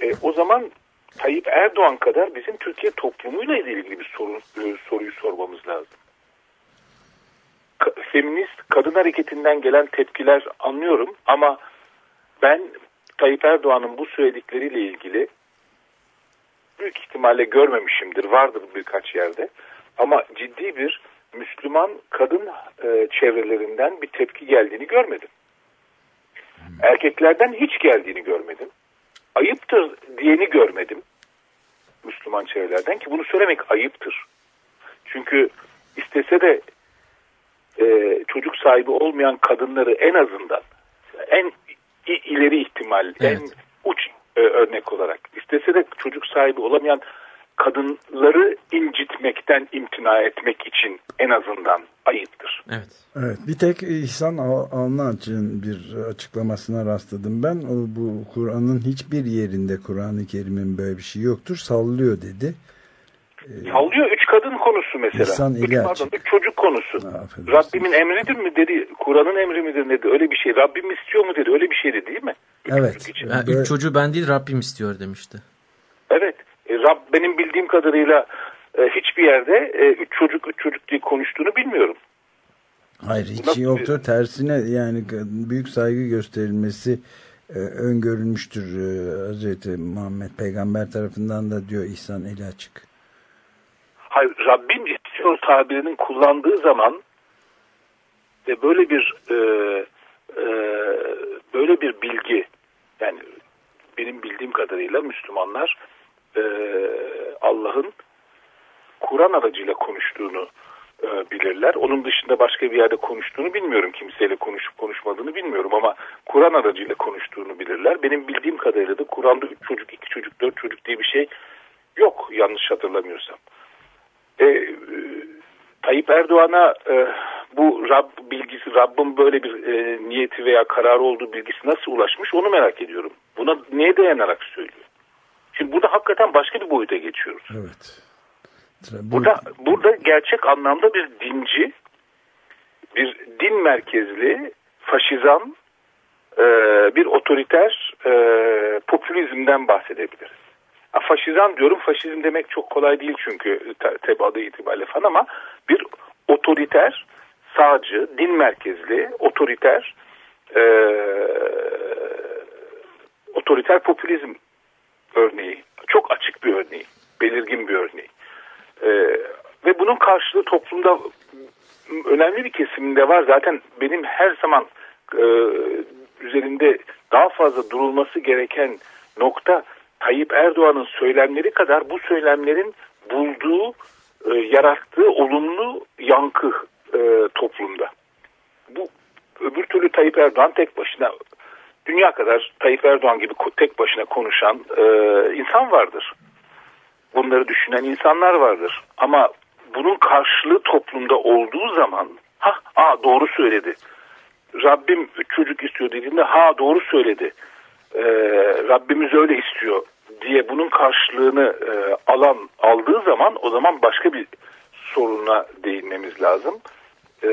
E, o zaman Tayyip Erdoğan kadar bizim Türkiye toplumuyla ilgili bir sorun, e, soruyu sormamız lazım. Ka feminist kadın hareketinden gelen tepkiler anlıyorum ama ben Tayyip Erdoğan'ın bu söyledikleriyle ilgili büyük ihtimalle görmemişimdir. Vardır birkaç yerde. Ama ciddi bir Müslüman kadın e, çevrelerinden bir tepki geldiğini görmedim. Erkeklerden hiç geldiğini görmedim. Ayıptır diyeni görmedim. Müslüman çevrelerden ki bunu söylemek ayıptır. Çünkü istese de e, çocuk sahibi olmayan kadınları en azından en ileri ihtimal, evet. en uç e, örnek olarak istese de çocuk sahibi olamayan kadınları incitmekten imtina etmek için en azından ayıptır. Evet. Evet. Bir tek İhsan Alnaç'ın bir açıklamasına rastladım ben. O bu Kur'an'ın hiçbir yerinde Kur'an-ı Kerim'in böyle bir şey yoktur. Sallıyor dedi. Ee, Sallıyor. Üç kadın konusu mesela. İhsan üç, pardon, üç çocuk konusu. Rabbimin emridir mi dedi. Kur'an'ın emri midir dedi. Öyle bir şey. Rabbim istiyor mu dedi. Öyle bir şeydi değil mi? Üç evet. Yani üç çocuğu ben değil Rabbim istiyor demişti. Evet. E, Rab benim bildiğim kadarıyla e, hiçbir yerde e, üç çocuk üç çocuk diye konuştuğunu bilmiyorum. Hayır hiç Nasıl yoktur. Bir... Tersine yani büyük saygı gösterilmesi e, öngörülmüştür e, Hazreti Muhammed peygamber tarafından da diyor İhsan eli açık. Hayır Rabbim istiyor tabirinin kullandığı zaman ve böyle bir e, e, böyle bir bilgi yani benim bildiğim kadarıyla Müslümanlar e, Allah'ın Kur'an aracıyla konuştuğunu e, bilirler. Onun dışında başka bir yerde konuştuğunu bilmiyorum. Kimseyle konuşup konuşmadığını bilmiyorum ama Kur'an aracıyla konuştuğunu bilirler. Benim bildiğim kadarıyla da Kur'an'da 3 çocuk, 2 çocuk, 4 çocuk diye bir şey yok yanlış hatırlamıyorsam. E, e, Tayyip Erdoğan'a e, bu Rab bilgisi, Rabbin böyle bir e, niyeti veya kararı olduğu bilgisi nasıl ulaşmış onu merak ediyorum. Buna neye dayanarak söylüyor? Şimdi burada hakikaten başka bir boyuta geçiyoruz. Evet. Burada, burada gerçek anlamda bir dinci, bir din merkezli, faşizan, e, bir otoriter e, popülizmden bahsedebiliriz. Ha, faşizan diyorum, faşizm demek çok kolay değil çünkü tebadı itibariyle falan ama bir otoriter, sağcı, din merkezli, otoriter, e, otoriter popülizm örneği. Çok açık bir örneği, belirgin bir örneği. E, ve bunun karşılığı toplumda önemli bir kesiminde var. Zaten benim her zaman e, üzerinde daha fazla durulması gereken nokta Tayyip Erdoğan'ın söylemleri kadar bu söylemlerin bulduğu, e, yarattığı olumlu yankı e, toplumda. Bu öbür türlü Tayyip Erdoğan tek başına dünya kadar Tayyip Erdoğan gibi tek başına konuşan e, insan vardır. Bunları düşünen insanlar vardır. Ama bunun karşılığı toplumda olduğu zaman ha aa, doğru söyledi. Rabbim çocuk istiyor dediğinde ha doğru söyledi. Ee, Rabbimiz öyle istiyor diye bunun karşılığını e, alan aldığı zaman o zaman başka bir soruna değinmemiz lazım. e,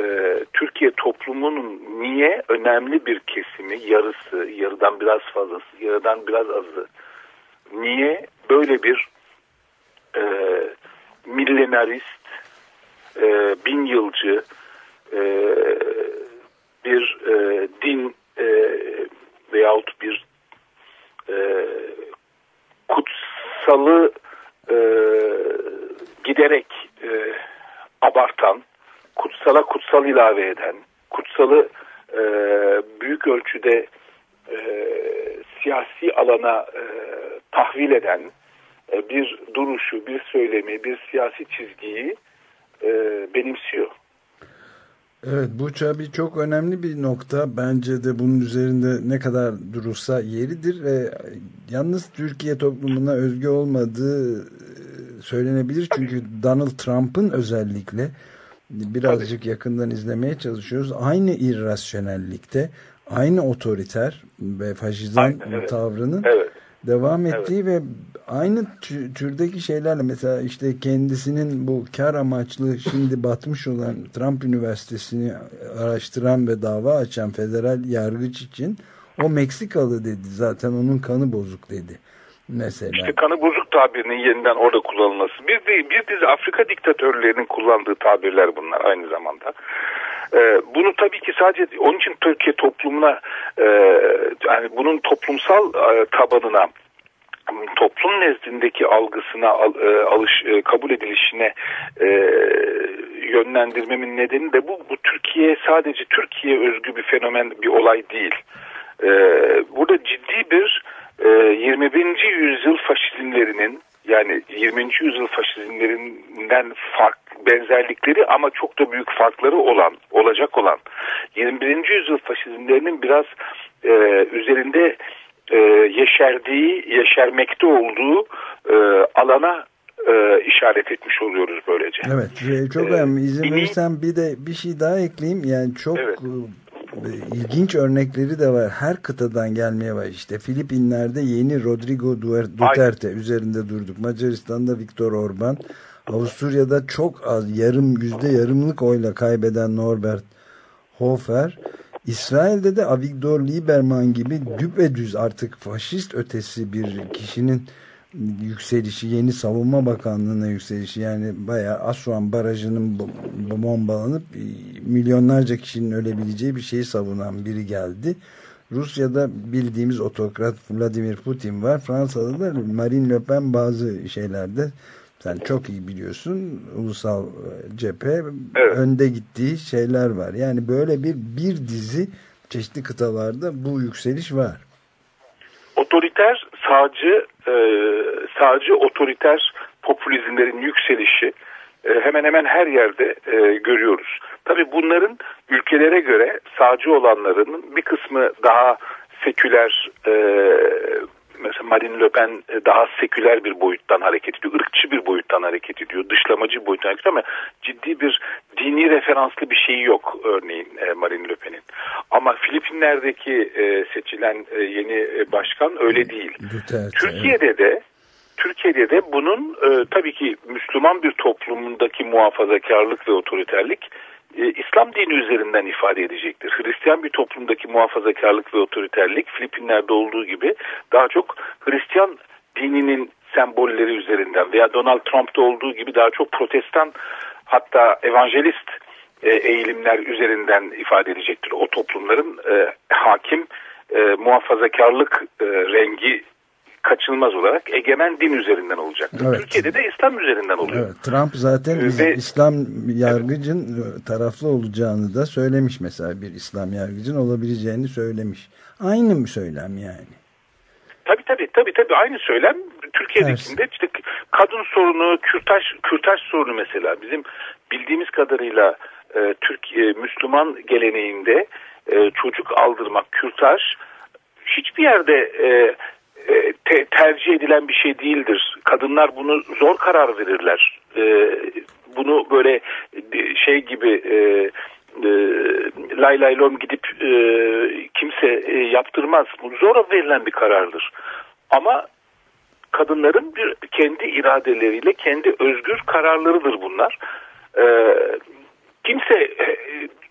Türkiye toplumunun niye önemli bir kesimi yarısı, yarıdan biraz fazlası, yarıdan biraz azı niye böyle bir e, millenarist, e, bin yılcı e, bir e, din e, veyahut bir e, kutsalı e, giderek e, abartan, kutsala kutsal ilave eden, kutsalı e, büyük ölçüde e, siyasi alana e, tahvil eden e, bir duruşu, bir söylemi, bir siyasi çizgiyi e, benimsiyor. Evet bu tabii çok önemli bir nokta. Bence de bunun üzerinde ne kadar durursa yeridir. E, yalnız Türkiye toplumuna özgü olmadığı e, söylenebilir. Çünkü Donald Trump'ın özellikle birazcık yakından izlemeye çalışıyoruz. Aynı irrasyonellikte, aynı otoriter ve faşizan Aynen, evet. tavrının evet. devam ettiği evet. ve aynı türdeki şeylerle mesela işte kendisinin bu kar amaçlı şimdi batmış olan Trump Üniversitesi'ni araştıran ve dava açan federal yargıç için o Meksikalı dedi zaten onun kanı bozuk dedi mesela. İşte kanı bozuk tabirinin yeniden orada kullanılması. Bir, de, bir dizi Afrika diktatörlerinin kullandığı tabirler bunlar aynı zamanda. Ee, bunu tabii ki sadece onun için Türkiye toplumuna e, yani bunun toplumsal e, tabanına toplum nezdindeki algısına e, alış e, kabul edilişine e, yönlendirmemin nedeni de bu. Bu Türkiye sadece Türkiye özgü bir fenomen, bir olay değil. E, burada ciddi bir e, 21. yüzyıl faşizmlerinin yani 20. yüzyıl faşizmlerinden fark benzerlikleri ama çok da büyük farkları olan, olacak olan 21. yüzyıl faşizmlerinin biraz e, üzerinde e, yeşerdiği, yeşermekte olduğu e, alana e, işaret etmiş oluyoruz böylece. Evet, e, çok ee, önemli. İzin verirsen bir de bir şey daha ekleyeyim. Yani çok evet. E, ilginç örnekleri de var. Her kıtadan gelmeye var. İşte Filipinler'de yeni Rodrigo Duterte Aynen. üzerinde durduk. Macaristan'da Viktor Orban. Avusturya'da çok az yarım yüzde yarımlık oyla kaybeden Norbert Hofer. İsrail'de de Avigdor Lieberman gibi düpedüz artık faşist ötesi bir kişinin yükselişi, yeni savunma bakanlığına yükselişi yani bayağı Aswan barajının bombalanıp e, milyonlarca kişinin ölebileceği bir şeyi savunan biri geldi. Rusya'da bildiğimiz otokrat Vladimir Putin var. Fransa'da da Marine Le Pen bazı şeylerde sen çok iyi biliyorsun ulusal e, cephe evet. önde gittiği şeyler var. Yani böyle bir bir dizi çeşitli kıtalarda bu yükseliş var. Otoriter sağcı e, sağcı otoriter popülizmlerin yükselişi e, hemen hemen her yerde e, görüyoruz. Tabii bunların ülkelere göre sağcı olanların bir kısmı daha seküler e, Marine Le Pen e, daha seküler bir boyuttan hareket ediyor, ırkçı bir boyuttan hareket ediyor, dışlamacı bir boyuttan hareket ediyor ama ciddi bir dini referanslı bir şeyi yok örneğin e, Marine Le Pen'in. Ama Filipinler'deki e, seçilen yeni başkan öyle değil. Türkiye'de de Türkiye'de de bunun e, tabii ki Müslüman bir toplumundaki muhafazakarlık ve otoriterlik e, İslam dini üzerinden ifade edecektir. Hristiyan bir toplumdaki muhafazakarlık ve otoriterlik Filipinler'de olduğu gibi daha çok Hristiyan dininin sembolleri üzerinden veya Donald Trump'ta olduğu gibi daha çok protestan hatta evangelist e, eğilimler üzerinden ifade edecektir. O toplumların e, hakim e, muhafazakarlık e, rengi kaçınılmaz olarak egemen din üzerinden olacak. Evet. Türkiye'de de İslam üzerinden oluyor. Evet, Trump zaten Ve, İslam yargıcın evet. taraflı olacağını da söylemiş mesela bir İslam yargıcın olabileceğini söylemiş. Aynı mı söylem yani? Tabii tabii tabii tabii aynı söylem Türkiye'dekinde işte kadın sorunu, kürtaj kürtaj sorunu mesela bizim bildiğimiz kadarıyla e, Türkiye Müslüman geleneğinde e, çocuk aldırmak, kürtaj hiçbir yerde e, e, te, tercih edilen bir şey değildir. Kadınlar bunu zor karar verirler. E, bunu böyle e, şey gibi e, e, lay lay lom gidip e, kimse e, yaptırmaz. Bu zor verilen bir karardır. Ama kadınların bir kendi iradeleriyle kendi özgür kararlarıdır bunlar. E, kimse e,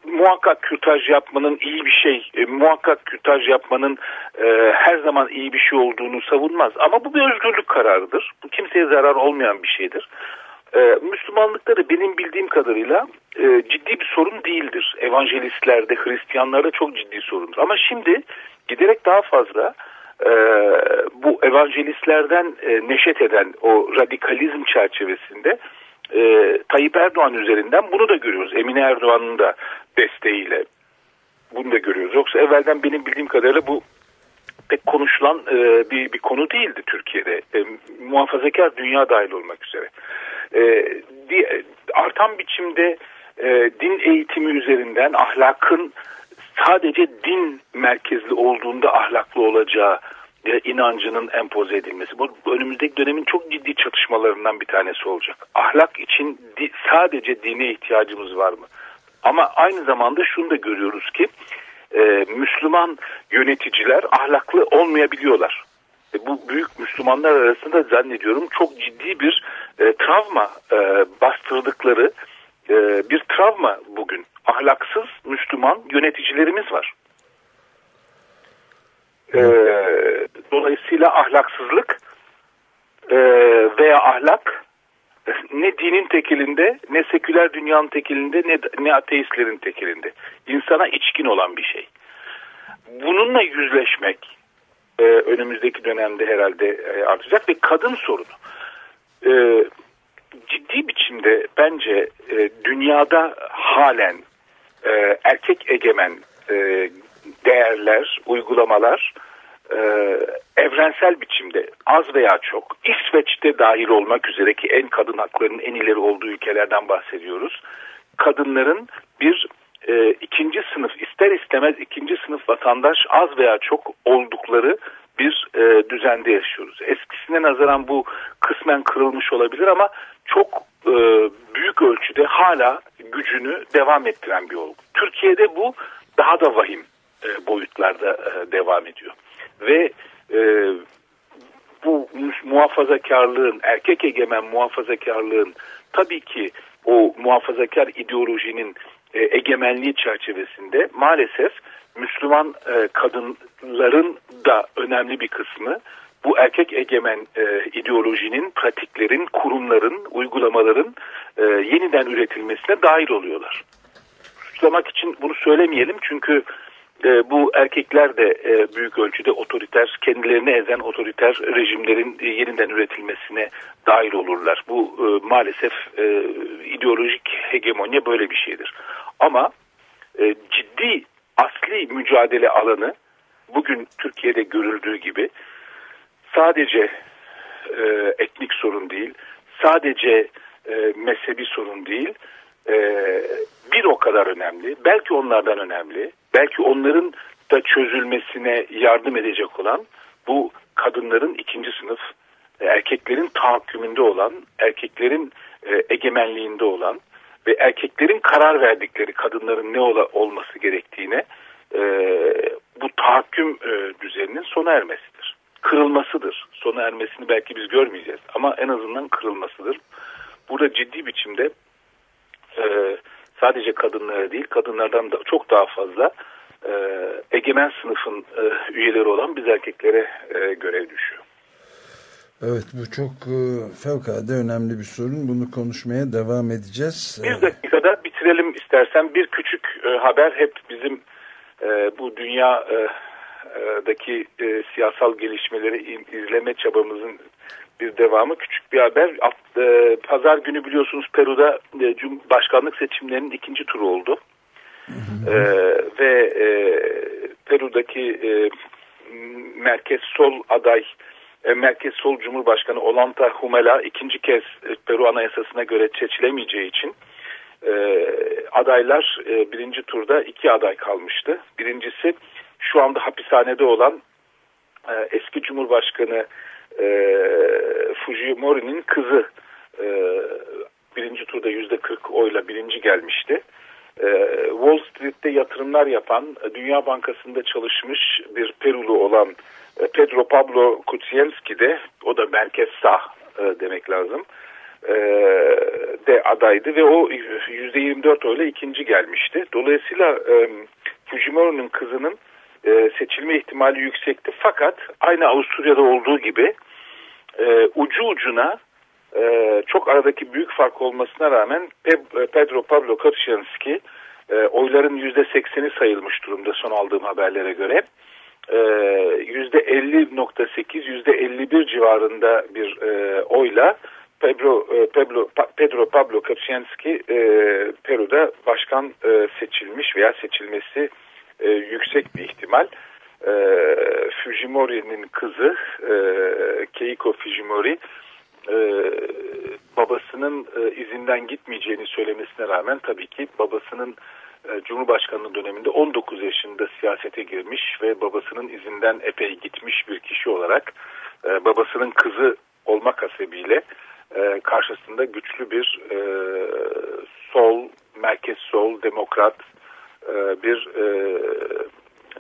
muhakkak kürtaj yapmanın iyi bir şey, e, muhakkak kürtaj yapmanın e, her zaman iyi bir şey olduğunu savunmaz. Ama bu bir özgürlük kararıdır. Bu kimseye zarar olmayan bir şeydir. E, Müslümanlıkta da benim bildiğim kadarıyla e, ciddi bir sorun değildir. Evangelistlerde, Hristiyanlarda çok ciddi sorundur. Ama şimdi giderek daha fazla e, bu evangelistlerden e, neşet eden o radikalizm çerçevesinde e, Tayyip Erdoğan üzerinden bunu da görüyoruz. Emine Erdoğan'ın da desteğiyle bunu da görüyoruz. Yoksa evvelden benim bildiğim kadarıyla bu pek konuşulan e, bir, bir konu değildi Türkiye'de. E, muhafazakar dünya dahil olmak üzere. E, di, artan biçimde e, din eğitimi üzerinden ahlakın sadece din merkezli olduğunda ahlaklı olacağı inancının empoze edilmesi. Bu önümüzdeki dönemin çok ciddi çatışmalarından bir tanesi olacak. Ahlak için di, sadece dine ihtiyacımız var mı? Ama aynı zamanda şunu da görüyoruz ki e, Müslüman yöneticiler ahlaklı olmayabiliyorlar. E, bu büyük Müslümanlar arasında zannediyorum çok ciddi bir e, travma e, bastırdıkları e, bir travma bugün. Ahlaksız Müslüman yöneticilerimiz var. E, dolayısıyla ahlaksızlık e, veya ahlak ne dinin tekilinde ne seküler dünyanın tekilinde ne, ne ateistlerin tekilinde. İnsana içkin olan bir şey. Bununla yüzleşmek e, önümüzdeki dönemde herhalde e, artacak ve kadın sorunu. E, ciddi biçimde bence e, dünyada halen e, erkek egemen e, değerler, uygulamalar e, evrensel biçimde az veya çok İsveç'te dahil olmak üzere ki en kadın haklarının en ileri olduğu ülkelerden bahsediyoruz. Kadınların bir e, ikinci sınıf ister istemez ikinci sınıf vatandaş az veya çok oldukları bir e, düzende yaşıyoruz. Eskisine nazaran bu kısmen kırılmış olabilir ama çok e, büyük ölçüde hala gücünü devam ettiren bir olgu. Türkiye'de bu daha da vahim e, boyutlarda e, devam ediyor. Ve e, bu muhafazakarlığın, erkek egemen muhafazakarlığın tabii ki o muhafazakar ideolojinin e, egemenliği çerçevesinde maalesef Müslüman kadınların da önemli bir kısmı bu erkek egemen e, ideolojinin, pratiklerin, kurumların, uygulamaların e, yeniden üretilmesine dahil oluyorlar. Suçlamak için bunu söylemeyelim çünkü e, bu erkekler de e, büyük ölçüde otoriter, kendilerini ezen otoriter rejimlerin e, yeniden üretilmesine dahil olurlar. Bu e, maalesef e, ideolojik hegemonya böyle bir şeydir. Ama e, ciddi asli mücadele alanı bugün Türkiye'de görüldüğü gibi sadece e, etnik sorun değil, sadece e, mezhebi sorun değil, e, bir o kadar önemli, belki onlardan önemli, belki onların da çözülmesine yardım edecek olan bu kadınların ikinci sınıf, e, erkeklerin tahakkümünde olan, erkeklerin e, egemenliğinde olan ve erkeklerin karar verdikleri kadınların ne ola, olması gerektiğine e, bu tahakküm e, düzeninin sona ermesidir. Kırılmasıdır. Sona ermesini belki biz görmeyeceğiz ama en azından kırılmasıdır. Burada ciddi biçimde e, sadece kadınlara değil kadınlardan da çok daha fazla e, egemen sınıfın e, üyeleri olan biz erkeklere e, görev düşüyor. Evet bu çok e, fevkalade önemli bir sorun. Bunu konuşmaya devam edeceğiz. Bir dakikada bitirelim istersen. Bir küçük e, haber hep bizim e, bu dünyadaki e, siyasal gelişmeleri izleme çabamızın bir devamı. Küçük bir haber. E, Pazar günü biliyorsunuz Peru'da e, başkanlık seçimlerinin ikinci turu oldu. Hı hı. E, ve e, Peru'daki e, merkez sol aday e, Merkez Sol Cumhurbaşkanı Olanta Humela ikinci kez e, Peru Anayasası'na göre seçilemeyeceği için e, adaylar e, birinci turda iki aday kalmıştı. Birincisi şu anda hapishanede olan e, eski Cumhurbaşkanı e, Fujimori'nin kızı e, birinci turda yüzde 40 oyla birinci gelmişti. E, Wall Street'te yatırımlar yapan, Dünya Bankası'nda çalışmış bir Perulu olan e, Pedro Pablo Kuczynski de, o da merkez sağ e, demek lazım. e, de adaydı ve o %24 oyla ikinci gelmişti. Dolayısıyla e, Fujimori'nin kızının e, seçilme ihtimali yüksekti. Fakat aynı Avusturya'da olduğu gibi e, ucu ucuna e, çok aradaki büyük fark olmasına rağmen Pe Pedro Pablo Kaczynski e, oyların %80'i sayılmış durumda son aldığım haberlere göre. %50.8 %51 civarında bir e, oyla Pedro, e, Pedro, Pedro Pablo Kaczynski e, Peru'da başkan e, seçilmiş veya seçilmesi e, yüksek bir ihtimal. E, Fujimori'nin kızı e, Keiko Fujimori e, babasının e, izinden gitmeyeceğini söylemesine rağmen tabii ki babasının e, Cumhurbaşkanlığı döneminde 19 yaşında siyasete girmiş ve babasının izinden epey gitmiş bir kişi olarak e, babasının kızı olmak hasebiyle e, karşısında güçlü bir e, sol, merkez sol, demokrat e, bir e,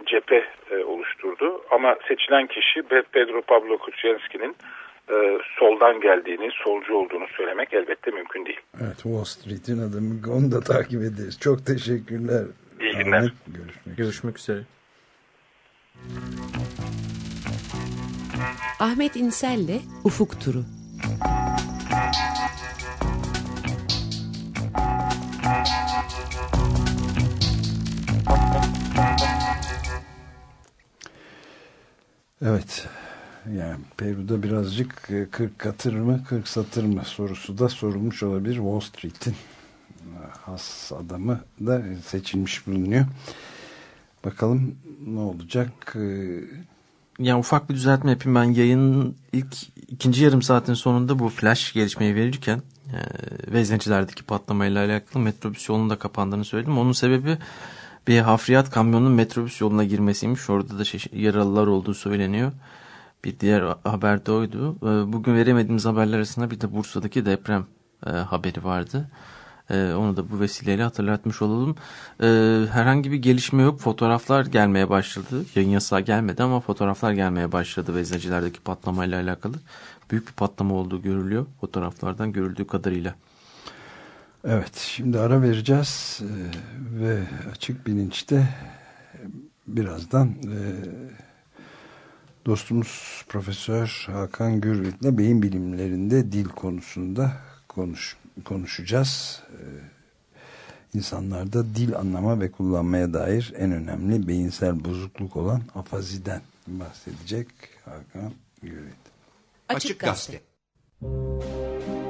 cephe e, oluşturdu. Ama seçilen kişi Pedro Pablo Kuczynski'nin e, soldan geldiğini, solcu olduğunu söylemek elbette mümkün değil. Evet, Wall Street'in adamı onu da takip ederiz. Çok teşekkürler. İyi günler. Ahmet, görüşmek, görüşmek üzere. Ahmet İnsel'le Ufuk Turu. Evet. Yani Peru'da birazcık 40 e, katır mı 40 satır mı sorusu da sorulmuş olabilir. Wall Street'in e, has adamı da seçilmiş bulunuyor. Bakalım ne olacak? E, yani ufak bir düzeltme yapayım. Ben yayının ilk ikinci yarım saatin sonunda bu flash gelişmeyi verirken e, Vezneçilerdeki patlamayla alakalı metrobüs yolunun da kapandığını söyledim. Onun sebebi bir hafriyat kamyonunun metrobüs yoluna girmesiymiş. Orada da yaralılar olduğu söyleniyor. Bir diğer haber de oydu. E, bugün veremediğimiz haberler arasında bir de Bursa'daki deprem e, haberi vardı. E, onu da bu vesileyle hatırlatmış olalım. E, herhangi bir gelişme yok. Fotoğraflar gelmeye başladı. Yayın yasağı gelmedi ama fotoğraflar gelmeye başladı veznecilerdeki patlamayla alakalı. Büyük bir patlama olduğu görülüyor fotoğraflardan görüldüğü kadarıyla. Evet şimdi ara vereceğiz e, ve açık bilinçte birazdan e, dostumuz Profesör Hakan Gürvit'le beyin bilimlerinde dil konusunda konuş, konuşacağız. İnsanlarda dil anlama ve kullanmaya dair en önemli beyinsel bozukluk olan afaziden bahsedecek Hakan Gürvit. Açık Gazete Açık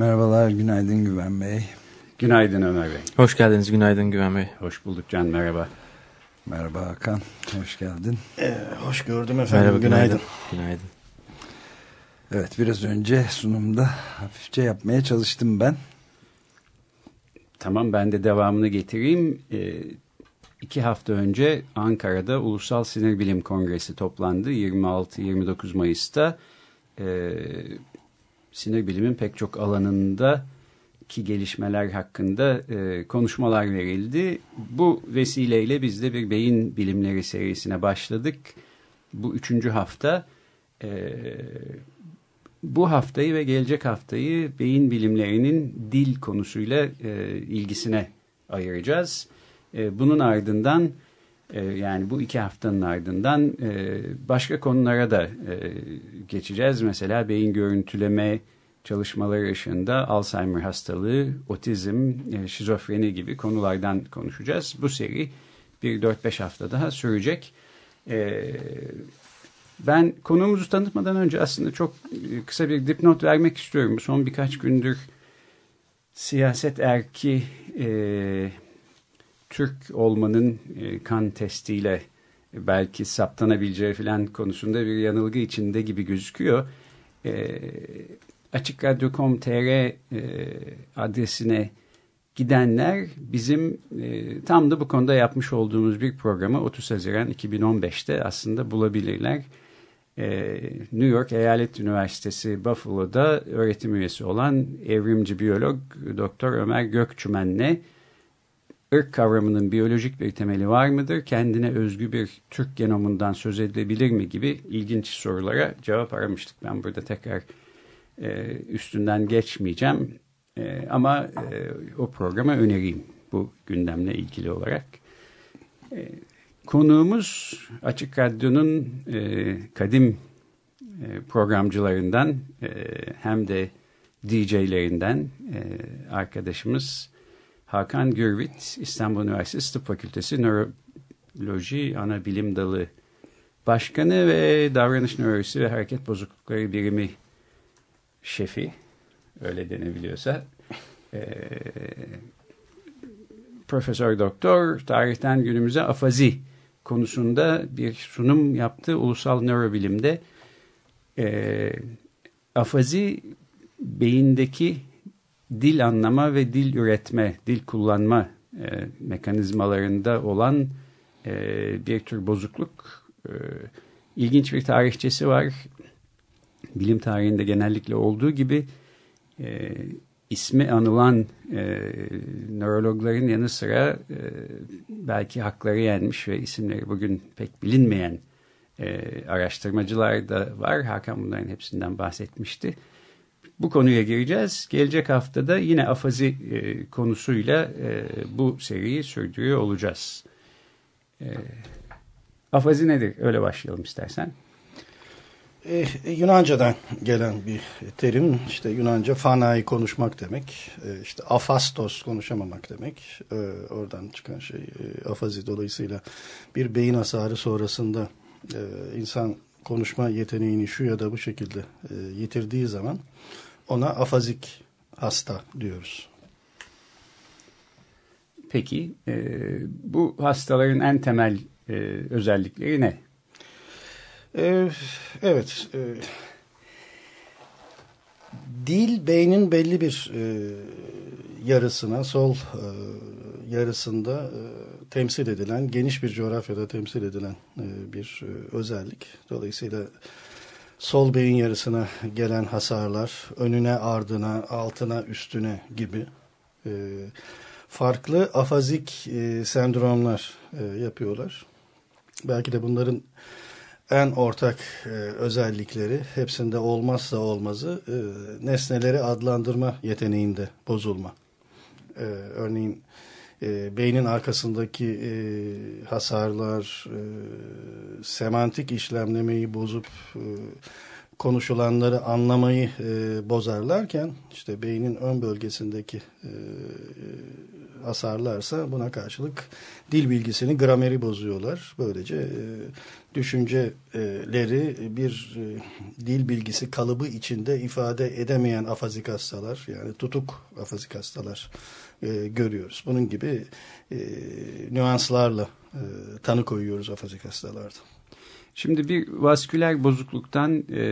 Merhabalar, günaydın Güven Bey. Günaydın Ömer Bey. Hoş geldiniz, günaydın Güven Bey. Hoş bulduk Can, merhaba. Merhaba Hakan, hoş geldin. Ee, hoş gördüm efendim, merhaba, günaydın. Günaydın. Evet, biraz önce sunumda hafifçe yapmaya çalıştım ben. Tamam, ben de devamını getireyim. Ee, iki hafta önce Ankara'da Ulusal Sinir Bilim Kongresi toplandı. 26-29 Mayıs'ta. Ee, sinir bilimin pek çok alanında ki gelişmeler hakkında e, konuşmalar verildi. Bu vesileyle biz de bir beyin bilimleri serisine başladık. Bu üçüncü hafta. E, bu haftayı ve gelecek haftayı beyin bilimlerinin dil konusuyla e, ilgisine ayıracağız. E, bunun ardından e, yani bu iki haftanın ardından e, başka konulara da e, geçeceğiz. Mesela beyin görüntüleme çalışmaları ışığında Alzheimer hastalığı, otizm, e, şizofreni gibi konulardan konuşacağız. Bu seri bir 4-5 hafta daha sürecek. E, ben konuğumuzu tanıtmadan önce aslında çok kısa bir dipnot vermek istiyorum. Son birkaç gündür siyaset erki Türk olmanın e, kan testiyle belki saptanabileceği falan konusunda bir yanılgı içinde gibi gözüküyor. E, Açıkradyo.com.tr e, adresine gidenler bizim e, tam da bu konuda yapmış olduğumuz bir programı 30 Haziran 2015'te aslında bulabilirler. E, New York Eyalet Üniversitesi Buffalo'da öğretim üyesi olan evrimci biyolog Doktor Ömer Gökçümen'le ırk kavramının biyolojik bir temeli var mıdır? Kendine özgü bir Türk genomundan söz edilebilir mi gibi ilginç sorulara cevap aramıştık. Ben burada tekrar e, üstünden geçmeyeceğim. E, ama e, o programa önereyim bu gündemle ilgili olarak. E, konuğumuz Açık Radyo'nun e, kadim e, programcılarından e, hem de DJ'lerinden e, arkadaşımız Hakan Gürvit, İstanbul Üniversitesi Tıp Fakültesi Nöroloji Ana Bilim Dalı Başkanı ve Davranış Nörolojisi ve Hareket Bozuklukları Birimi Şefi öyle denebiliyorsa e, Profesör Doktor tarihten günümüze afazi konusunda bir sunum yaptı ulusal nörobilimde. E, afazi beyindeki dil anlama ve dil üretme, dil kullanma e, mekanizmalarında olan e, bir tür bozukluk. E, ilginç bir tarihçesi var. Bilim tarihinde genellikle olduğu gibi e, ismi anılan e, nörologların yanı sıra e, belki hakları yenmiş ve isimleri bugün pek bilinmeyen e, araştırmacılar da var. Hakan bunların hepsinden bahsetmişti. Bu konuya gireceğiz. Gelecek haftada yine afazi e, konusuyla e, bu seriyi sürdürüyor olacağız. E, afazi nedir? Öyle başlayalım istersen. Ee, Yunanca'dan gelen bir terim. İşte Yunanca fanayı konuşmak demek. Ee, işte afastos konuşamamak demek. Ee, oradan çıkan şey e, afazi dolayısıyla bir beyin hasarı sonrasında e, insan konuşma yeteneğini şu ya da bu şekilde e, yitirdiği zaman ona afazik hasta diyoruz. Peki e, bu hastaların en temel e, özellikleri ne? Ee, evet. E, dil beynin belli bir e, yarısına, sol e, yarısında e, temsil edilen, geniş bir coğrafyada temsil edilen e, bir e, özellik. Dolayısıyla sol beyin yarısına gelen hasarlar, önüne, ardına, altına, üstüne gibi e, farklı afazik e, sendromlar e, yapıyorlar. Belki de bunların en ortak e, özellikleri hepsinde olmazsa olmazı e, nesneleri adlandırma yeteneğinde bozulma. E, örneğin e, beynin arkasındaki e, hasarlar, e, semantik işlemlemeyi bozup e, konuşulanları anlamayı e, bozarlarken işte beynin ön bölgesindeki e, hasarlarsa buna karşılık dil bilgisini grameri bozuyorlar. Böylece e, düşünceleri bir e, dil bilgisi kalıbı içinde ifade edemeyen afazik hastalar yani tutuk afazik hastalar e, görüyoruz. Bunun gibi e, nüanslarla e, tanı koyuyoruz afazik hastalarda. Şimdi bir vasküler bozukluktan e,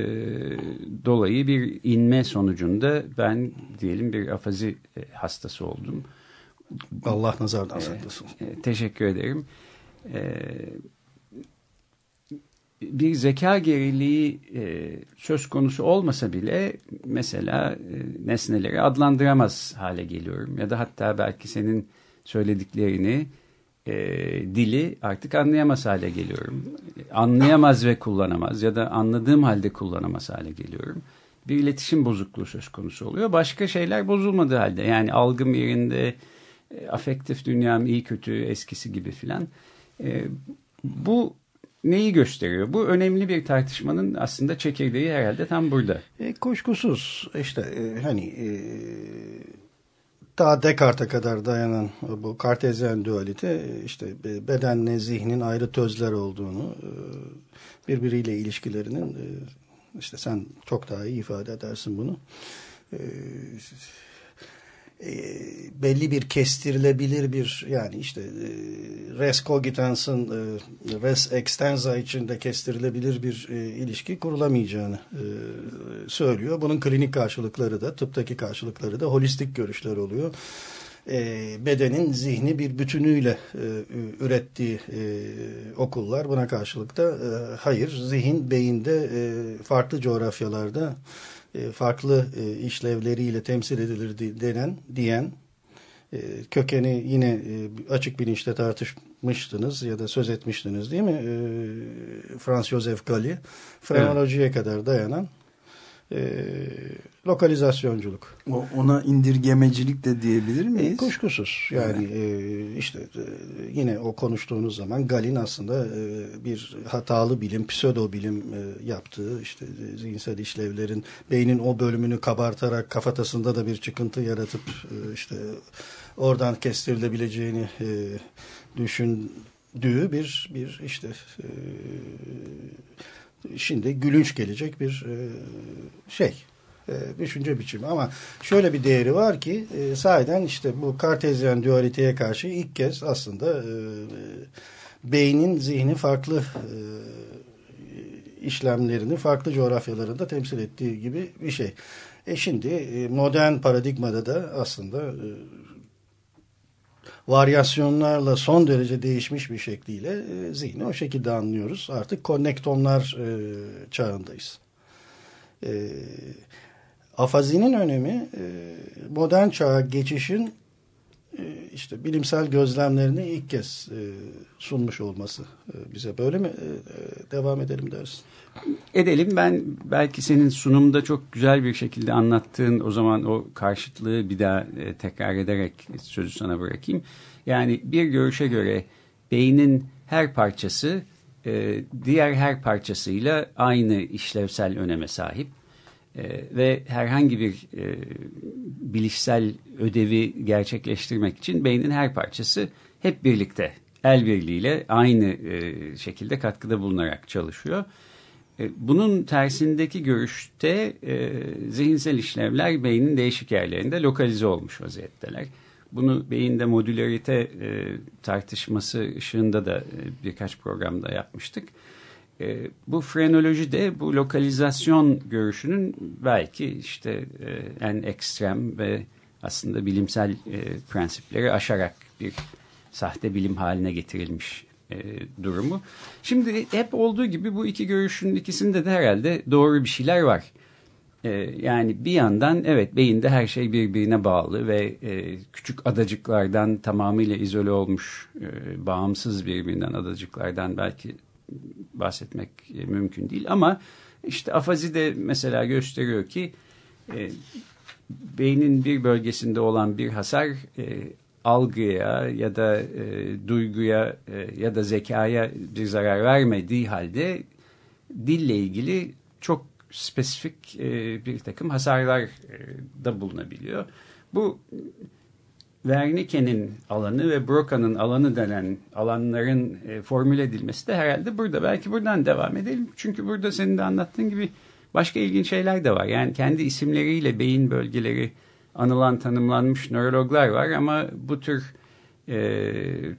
dolayı bir inme sonucunda ben diyelim bir afazi e, hastası oldum. Allah nazardan saklasın. E, e, teşekkür ederim. E, bir zeka geriliği e, söz konusu olmasa bile mesela e, nesneleri adlandıramaz hale geliyorum. Ya da hatta belki senin söylediklerini e, dili artık anlayamaz hale geliyorum. Anlayamaz ve kullanamaz ya da anladığım halde kullanamaz hale geliyorum. Bir iletişim bozukluğu söz konusu oluyor. Başka şeyler bozulmadığı halde yani algım yerinde, e, afektif dünyam iyi kötü eskisi gibi filan. E, bu neyi gösteriyor? Bu önemli bir tartışmanın aslında çekirdeği herhalde tam burada. E, kuşkusuz işte e, hani e, daha Descartes'e kadar dayanan bu kartezyen dualite işte bedenle zihnin ayrı tözler olduğunu e, birbiriyle ilişkilerinin e, işte sen çok daha iyi ifade edersin bunu. E, belli bir kestirilebilir bir yani işte e, res cogitans'ın e, res extensa içinde kestirilebilir bir e, ilişki kurulamayacağını söylüyor. Bunun klinik karşılıkları da tıptaki karşılıkları da holistik görüşler oluyor. Bedenin zihni bir bütünüyle ürettiği okullar buna karşılık da hayır zihin beyinde farklı coğrafyalarda e, farklı e, işlevleriyle temsil edilir denen diyen e, kökeni yine açık bilinçte tartışmıştınız ya da söz etmiştiniz değil mi? Frans Joseph Galli frenolojiye evet. kadar dayanan e, lokalizasyonculuk. O, ona indirgemecilik de diyebilir miyiz? E, kuşkusuz. Yani evet. e, işte e, yine o konuştuğunuz zaman Galin aslında e, bir hatalı bilim, pseudo bilim e, yaptığı işte e, zihinsel işlevlerin beynin o bölümünü kabartarak kafatasında da bir çıkıntı yaratıp e, işte oradan kestirilebileceğini e, düşündüğü bir bir işte e, şimdi gülünç gelecek bir e, şey e, düşünce biçimi ama şöyle bir değeri var ki e, sahiden işte bu kartezyen dualiteye karşı ilk kez aslında e, beynin zihni farklı e, işlemlerini farklı coğrafyalarında temsil ettiği gibi bir şey. E şimdi e, modern paradigmada da aslında e, varyasyonlarla son derece değişmiş bir şekliyle e, zihni o şekilde anlıyoruz. Artık konnektomlar e, çağındayız. E, afazinin önemi e, modern çağa geçişin işte bilimsel gözlemlerini ilk kez e, sunmuş olması e, bize böyle mi e, devam edelim dersin? Edelim. Ben belki senin sunumda çok güzel bir şekilde anlattığın o zaman o karşıtlığı bir daha tekrar ederek sözü sana bırakayım. Yani bir görüşe göre beynin her parçası diğer her parçasıyla aynı işlevsel öneme sahip. E, ve herhangi bir e, bilişsel ödevi gerçekleştirmek için beynin her parçası hep birlikte el birliğiyle aynı e, şekilde katkıda bulunarak çalışıyor. E, bunun tersindeki görüşte e, zihinsel işlevler beynin değişik yerlerinde lokalize olmuş vaziyetteler. Bunu beyinde modülerite e, tartışması ışığında da e, birkaç programda yapmıştık. E, bu frenoloji de bu lokalizasyon görüşünün belki işte e, en ekstrem ve aslında bilimsel e, prensipleri aşarak bir sahte bilim haline getirilmiş e, durumu. Şimdi hep olduğu gibi bu iki görüşün ikisinde de herhalde doğru bir şeyler var. E, yani bir yandan evet beyinde her şey birbirine bağlı ve e, küçük adacıklardan tamamıyla izole olmuş e, bağımsız birbirinden adacıklardan belki bahsetmek e, mümkün değil. Ama işte afazi de mesela gösteriyor ki e, beynin bir bölgesinde olan bir hasar e, algıya ya da e, duyguya e, ya da zekaya bir zarar vermediği halde dille ilgili çok spesifik e, bir takım hasarlar e, da bulunabiliyor. Bu Wernicke'nin alanı ve Broca'nın alanı denen alanların e, formüle edilmesi de herhalde burada. Belki buradan devam edelim. Çünkü burada senin de anlattığın gibi başka ilginç şeyler de var. Yani kendi isimleriyle beyin bölgeleri anılan tanımlanmış nörologlar var ama bu tür e,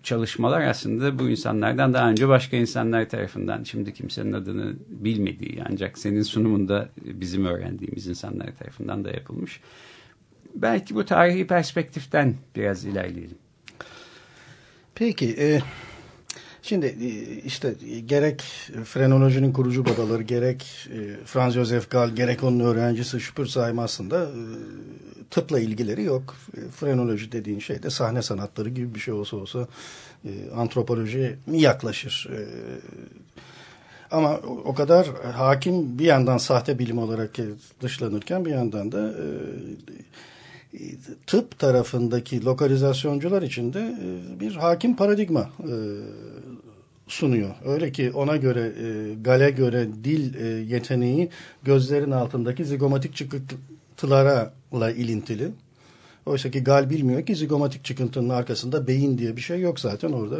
çalışmalar aslında bu insanlardan daha önce başka insanlar tarafından şimdi kimsenin adını bilmediği ancak senin sunumunda bizim öğrendiğimiz insanlar tarafından da yapılmış. Belki bu tarihi perspektiften biraz ilerleyelim. Peki, e, Şimdi e, işte gerek frenolojinin kurucu babaları gerek e, Franz Josef Gall gerek onun öğrencisi Spurzheim aslında e, tıpla ilgileri yok. Frenoloji dediğin şey de sahne sanatları gibi bir şey olsa olsa antropoloji mi yaklaşır? Ama o kadar hakim bir yandan sahte bilim olarak dışlanırken bir yandan da tıp tarafındaki lokalizasyoncular için de bir hakim paradigma sunuyor. Öyle ki ona göre e, Gal'e göre dil e, yeteneği gözlerin altındaki zigomatik çıkıntılarla ilintili. Oysa ki Gal bilmiyor ki zigomatik çıkıntının arkasında beyin diye bir şey yok zaten orada.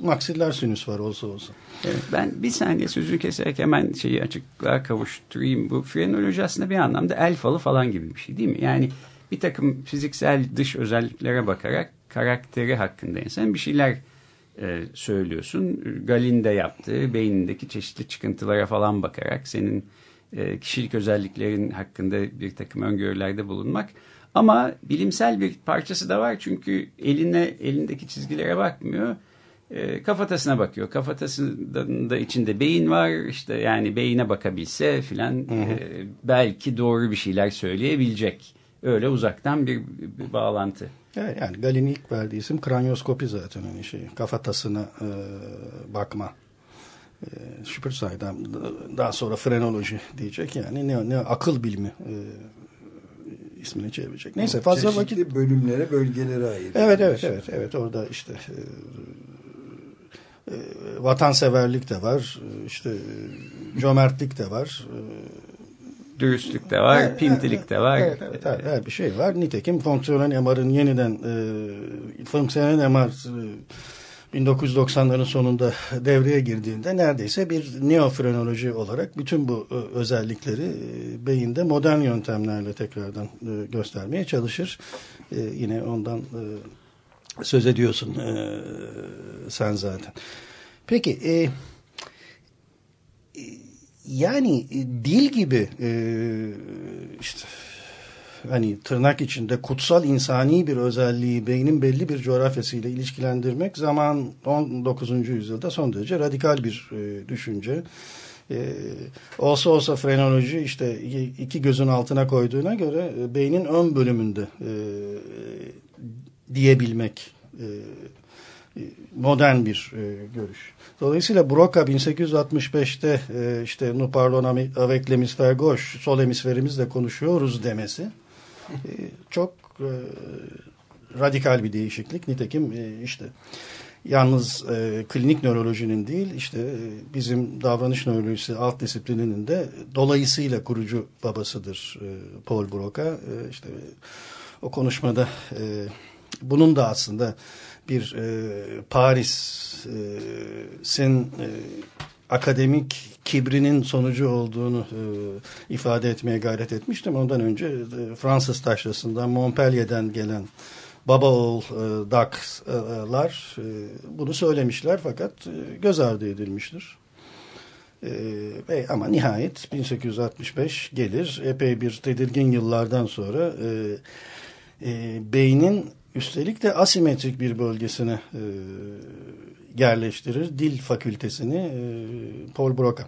Maksiller sinüs var olsa olsa. Evet, ben bir saniye sözünü keserek hemen şeyi açıklığa kavuşturayım. Bu frenoloji aslında bir anlamda el falı falan gibi bir şey değil mi? Yani bir takım fiziksel dış özelliklere bakarak karakteri hakkında insan bir şeyler e, söylüyorsun. Galin de yaptığı beynindeki çeşitli çıkıntılara falan bakarak senin e, kişilik özelliklerin hakkında bir takım öngörülerde bulunmak. Ama bilimsel bir parçası da var çünkü eline elindeki çizgilere bakmıyor. E, kafatasına bakıyor. Kafatasında içinde beyin var. İşte yani beyine bakabilse filan e, belki doğru bir şeyler söyleyebilecek. Öyle uzaktan bir, bir bağlantı. Evet, yani Galin'in ilk verdiği isim kranyoskopi zaten hani şey kafatasına e, bakma. E, Spurzheim'dan daha sonra frenoloji diyecek yani ne, ne akıl bilimi e, ismini çevirecek. Neyse fazla Çeşitli vakit bölümlere, bölgelere ayırıyor. Evet evet evet evet orada işte e, e, vatanseverlik de var, e, işte e, cömertlik de var. E, Dürüstlük de var, Evet, pintilik evet, de var. Evet, evet, evet, her bir şey var. Nitekim fonksiyonel MR'ın yeniden e, fonksiyonel MR e, 1990'ların sonunda devreye girdiğinde neredeyse bir neofrenoloji olarak bütün bu e, özellikleri e, beyinde modern yöntemlerle tekrardan e, göstermeye çalışır. E, yine ondan e, söz ediyorsun e, sen zaten. Peki e, e, yani dil gibi e, işte hani tırnak içinde kutsal insani bir özelliği beynin belli bir coğrafyasıyla ilişkilendirmek zaman 19. yüzyılda son derece radikal bir e, düşünce. E, olsa olsa frenoloji işte iki gözün altına koyduğuna göre e, beynin ön bölümünde e, diyebilmek e, modern bir e, görüş. Dolayısıyla Broca 1865'te e, işte nous parlons avec l'hémisphère gauche, sol hemisferimizle konuşuyoruz demesi e, çok e, radikal bir değişiklik. Nitekim e, işte yalnız e, klinik nörolojinin değil işte e, bizim davranış nörolojisi alt disiplininin de dolayısıyla kurucu babasıdır e, Paul Broca. E, işte o konuşmada e, bunun da aslında bir e, Paris'in e, akademik kibrinin sonucu olduğunu e, ifade etmeye gayret etmiştim. Ondan önce e, Fransız taşrasından Montpellier'den gelen baba oğul e, Dak'lar e, bunu söylemişler fakat e, göz ardı edilmiştir. E, ama nihayet 1865 gelir. Epey bir tedirgin yıllardan sonra e, e, beynin üstelik de asimetrik bir bölgesine e, yerleştirir. Dil fakültesini e, Paul Broca.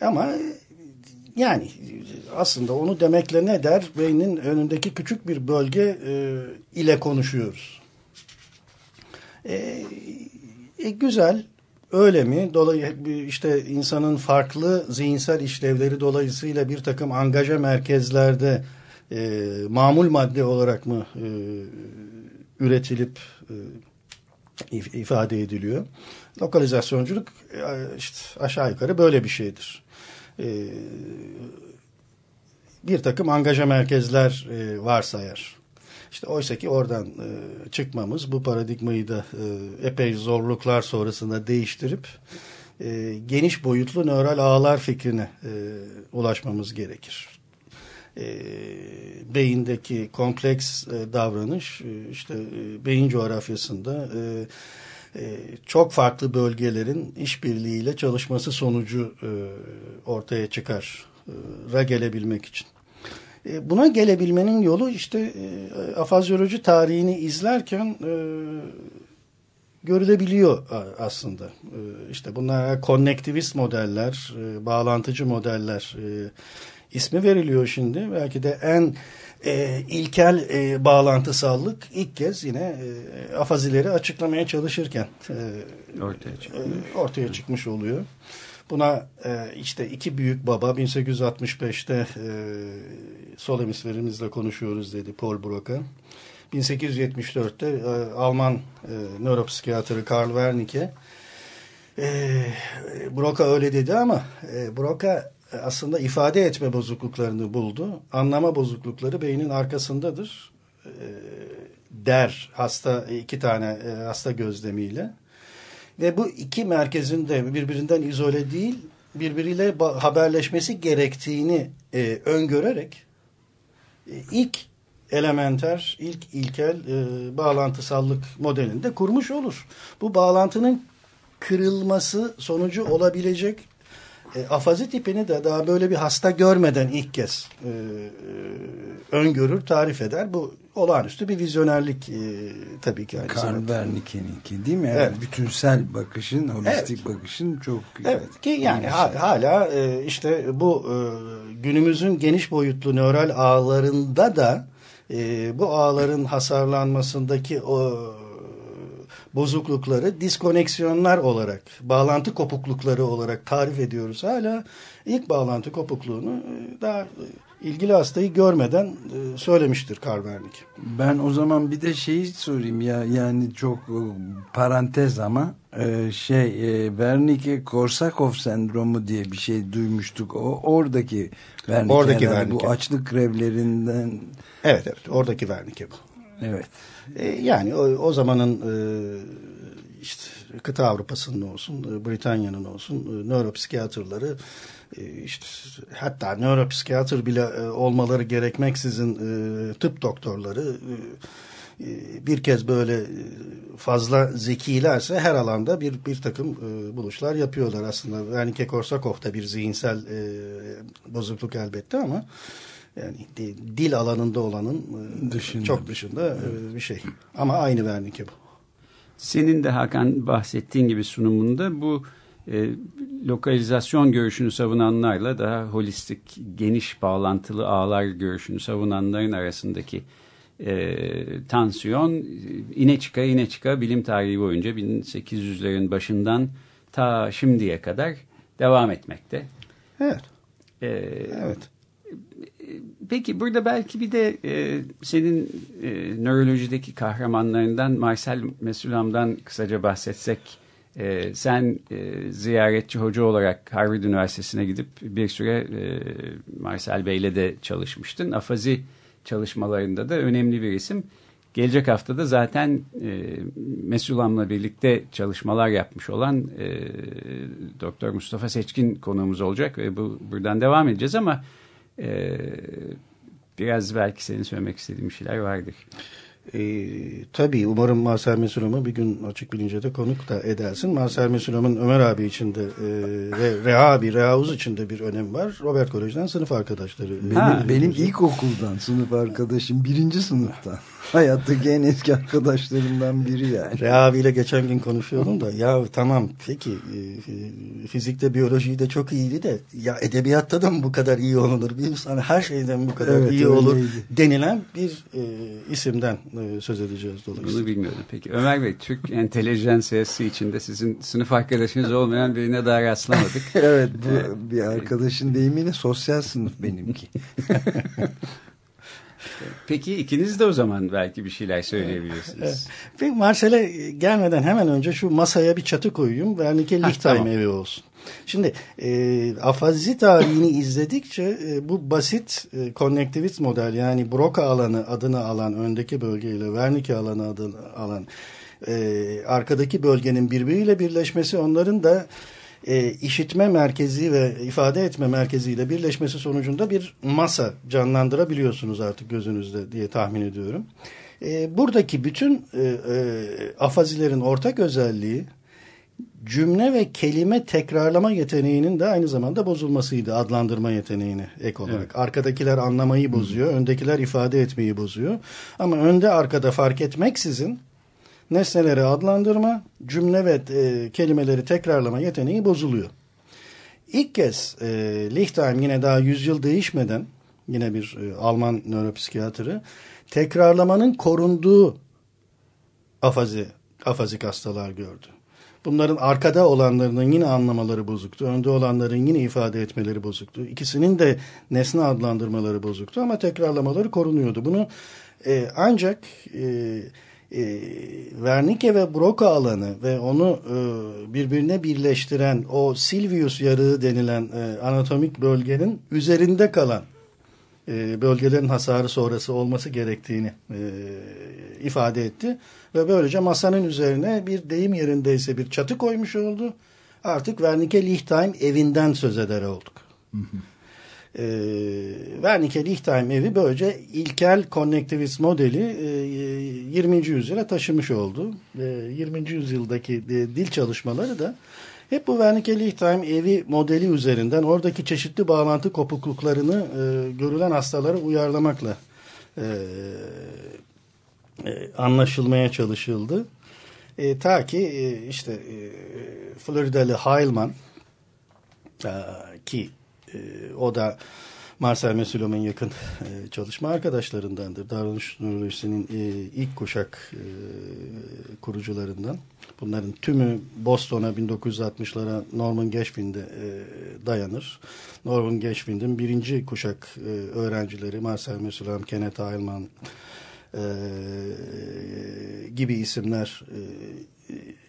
Ama yani aslında onu demekle ne der? Beynin önündeki küçük bir bölge e, ile konuşuyoruz. E, e, güzel. Öyle mi? Dolayı işte insanın farklı zihinsel işlevleri dolayısıyla bir takım angaja merkezlerde e, mamul madde olarak mı e, üretilip e, ifade ediliyor. Lokalizasyonculuk e, işte aşağı yukarı böyle bir şeydir. E, bir takım angaja merkezler e, varsayar. İşte oysa ki oradan e, çıkmamız bu paradigmayı da e, epey zorluklar sonrasında değiştirip e, geniş boyutlu nöral ağlar fikrine e, ulaşmamız gerekir e, beyindeki kompleks e, davranış e, işte e, beyin coğrafyasında e, e, çok farklı bölgelerin işbirliğiyle çalışması sonucu e, ortaya çıkar e, ra gelebilmek için. E, buna gelebilmenin yolu işte e, afazyoloji tarihini izlerken e, görülebiliyor aslında. E, işte bunlar konnektivist modeller, e, bağlantıcı modeller ismi veriliyor şimdi. Belki de en e, ilkel e, bağlantısallık ilk kez yine e, afazileri açıklamaya çalışırken e, ortaya, çıkmış. E, ortaya çıkmış oluyor. Buna e, işte iki büyük baba 1865'te e, sol hemisferimizle konuşuyoruz dedi Paul Broca. 1874'te e, Alman e, nöropsikiyatrı Karl Wernicke e, Broca öyle dedi ama e, Broca aslında ifade etme bozukluklarını buldu. Anlama bozuklukları beynin arkasındadır e, der hasta iki tane e, hasta gözlemiyle. Ve bu iki merkezin de birbirinden izole değil birbiriyle haberleşmesi gerektiğini e, öngörerek e, ilk elementer, ilk ilkel e, bağlantısallık modelinde kurmuş olur. Bu bağlantının kırılması sonucu olabilecek e, afazi tipini de daha böyle bir hasta görmeden ilk kez e, e, öngörür, tarif eder. Bu olağanüstü bir vizyonerlik e, tabii ki. Karl Wernicke'ninki değil mi? Evet. Yani bütünsel bakışın, holistik evet. bakışın çok... Evet ki yani ha, hala e, işte bu e, günümüzün geniş boyutlu nöral ağlarında da e, bu ağların hasarlanmasındaki o bozuklukları diskoneksiyonlar olarak, bağlantı kopuklukları olarak tarif ediyoruz. Hala ilk bağlantı kopukluğunu e, daha e, ilgili hastayı görmeden e, söylemiştir Karvernik. Ben o zaman bir de şeyi sorayım ya yani çok parantez ama şey Wernicke Korsakov sendromu diye bir şey duymuştuk. O oradaki Wernicke, oradaki yani bu açlık grevlerinden Evet evet oradaki Wernicke bu. Evet. E, yani o, o zamanın e, işte kıta Avrupa'sının olsun, e, Britanya'nın olsun e, nöropsikiyatrları işte hatta nöropsikiyatr bile olmaları gerekmeksizin tıp doktorları bir kez böyle fazla zekilerse her alanda bir bir takım buluşlar yapıyorlar aslında. Yani Kekorsakov da bir zihinsel bozukluk elbette ama yani dil alanında olanın e, dışında. çok dışında e, evet. bir şey. Ama aynı Wernicke bu. Senin de Hakan bahsettiğin gibi sunumunda bu e, lokalizasyon görüşünü savunanlarla daha holistik, geniş bağlantılı ağlar görüşünü savunanların arasındaki e, tansiyon ine çıka ine çıka bilim tarihi boyunca 1800'lerin başından ta şimdiye kadar devam etmekte. Evet. Ee, evet. Peki burada belki bir de e, senin e, nörolojideki kahramanlarından Marcel Mesulam'dan kısaca bahsetsek. E, sen e, ziyaretçi hoca olarak Harvard Üniversitesi'ne gidip bir süre e, Marcel Bey'le de çalışmıştın. Afazi çalışmalarında da önemli bir isim. Gelecek hafta da zaten e, Mesulam'la birlikte çalışmalar yapmış olan e, Doktor Mustafa Seçkin konuğumuz olacak ve bu buradan devam edeceğiz ama ee, biraz belki senin söylemek istediğin şeyler vardır. E, tabii umarım Marcel Mesulam'ı bir gün açık bilince de konuk da edersin. Marcel Mesulam'ın Ömer abi içinde e, ve Reha abi, Reha Uz içinde bir önem var. Robert Kolej'den sınıf arkadaşları. Benim, ha, benim ilkokuldan sınıf arkadaşım birinci sınıftan. Hayattaki en eski arkadaşlarımdan biri yani. Reha abiyle geçen gün konuşuyordum da ya tamam peki e, fizikte biyolojiyi de çok iyiydi de ya edebiyatta da mı bu kadar iyi olunur? Bir insan her şeyden bu kadar evet, iyi olur denilen bir e, isimden e, söz edeceğiz dolayısıyla. Bunu bilmiyordum. Peki Ömer Bey Türk entelejansiyası içinde sizin sınıf arkadaşınız olmayan birine daha rastlamadık. evet bu bir arkadaşın deyimiyle sosyal sınıf benimki. Peki ikiniz de o zaman belki bir şeyler söyleyebilirsiniz. Peki Marcel'e gelmeden hemen önce şu masaya bir çatı koyayım. Wernicke Lichtheim tamam. evi olsun. Şimdi e, afazi tarihini izledikçe e, bu basit e, konnektivist model yani Broca alanı adını alan öndeki bölgeyle Wernicke alanı adını alan e, arkadaki bölgenin birbiriyle birleşmesi onların da e, işitme merkezi ve ifade etme merkeziyle birleşmesi sonucunda bir masa canlandırabiliyorsunuz artık gözünüzde diye tahmin ediyorum. E, buradaki bütün e, e, afazilerin ortak özelliği cümle ve kelime tekrarlama yeteneğinin de aynı zamanda bozulmasıydı adlandırma yeteneğini ek olarak. Evet. Arkadakiler anlamayı bozuyor, Hı. öndekiler ifade etmeyi bozuyor. Ama önde arkada fark etmeksizin nesneleri adlandırma, cümle ve e, kelimeleri tekrarlama yeteneği bozuluyor. İlk kez e, Lichtheim yine daha yüzyıl değişmeden yine bir e, Alman nöropsikiyatrı tekrarlamanın korunduğu afazi, afazik hastalar gördü. Bunların arkada olanlarının yine anlamaları bozuktu. Önde olanların yine ifade etmeleri bozuktu. İkisinin de nesne adlandırmaları bozuktu ama tekrarlamaları korunuyordu. Bunu e, ancak e, e, Wernicke ve Broca alanı ve onu e, birbirine birleştiren o Silvius yarığı denilen e, anatomik bölgenin üzerinde kalan e, bölgelerin hasarı sonrası olması gerektiğini e, ifade etti. Ve böylece masanın üzerine bir deyim yerindeyse bir çatı koymuş oldu. Artık Wernicke Lichtheim evinden söz eder olduk. Hı hı. E, Wernicke Lichtheim evi böylece ilkel konnektivist modeli e, 20. yüzyıla taşımış oldu. E, 20. yüzyıldaki e, dil çalışmaları da hep bu Wernicke Lichtheim evi modeli üzerinden oradaki çeşitli bağlantı kopukluklarını e, görülen hastalara uyarlamakla e, e, anlaşılmaya çalışıldı. E, ta ki e, işte e, Floridalı Heilman e, ki e, o da Marcel Mesulom'un yakın e, çalışma arkadaşlarındandır. Davranış nörolojisinin e, ilk kuşak e, kurucularından. Bunların tümü Boston'a 1960'lara Norman Geschwind'e e, dayanır. Norman Geschwind'in birinci kuşak e, öğrencileri Marcel Mesulom, Kenneth Heilman e, gibi isimler e,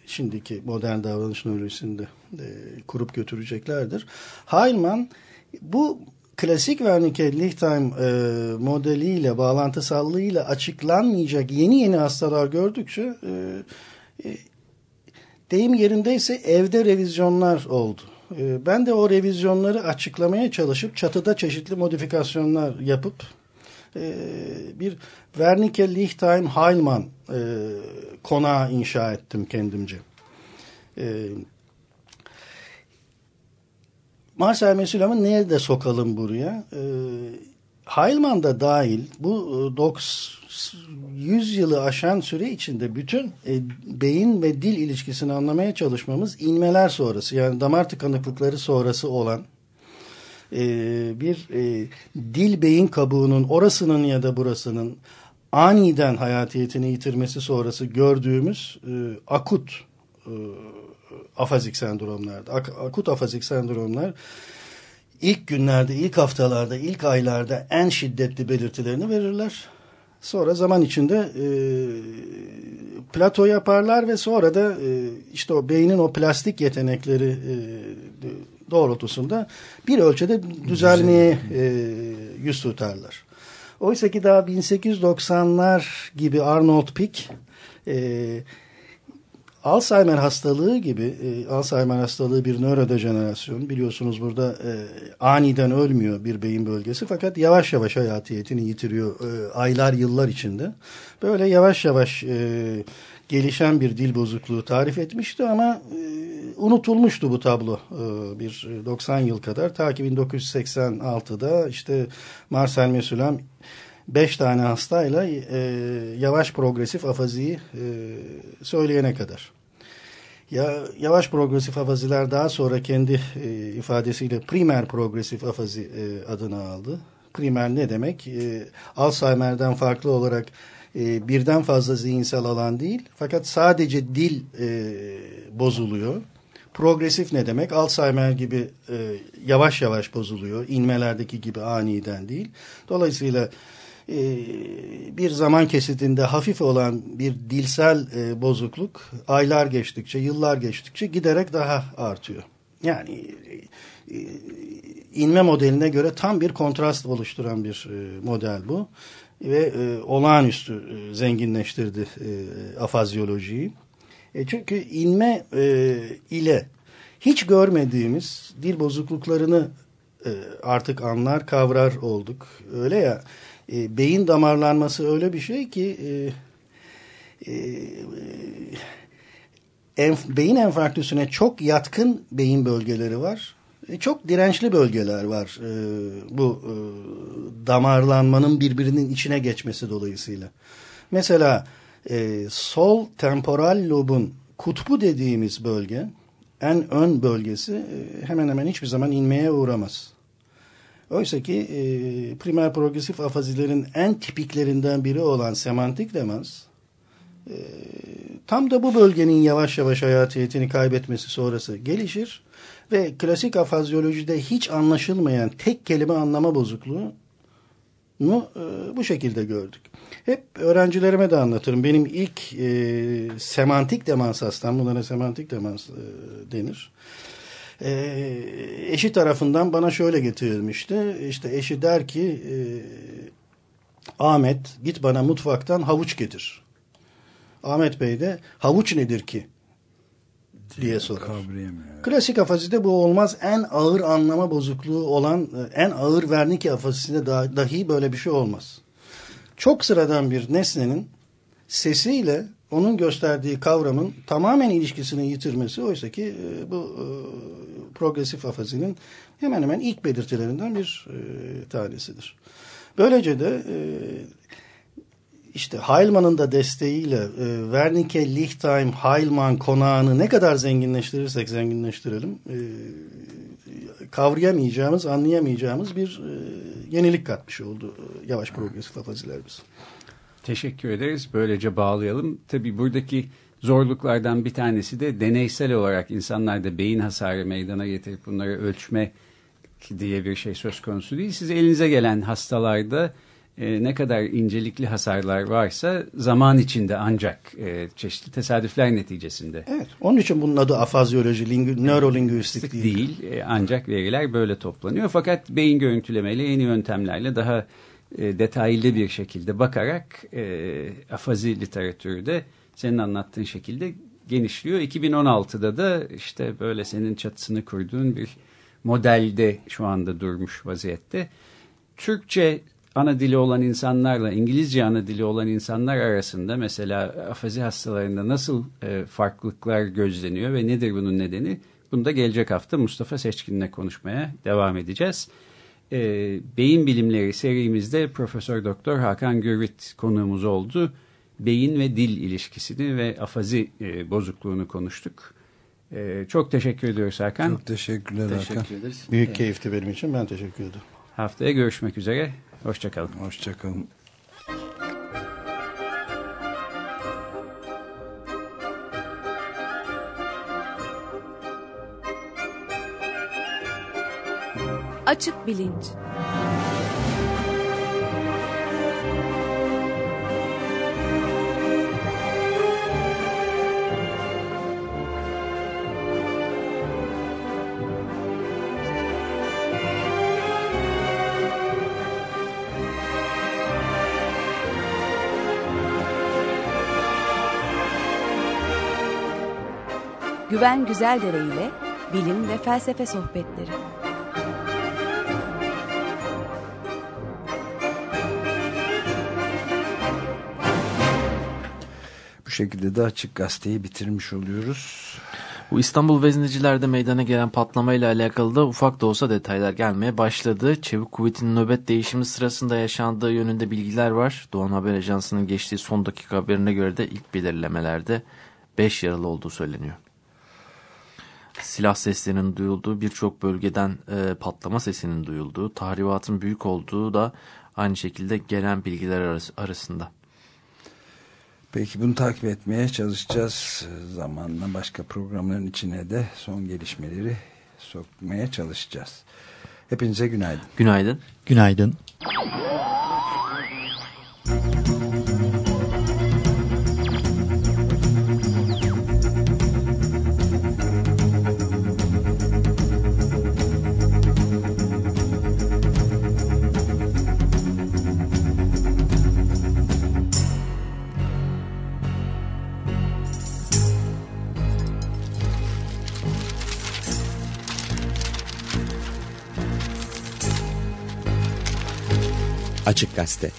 şimdiki modern davranış nörolojisinde e, kurup götüreceklerdir. Heilman bu klasik Wernicke Lichtheim e, modeliyle bağlantısallığıyla açıklanmayacak yeni yeni hastalar gördükçe e, e, deyim yerindeyse evde revizyonlar oldu. E, ben de o revizyonları açıklamaya çalışıp çatıda çeşitli modifikasyonlar yapıp e, bir Wernicke Lichtheim Heilmann e, konağı inşa ettim kendimce. E, Marcel Mesulam'ı nerede sokalım buraya? E, Heilmann da dahil bu 100 yılı aşan süre içinde bütün e, beyin ve dil ilişkisini anlamaya çalışmamız inmeler sonrası yani damar tıkanıklıkları sonrası olan e, bir e, dil beyin kabuğunun orasının ya da burasının aniden hayatiyetini yitirmesi sonrası gördüğümüz e, akut e, afazik sendromlarda. Ak, akut afazik sendromlar ilk günlerde, ilk haftalarda, ilk aylarda en şiddetli belirtilerini verirler. Sonra zaman içinde e, plato yaparlar ve sonra da e, işte o beynin o plastik yetenekleri e, doğrultusunda bir ölçüde düzelmeye e, yüz tutarlar. Oysa ki daha 1890'lar gibi Arnold Pick e, Alzheimer hastalığı gibi e, Alzheimer hastalığı bir nörodejenerasyon biliyorsunuz burada e, aniden ölmüyor bir beyin bölgesi fakat yavaş yavaş hayatiyetini yitiriyor e, aylar yıllar içinde. Böyle yavaş yavaş e, gelişen bir dil bozukluğu tarif etmişti ama e, unutulmuştu bu tablo e, bir 90 yıl kadar. Ta ki 1986'da işte Marcel Mesulam 5 tane hastayla e, yavaş progresif afaziyi e, söyleyene kadar. Ya, yavaş progresif afaziler daha sonra kendi e, ifadesiyle primer progresif afazi e, adını aldı. Primer ne demek? E, Alzheimer'den farklı olarak e, birden fazla zihinsel alan değil. Fakat sadece dil e, bozuluyor. Progresif ne demek? Alzheimer gibi e, yavaş yavaş bozuluyor. İnmelerdeki gibi aniden değil. Dolayısıyla bir zaman kesitinde hafif olan bir dilsel e, bozukluk aylar geçtikçe, yıllar geçtikçe giderek daha artıyor. Yani e, inme modeline göre tam bir kontrast oluşturan bir model bu ve e, olağanüstü e, zenginleştirdi e, afazyolojiyi. E, çünkü inme e, ile hiç görmediğimiz dil bozukluklarını e, artık anlar, kavrar olduk. Öyle ya e, beyin damarlanması öyle bir şey ki e, e, enf, beyin enfarktüsüne çok yatkın beyin bölgeleri var. E, çok dirençli bölgeler var e, bu e, damarlanmanın birbirinin içine geçmesi dolayısıyla. Mesela e, sol temporal lobun kutbu dediğimiz bölge en ön bölgesi e, hemen hemen hiçbir zaman inmeye uğramaz. Oysa ki e, primer progresif afazilerin en tipiklerinden biri olan semantik demans e, tam da bu bölgenin yavaş yavaş hayatiyetini kaybetmesi sonrası gelişir ve klasik afazyolojide hiç anlaşılmayan tek kelime anlama bozukluğu nu e, bu şekilde gördük. Hep öğrencilerime de anlatırım. Benim ilk e, semantik demans hastam, bunlara semantik demans e, denir. Eşi tarafından bana şöyle getirilmişti. İşte eşi der ki e, Ahmet git bana mutfaktan havuç getir. Ahmet Bey de havuç nedir ki diye sorar. Klasik afazide bu olmaz. En ağır anlama bozukluğu olan, e, en ağır Wernicke afazisinde dahi böyle bir şey olmaz. Çok sıradan bir nesnenin sesiyle onun gösterdiği kavramın tamamen ilişkisini yitirmesi oysa ki e, bu e, progresif afazinin hemen hemen ilk belirtilerinden bir e, tanesidir. Böylece de e, işte Heilmann'ın da desteğiyle e, Wernicke, Lichtheim, Heilmann konağını ne kadar zenginleştirirsek zenginleştirelim e, kavrayamayacağımız, anlayamayacağımız bir e, yenilik katmış oldu e, yavaş progresif afazilerimiz. Teşekkür ederiz. Böylece bağlayalım. Tabii buradaki zorluklardan bir tanesi de deneysel olarak insanlarda beyin hasarı meydana getirip bunları ölçme diye bir şey söz konusu değil. Siz elinize gelen hastalarda e, ne kadar incelikli hasarlar varsa zaman içinde ancak e, çeşitli tesadüfler neticesinde. Evet. Onun için bunun adı afazyoloji, lingü, nörolingüistik değil. Değil. E, ancak veriler böyle toplanıyor. Fakat beyin görüntülemeyle yeni yöntemlerle daha e, detaylı bir şekilde bakarak e, afazi literatürü de senin anlattığın şekilde genişliyor. 2016'da da işte böyle senin çatısını kurduğun bir modelde şu anda durmuş vaziyette. Türkçe ana dili olan insanlarla İngilizce ana dili olan insanlar arasında mesela afazi hastalarında nasıl e, farklılıklar gözleniyor ve nedir bunun nedeni? Bunu da gelecek hafta Mustafa Seçkin'le konuşmaya devam edeceğiz. E, beyin bilimleri serimizde Profesör Doktor Hakan Gürvit konuğumuz oldu. Beyin ve dil ilişkisini ve afazi e, bozukluğunu konuştuk. E, çok teşekkür ediyoruz Hakan. Çok teşekkürler teşekkür Hakan. ederiz. Büyük evet. keyifti benim için. Ben teşekkür ederim. Haftaya görüşmek üzere. Hoşçakalın. Hoşçakalın. Açık Bilinç Güven Güzeldere ile bilim ve felsefe sohbetleri. Bu şekilde de açık gazeteyi bitirmiş oluyoruz. Bu İstanbul Vezneciler'de meydana gelen patlamayla alakalı da ufak da olsa detaylar gelmeye başladı. Çevik kuvvetin nöbet değişimi sırasında yaşandığı yönünde bilgiler var. Doğan Haber Ajansı'nın geçtiği son dakika haberine göre de ilk belirlemelerde 5 yaralı olduğu söyleniyor silah seslerinin duyulduğu birçok bölgeden e, patlama sesinin duyulduğu, tahribatın büyük olduğu da aynı şekilde gelen bilgiler arası, arasında. Peki bunu takip etmeye çalışacağız. Zamanla başka programların içine de son gelişmeleri sokmaya çalışacağız. Hepinize günaydın. Günaydın. Günaydın. Açık Gazete